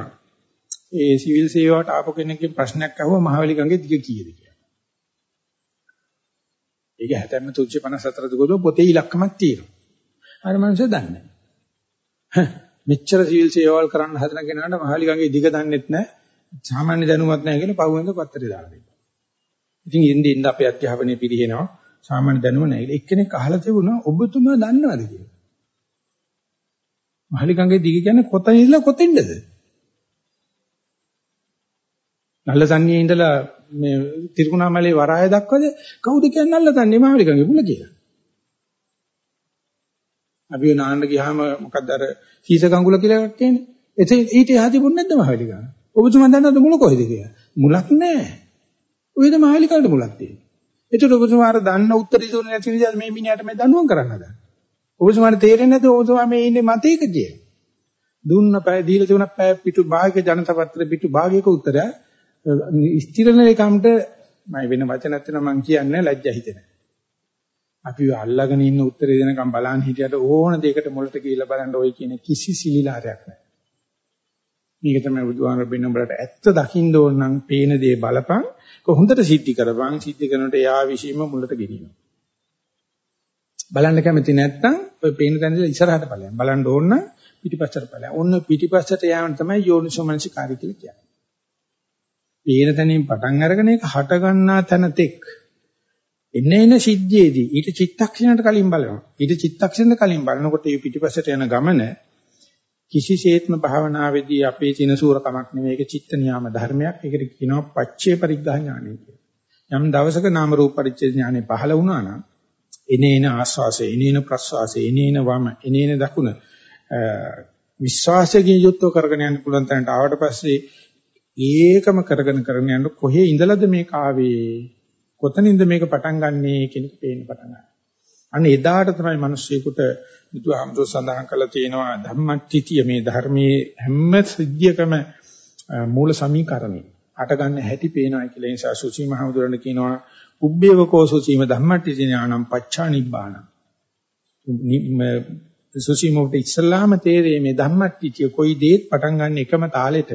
ඒ සිවිල් සේවාවට ආපු කෙනෙක්ගෙන් ප්‍රශ්නයක් අහුවා මහවැලි ගඟේ දිග කීයද කියලා. ඒක 70 354 දුකද පොතේ ඉලක්කමක් තියෙනවා. අර මනුස්සය දන්නේ නැහැ. මෙච්චර සිවිල් සේවල් කරන්න හදන කෙනාට මහලි ගඟේ දිග දන්නෙත් නැහැ. සාමාන්‍ය දැනුමක් නැහැ කියලා පහුවෙන්ද පත්තරේ දාලා දෙනවා. ඉතින් ඉන්නේ ඉන්න අපේ අධ්‍යාපනයේ පිළිහෙනවා. සාමාන්‍ය දැනුම නැහැ. එක්කෙනෙක් අහලා තිබුණා ඔබතුමා දන්නවද කියලා. මහලි ගඟේ දිග කියන්නේ කොතන ඉඳලා කොතෙන්ද? නල්ලසන්නියේ ඉඳලා මේ තිරුණාමලේ වරාය දක්වද කවුද කියන්නේ නල්ලසන්නියේ මහවැලිගඟේ මුල කියලා. අපි නාන්න ගියාම මොකක්ද අර සීස ගඟුල කියලා එකක් කියන්නේ. එතෙන් ඊට එහා තිබුණ නැද්ද මහවැලිගඟ? ඔබතුමා දන්නවද මුල කොහෙද කියලා? මුලක් නැහැ. ඔයද මහවැලිගඟට මුලක් තියෙන්නේ. ඒතර ඔබතුමා අර දන්න උත්තර ඉදුනේ නැති නිසා මේ මිනිහට මේ දඬුවම් කරන්න හදන. ඔබතුමාට තේරෙන්නේ නැද්ද ඔබතුමා මේ ඉන්නේ මතයකදී? දුන්න පැය දීලා තිබුණා පැය පිටු භාගයක ජනතපත්‍ර පිටු භාගයක උත්තරය ස්ථිරණේකම්ට මම වෙන වචන නැත්නම් මම කියන්නේ ලැජ්ජා හිතෙන. අපි අල්ලගෙන ඉන්න උත්තරේ දෙනකම් බලන් හිටියට ඕන දෙයකට මුලට ගිහිල්ලා බලන්න ওই කියන කිසි සිලිලාරයක් නැහැ. මේක තමයි බුදුහාමර බෙන්න උඹලට ඇත්ත දකින්න ඕන නම් පේන දේ බලපන් කොහොඳට සිද්ධි කරපන් සිද්ධි කරනකොට එයා විශ්ීම මුලට ගෙනියනවා. බලන්න කැමති නැත්නම් ඔය පේන තැන ඉඳලා ඉස්සරහට ඵලයන් බලන්න ඕන නම් පිටිපස්සට ඵලයන්. ඔන්න පිටිපස්සට යෑම තමයි යෝනිසෝමනසිකාරී කියලා කියන්නේ. පේන තැනින් පටන් අරගෙන ඒක හට ගන්නා තැන තෙක් එන්න එන සිද්ධියේදී ඊට චිත්තක්ෂණයට කලින් බලනවා. ඊට චිත්තක්ෂණයට කලින් බලනකොට මේ පිටිපස්සට යන ගමන කිසිසේත්ම භාවනාවේදී අපේ චින සූරකමක් නෙවෙයි ඒක චිත්ත නියාම ධර්මයක්. ඒකට කියනවා පච්චේ පරිග්‍රහ ඥානය කියලා. යම් දවසක නාම රූප පරිච්ඡේද ඥානෙ පහළ වුණා නම් එනේන ආස්වාසය, එනේන ප්‍රස්වාසය, එනේන වම, එනේන දකුණ විශ්වාසයෙන් යුක්තව කරගෙන යන්න පුළුවන් තැනට ආවට පස්සේ ඒකම කරගෙන කරගෙන යනකොට කොහේ ඉඳලාද මේක ආවේ? කොතනින්ද මේක පටන් ගන්නෙ කියන එක පේන්න පටන් ගන්නවා. අන්න එදාට තමයි මිනිස්සෙකුට බුදුහාමුදුර සඳහන් කළා තියෙනවා ධම්මච්චිතිය මේ ධර්මයේ හැම සිද්ධියකම මූල සමීකරණේ අට ගන්න හැටි පේනවා කියලා. ඒ නිසා සුචි මහමුදුරණ කියනවා උබ්බේවකෝ සුචිම ධම්මච්චිති ඥානම් පච්චා නිබ්බාන. සුචිමෝට ඉස්ලාම තේරේ මේ ධම්මච්චිතිය කොයි දෙයක් පටන් ගන්න එකම තාලෙට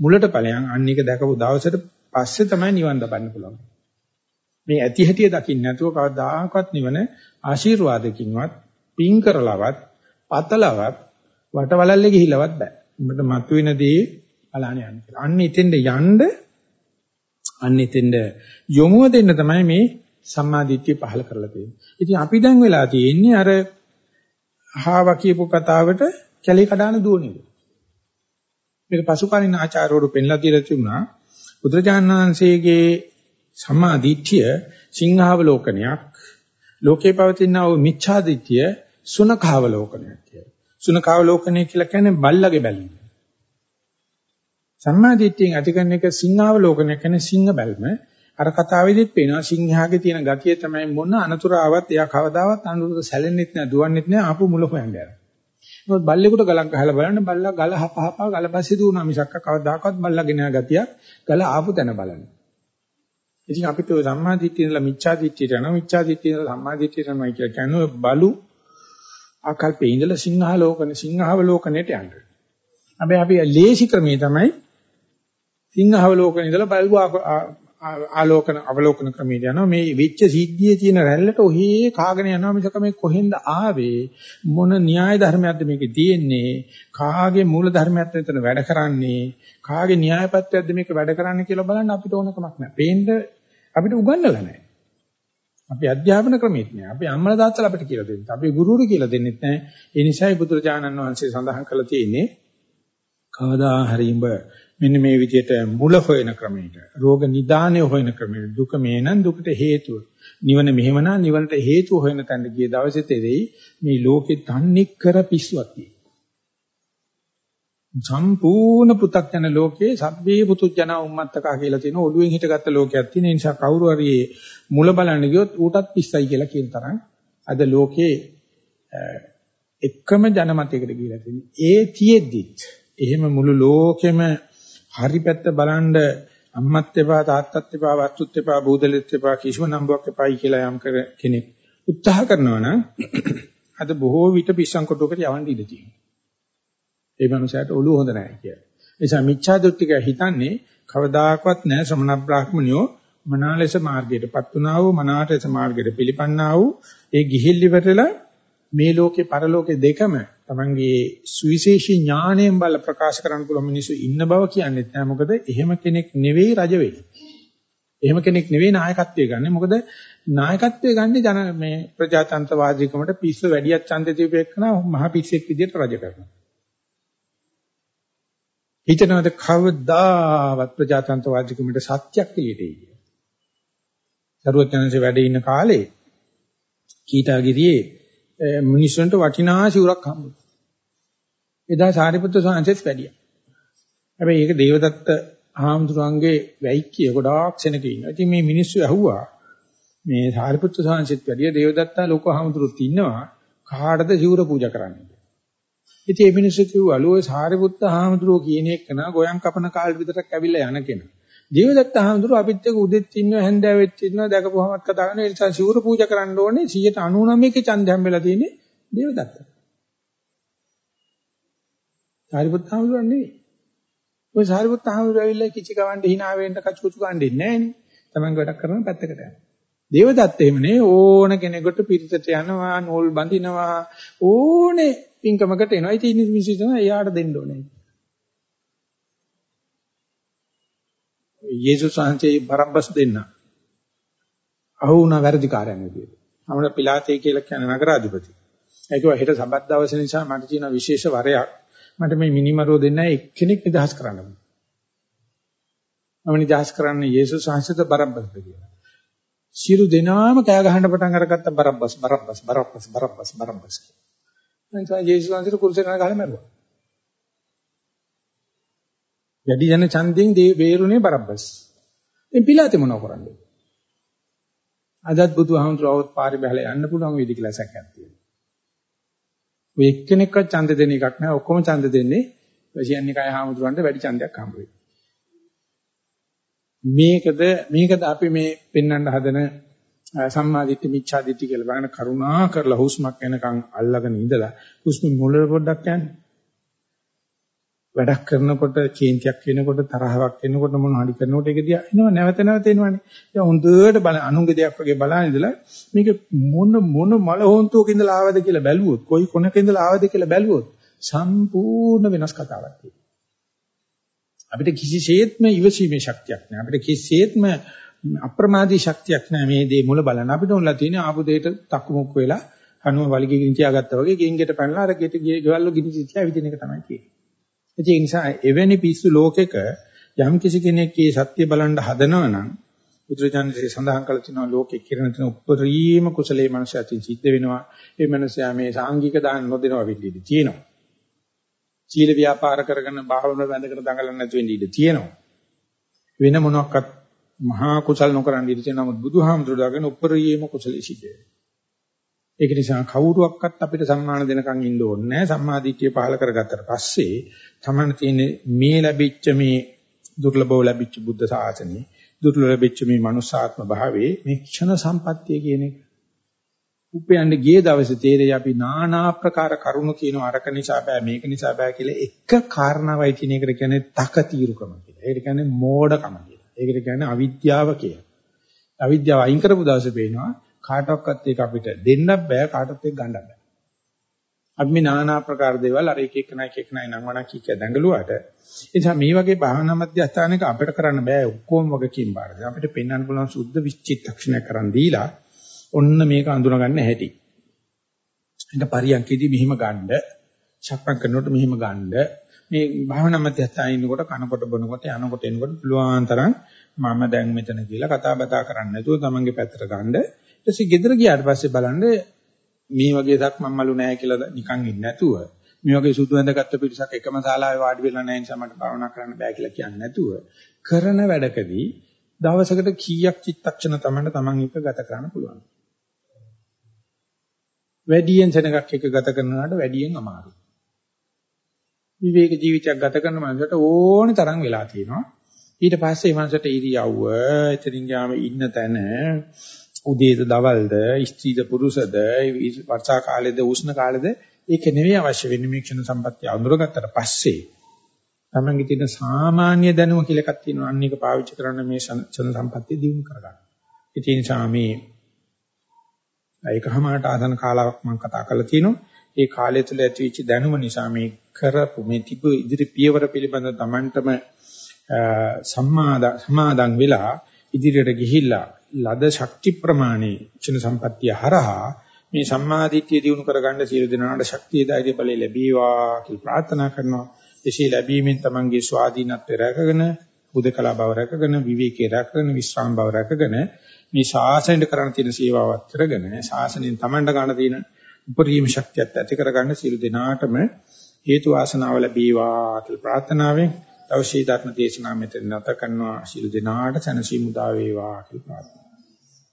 මුලට ඵලයන් අන්න එක දැකපු දවසට පස්සේ තමයි නිවන් දපන්න පුළුවන්. මේ ඇති හැටිය දකින්න නැතුව කවදාකවත් නිවන ආශිර්වාදකින්වත් පින් කරලවත් පතලවත් වටවලල්ලේ ගිහිලවත් බෑ. උඹට මතුවෙන දේ බලන්න යන්න කියලා. අන්න එතෙන්ද යන්න අන්න එතෙන්ද යොමුව දෙන්න තමයි මේ සම්මාදිට්ඨිය පහල කරලා තියෙන්නේ. ඉතින් අපි දැන් වෙලා තියෙන්නේ අර හාව කියපු කතාවට කැලේ කඩාන දුවන්නේ. මේක පසුකාලීන ආචාර්යවරු පෙන්ලා දීලා තිබුණා බුදුරජාණන් වහන්සේගේ සම්මා දිට්ඨිය සිංහාවලෝකනයක් ලෝකේ පවතින වූ මිච්ඡා දිට්ඨිය සුනඛාවලෝකනයක් කියලා. සුනඛාවලෝකනය කියලා කියන්නේ බල්ලගේ බැලීම. සම්මා දිට්ඨියෙන් ඇති කරන එක සිංහාවලෝකනය කියන්නේ සිංහ බැල්ම. අර කතාවේදීත් පේනවා සිංහයාගේ තියෙන ගතිය තමයි මොන අනතුර ආවත් එයා කවදාවත් අනුරුද සැලෙන්නෙත් නෑ දුවන්නෙත් නෑ ආපු මුල හොයන්න යනවා. මොකද බල්ලෙකුට ගලක් ගහලා බලන්න බල්ලා ගල හපහපා ගල පස්සේ දුවනවා මිසක් කවදාකවත් බල්ලාගෙන යන ගතියක් ගල ආපු තැන බලන්න. ඉතින් අපිට ඔය සම්මා දිට්ඨිය ඉඳලා මිච්ඡා දිට්ඨියට යනවා මිච්ඡා දිට්ඨිය ඉඳලා සම්මා දිට්ඨියට යනවා කියලා කියන්නේ බලු ආකල්පේ ඉඳලා සිංහාලෝකන සිංහාවලෝකනයට යන්න. හැබැයි අපි ලේසි ක්‍රමයේ තමයි සිංහාවලෝකන ඉඳලා බලු ආලෝකන අවලෝකන ක්‍රමයට යනවා මේ වෙච්ච සිද්ධියේ තියෙන රැල්ලට ඔහේ කාගෙන යනවා මිසක මේ කොහෙන්ද ආවේ මොන න්‍යාය ධර්මයක්ද මේකේ තියෙන්නේ කාගේ මූල ධර්මයක්ද මෙතන වැඩ කරන්නේ කාගේ න්‍යායපත්‍යයක්ද මේක වැඩ කරන්නේ කියලා බලන්න අපිට ඕන කමක් නැහැ. පේන්න අපිට උගන්වලා නැහැ. අපි අධ්‍යාපන ක්‍රමෙත් නෑ. අපි අම්මලා තාත්තලා අපිට කියලා දෙන්නේ. අපි ගුරුවරු කියලා දෙන්නෙත් නෑ. ඒ නිසායි බුදුරජාණන් වහන්සේ සඳහන් කළා තියෙන්නේ කවදා හරි උඹ මෙන්න මේ විදිහට මුල හොයන ක්‍රමයකට රෝග නිදානය හොයන ක්‍රමයකට දුක මේනන් දුකට හේතුව. නිවන මෙහෙමනා නිවනට හේතුව හොයන තැනට ගිය දවසේ තෙරෙයි මේ ලෝකෙ තන්නේ කර පිස්සුවක් සම්පූර්ණ පෘථග්ජන ලෝකේ සබ්බේ පුතුජන උම්මත්තකා කියලා තියෙන ඔළුවෙන් හිටගත්ත ලෝකයක් තියෙන නිසා කවුරු හරි මුල බලන්න ගියොත් ඌටත් පිස්සයි කියලා කියන තරම් අද ලෝකේ එකම ජනමතයකට ගිහිලා තියෙනවා ඒ තියෙද්දිත් එහෙම මුළු ලෝකෙම හරි පැත්ත බලන්න අම්මත් එපා තාත්තත් එපා වස්තුත් එපා බූදලෙත් එපා කිසිම නම්බුවක් එපායි කියලා යම් කර කෙනෙක් උත්සාහ කරනවා නම් අද බොහෝ විට පිස්සන් කොටුවකට යවන්න ඉඩ තියෙනවා. ඒ මනුස්සයාට ඔළුව හොඳ නැහැ කියලා. ඒ නිසා මිච්ඡා දෘෂ්ටික හිතන්නේ කවදාකවත් නැහැ ශ්‍රමණ බ්‍රාහ්මණයෝ මනාලෙස මාර්ගයටපත් වුණා වූ මනාටස මාර්ගයට පිළිපන්නා වූ ඒ ගිහිල්ලිවටලා මේ ලෝකේ පරලෝකේ දෙකම තමන්ගේ සුවිශේෂී ඥාණයෙන් බල ප්‍රකාශ කරන්න පුළුවන් මිනිස්සු ඉන්න බව කියන්නේ නැහැ. මොකද එහෙම කෙනෙක් නෙවෙයි රජ වෙන්නේ. එහෙම කෙනෙක් නෙවෙයි නායකත්වය ගන්න. මොකද නායකත්වය ගන්න ජන මේ ප්‍රජාතන්ත්‍රවාදීකමට පිස්සු වැඩියක් ඡන්දේ දීපේකන මහ පිස්සෙක් විදියට රජ කරනවා. හිතනවාද කවදාවත් ප්‍රජාතන්ත්‍රවාදීකමට සත්‍යක් එළියට එයි. සරුවචනන්සේ වැඩ ඉන්න කාලේ කීටාගිරියේ මිනිස්සුන්ට වටිනා සිවුරක් හම්බුනා. එදා සාරිපුත්‍ර ස්වාමීන්සෙත් වැඩියා. හැබැයි ඒක දේවදත්ත හාමුදුරන්ගේ වැයික්කිය ගොඩාක් සෙනක ඉන්නවා. ඉතින් මේ මිනිස්සු ඇහුවා මේ සාරිපුත්‍ර ස්වාමීන්සෙත් වැඩියා දේවදත්ත ලෝක හාමුදුරුවොත් ඉන්නවා කාටද සිවුර පූජා කරන්නේ? ඉතින් මේ මිනිස්සු කිව්වලු ඔය සාරිපුත්‍ර හාමුදුරුවෝ කියන එක නා ගෝයන් කපන කාලේ විතරක් ඇවිල්ලා යන කෙනා. දේවදත්ත හාමුදුරුවෝ අපිත් එක්ක උදෙත් ඉන්නවා හැන්දෑවෙත් ඉන්නවා දැකපුවමත් කතා කරනවා ඒ නිසා සිවුර පූජා කරන්න ඕනේ 99ක ඡන්දය හම්බෙලා තියෙන්නේ දේවදත්ත. සාරිපුත්ත හාමුදුරුවෝ නෙවෙයි. ඔය සාරිපුත්ත හාමුදුරුවෝ ඇවිල්ලා කිචි කවන්න hina වෙන්න කචුකුචු ගන්නේ නැහැ නේ. Taman වැඩක් කරන පැත්තකට යනවා. දේවදත්ත එහෙම නේ ඕන කෙනෙකුට පිරිසට යනවා නූල් බඳිනවා ඕනේ පින්කමකට එනවා. ඉතින් මිනිස්සු තමයි එයාට දෙන්න ඕනේ. යේසුස් වහන්සේ බරබ්බස් දෙන්න. අහු වුණා වැරදිකාරයන් විදියට. අපේ පිලාතේ කියලා කියන නගරාධිපති. ඒකව හෙට සබත් දවස නිසා මට තියෙන විශේෂ වරයක්. මට මේ මිනිමරුව දෙන්න එක්කෙනෙක් නිදහස් කරන්න ඕන. මම නිදහස් කරන්නේ යේසුස් වහන්සේද බරබ්බස්ද කියලා. සියලු දෙනාම කෑ ගහන්න පටන් අරගත්ත Barabbas Barabbas Barabbas Barabbas Barabbas. මම තමයි යේසුස් වහන්සේට කුරුසේ කන ගහලා මැරුවා. වැඩි ජන ඡන්දයෙන් බේරුනේ බරබ්බස්. ඉතින් පිලාතේ මොනව කරන්නේ? අදත් බුදුහාමුදුරුවෝත් පාරේ බහලා යන්න පුළුවන් වේදි කියලා සැකයක් තියෙනවා. ඔය එක්කෙනෙක්වත් ඡන්ද දෙන එකක් නෑ ඔක්කොම ඡන්ද දෙන්නේ වශියන්නේ කය හාමුදුරන්ට වැඩි ඡන්දයක් හම්බ වෙයි. මේකද මේකද අපි මේ පෙන්වන්න හදන සම්මාදිට්ඨි මිච්ඡාදිට්ඨි කියලා බලන කරුණා කරලා හුස්මක් එනකන් අල්ලගෙන ඉඳලා හුස්ම මුල පොඩ්ඩක් යන්නේ. වැඩක් කරනකොට කේන්තියක් වෙනකොට තරහවක් එනකොට මොන හරි කරනකොට ඒක දිහා එනවා නැවත නැවත එනවනේ. ඒ හොඳට බල අනුංග දෙයක් වගේ බලන ඉඳලා මේක මොන මොන මල හොන්තුවක ඉඳලා ආවද කියලා බැලුවොත් කොයි කොනක ඉඳලා ආවද කියලා බැලුවොත් සම්පූර්ණ වෙනස් කතාවක් තියෙනවා. අපිට කිසිසේත්ම ඉවසීමේ ශක්තියක් නැහැ. අපිට කිසිසේත්ම අප්‍රමාදී ශක්තියක් නැහැ මේ දේ මුල බලන්න. අපිට උන්ලා තියෙන ආපු දෙයට තක්මුක් වෙලා අනුව වලිගේ ගිනි තියාගත්තා වගේ ගෙන්ගෙට පැනලා අර ගෙට ගෙවල් ගිනි තියා විදින එක තමයි තියෙන්නේ. ඒ නිසා එවැනි පිස්සු ලෝකෙක යම් කිසි කෙනෙක් මේ සත්‍ය බලන්න හදනවා නම් බුදුරජාණන්සේ සඳහන් කළ තිනවා ලෝකෙ කිරණ තියෙන උප්පරීම කුසලයේ මනසයන් සිද්ධ වෙනවා. ඒ මනසයා මේ සාංගික දාන නොදෙනවා වෙන්නේ තියෙනවා. සීල ව්‍යාපාර කරගෙන භාවන වැඳගෙන දඟලන්න නැතු වෙන්නේ ඉඳී තියෙනවා. වෙන මොනක්වත් මහා කුසල නොකරන් ඉඳී නමුත් බුදුහාමුදුරුවෝ දාගෙන උපරිම කුසලයේ සිටේ. ඒක නිසා කවුරුවක්වත් අපිට සම්මාන දෙනකන් ඉන්න ඕනේ නැහැ. සම්මාදිට්ඨිය පහල කරගත්තට පස්සේ තමන්න තියෙන මේ ලැබිච්ච මේ දුර්ලභව ලැබිච්ච බුද්ධ ශාසනය, දුර්ලභ ලැබිච්ච මේ මනුස්සාත්ම භාවයේ මේ ක්ෂණ සම්පත්තිය කියන එක උපයන්න ගිය දවසේ තේරෙයි අපි নানা ආකාර කරුණු කියන අරක නිසා බෑ මේක නිසා බෑ කියලා එක කාරණාවයි තියෙන එකට කියන්නේ තකතිරුකම කියලා. ඒකට කියන්නේ මෝඩකම කියලා. ඒකට කියන්නේ අවිද්‍යාව කියලා. අවිද්‍යාව අයින් කරපු දවසේ පේනවා කාටවත් ඒක අපිට දෙන්නත් බෑ කාටවත් ඒක ගන්නත් බෑ. අපි මේ নানা ආකාර දේවල් අර එක එක නයි එක නයි නම් වණක් කිය දඟලුවාට ඒ නිසා මේ වගේ භාවනා මධ්‍යස්ථානයක අපිට කරන්න බෑ ඔක්කොම වගකීම් බාරද. අපිට පෙන්වන්න පුළුවන් සුද්ධ විචිත්තක්ෂණය කරන් දීලා ඔන්න මේක අඳුනගන්න හැටි. ඒක පරියන්කේදී මෙහිම ගන්න, ශක්මන් කරනකොට මෙහිම ගන්න. මේ භාවනා මධ්‍යස්ථානයේ ඉන්නකොට කනකොට බොනකොට යනකොට එනකොට පුළුවන් තරම් මම දැන් මෙතන කියලා කතා බතා කරන්නේ නැතුව තමන්ගේ පැත්තට ගන්න. ඊට පස්සේ ගෙදර ගියාට පස්සේ බලන්න මේ වගේ දක් මම්මලු නැහැ කියලා නිකන් ඉන්නේ නැතුව මේ වගේ සුදු ඇඳගත්තු පිරිසක් එකම ශාලාවේ වාඩි වෙලා නැහැ නිසා මට භාවනා කරන්න බෑ කියලා කියන්නේ නැතුව කරන වැඩකදී දවසකට කීයක් චිත්තක්ෂණ තමයි තමන් එක ගත කරන්න පුළුවන්. වැඩියෙන් සෙනගක් එක ගත කරනවාට වැඩියෙන් අමාරුයි. විවේක ජීවිතයක් ගත කරන මනසට ඕනි තරම් වෙලා තියෙනවා. ඊට පස්සේ මනසට ඉරියව්ව, එතනින් ගාම ඉන්න තැන, උදේද දවල්ද, ස්ත්‍රීද පුරුෂද, වර්ෂා කාලෙද උෂ්ණ කාලෙද ඒක නෙවෙයි අවශ්‍ය වෙන්නේ මේ ක්ෂණ සම්පත්තිය අඳුරගත්තට පස්සේ තමන්ගේ තියෙන සාමාන්‍ය දැනුම කියලා එකක් තියෙනවා අන්න ඒක පාවිච්චි කරන්න මේ ක්ෂණ සම්පත්තිය දිනු කරගන්න. ඒ නිසා මේ ඒකමාරට ආසන කාලාවක් මම කතා කරලා තිනවා. ඒ කාලය තුළ ඇතිවෙච්ච දැනුම නිසා මේ කරපු මේ තිබු ඉදිරි පියවර පිළිබඳ Tamanටම සම්මාදන් වෙලා ඉදිරියට ගිහිල්ලා ලද ශක්ති ප්‍රමාණය චින සම්පත්තිය හරහා මේ සම්මාදිට්ඨිය දිනු කරගන්න සියලු දෙනාට ශක්තිය ධෛර්ය බලය ලැබීවා කියලා ප්‍රාර්ථනා කරනවා. එසේ ලැබීමෙන් තමන්ගේ ස්වාධීනත්වය රැකගෙන, උදකලා බව රැකගෙන, විවේකී රැකගෙන, විශ්‍රාම බව රැකගෙන මේ ශාසනයට කරන්න තියෙන සේවාවත් කරගෙන ශාසනයෙන් තමන්ට ගන්න තියෙන උපරිම ශක්තියත් ඇති කරගන්න සියලු දෙනාටම හේතු වාසනාව ලැබීවා කියලා ප්‍රාර්ථනාවෙන් දවසේ ධර්ම දේශනාව මෙතන නැත කරනවා. සියලු දෙනාට සනසීමු දා වේවා කියලා ප්‍රාර්ථනා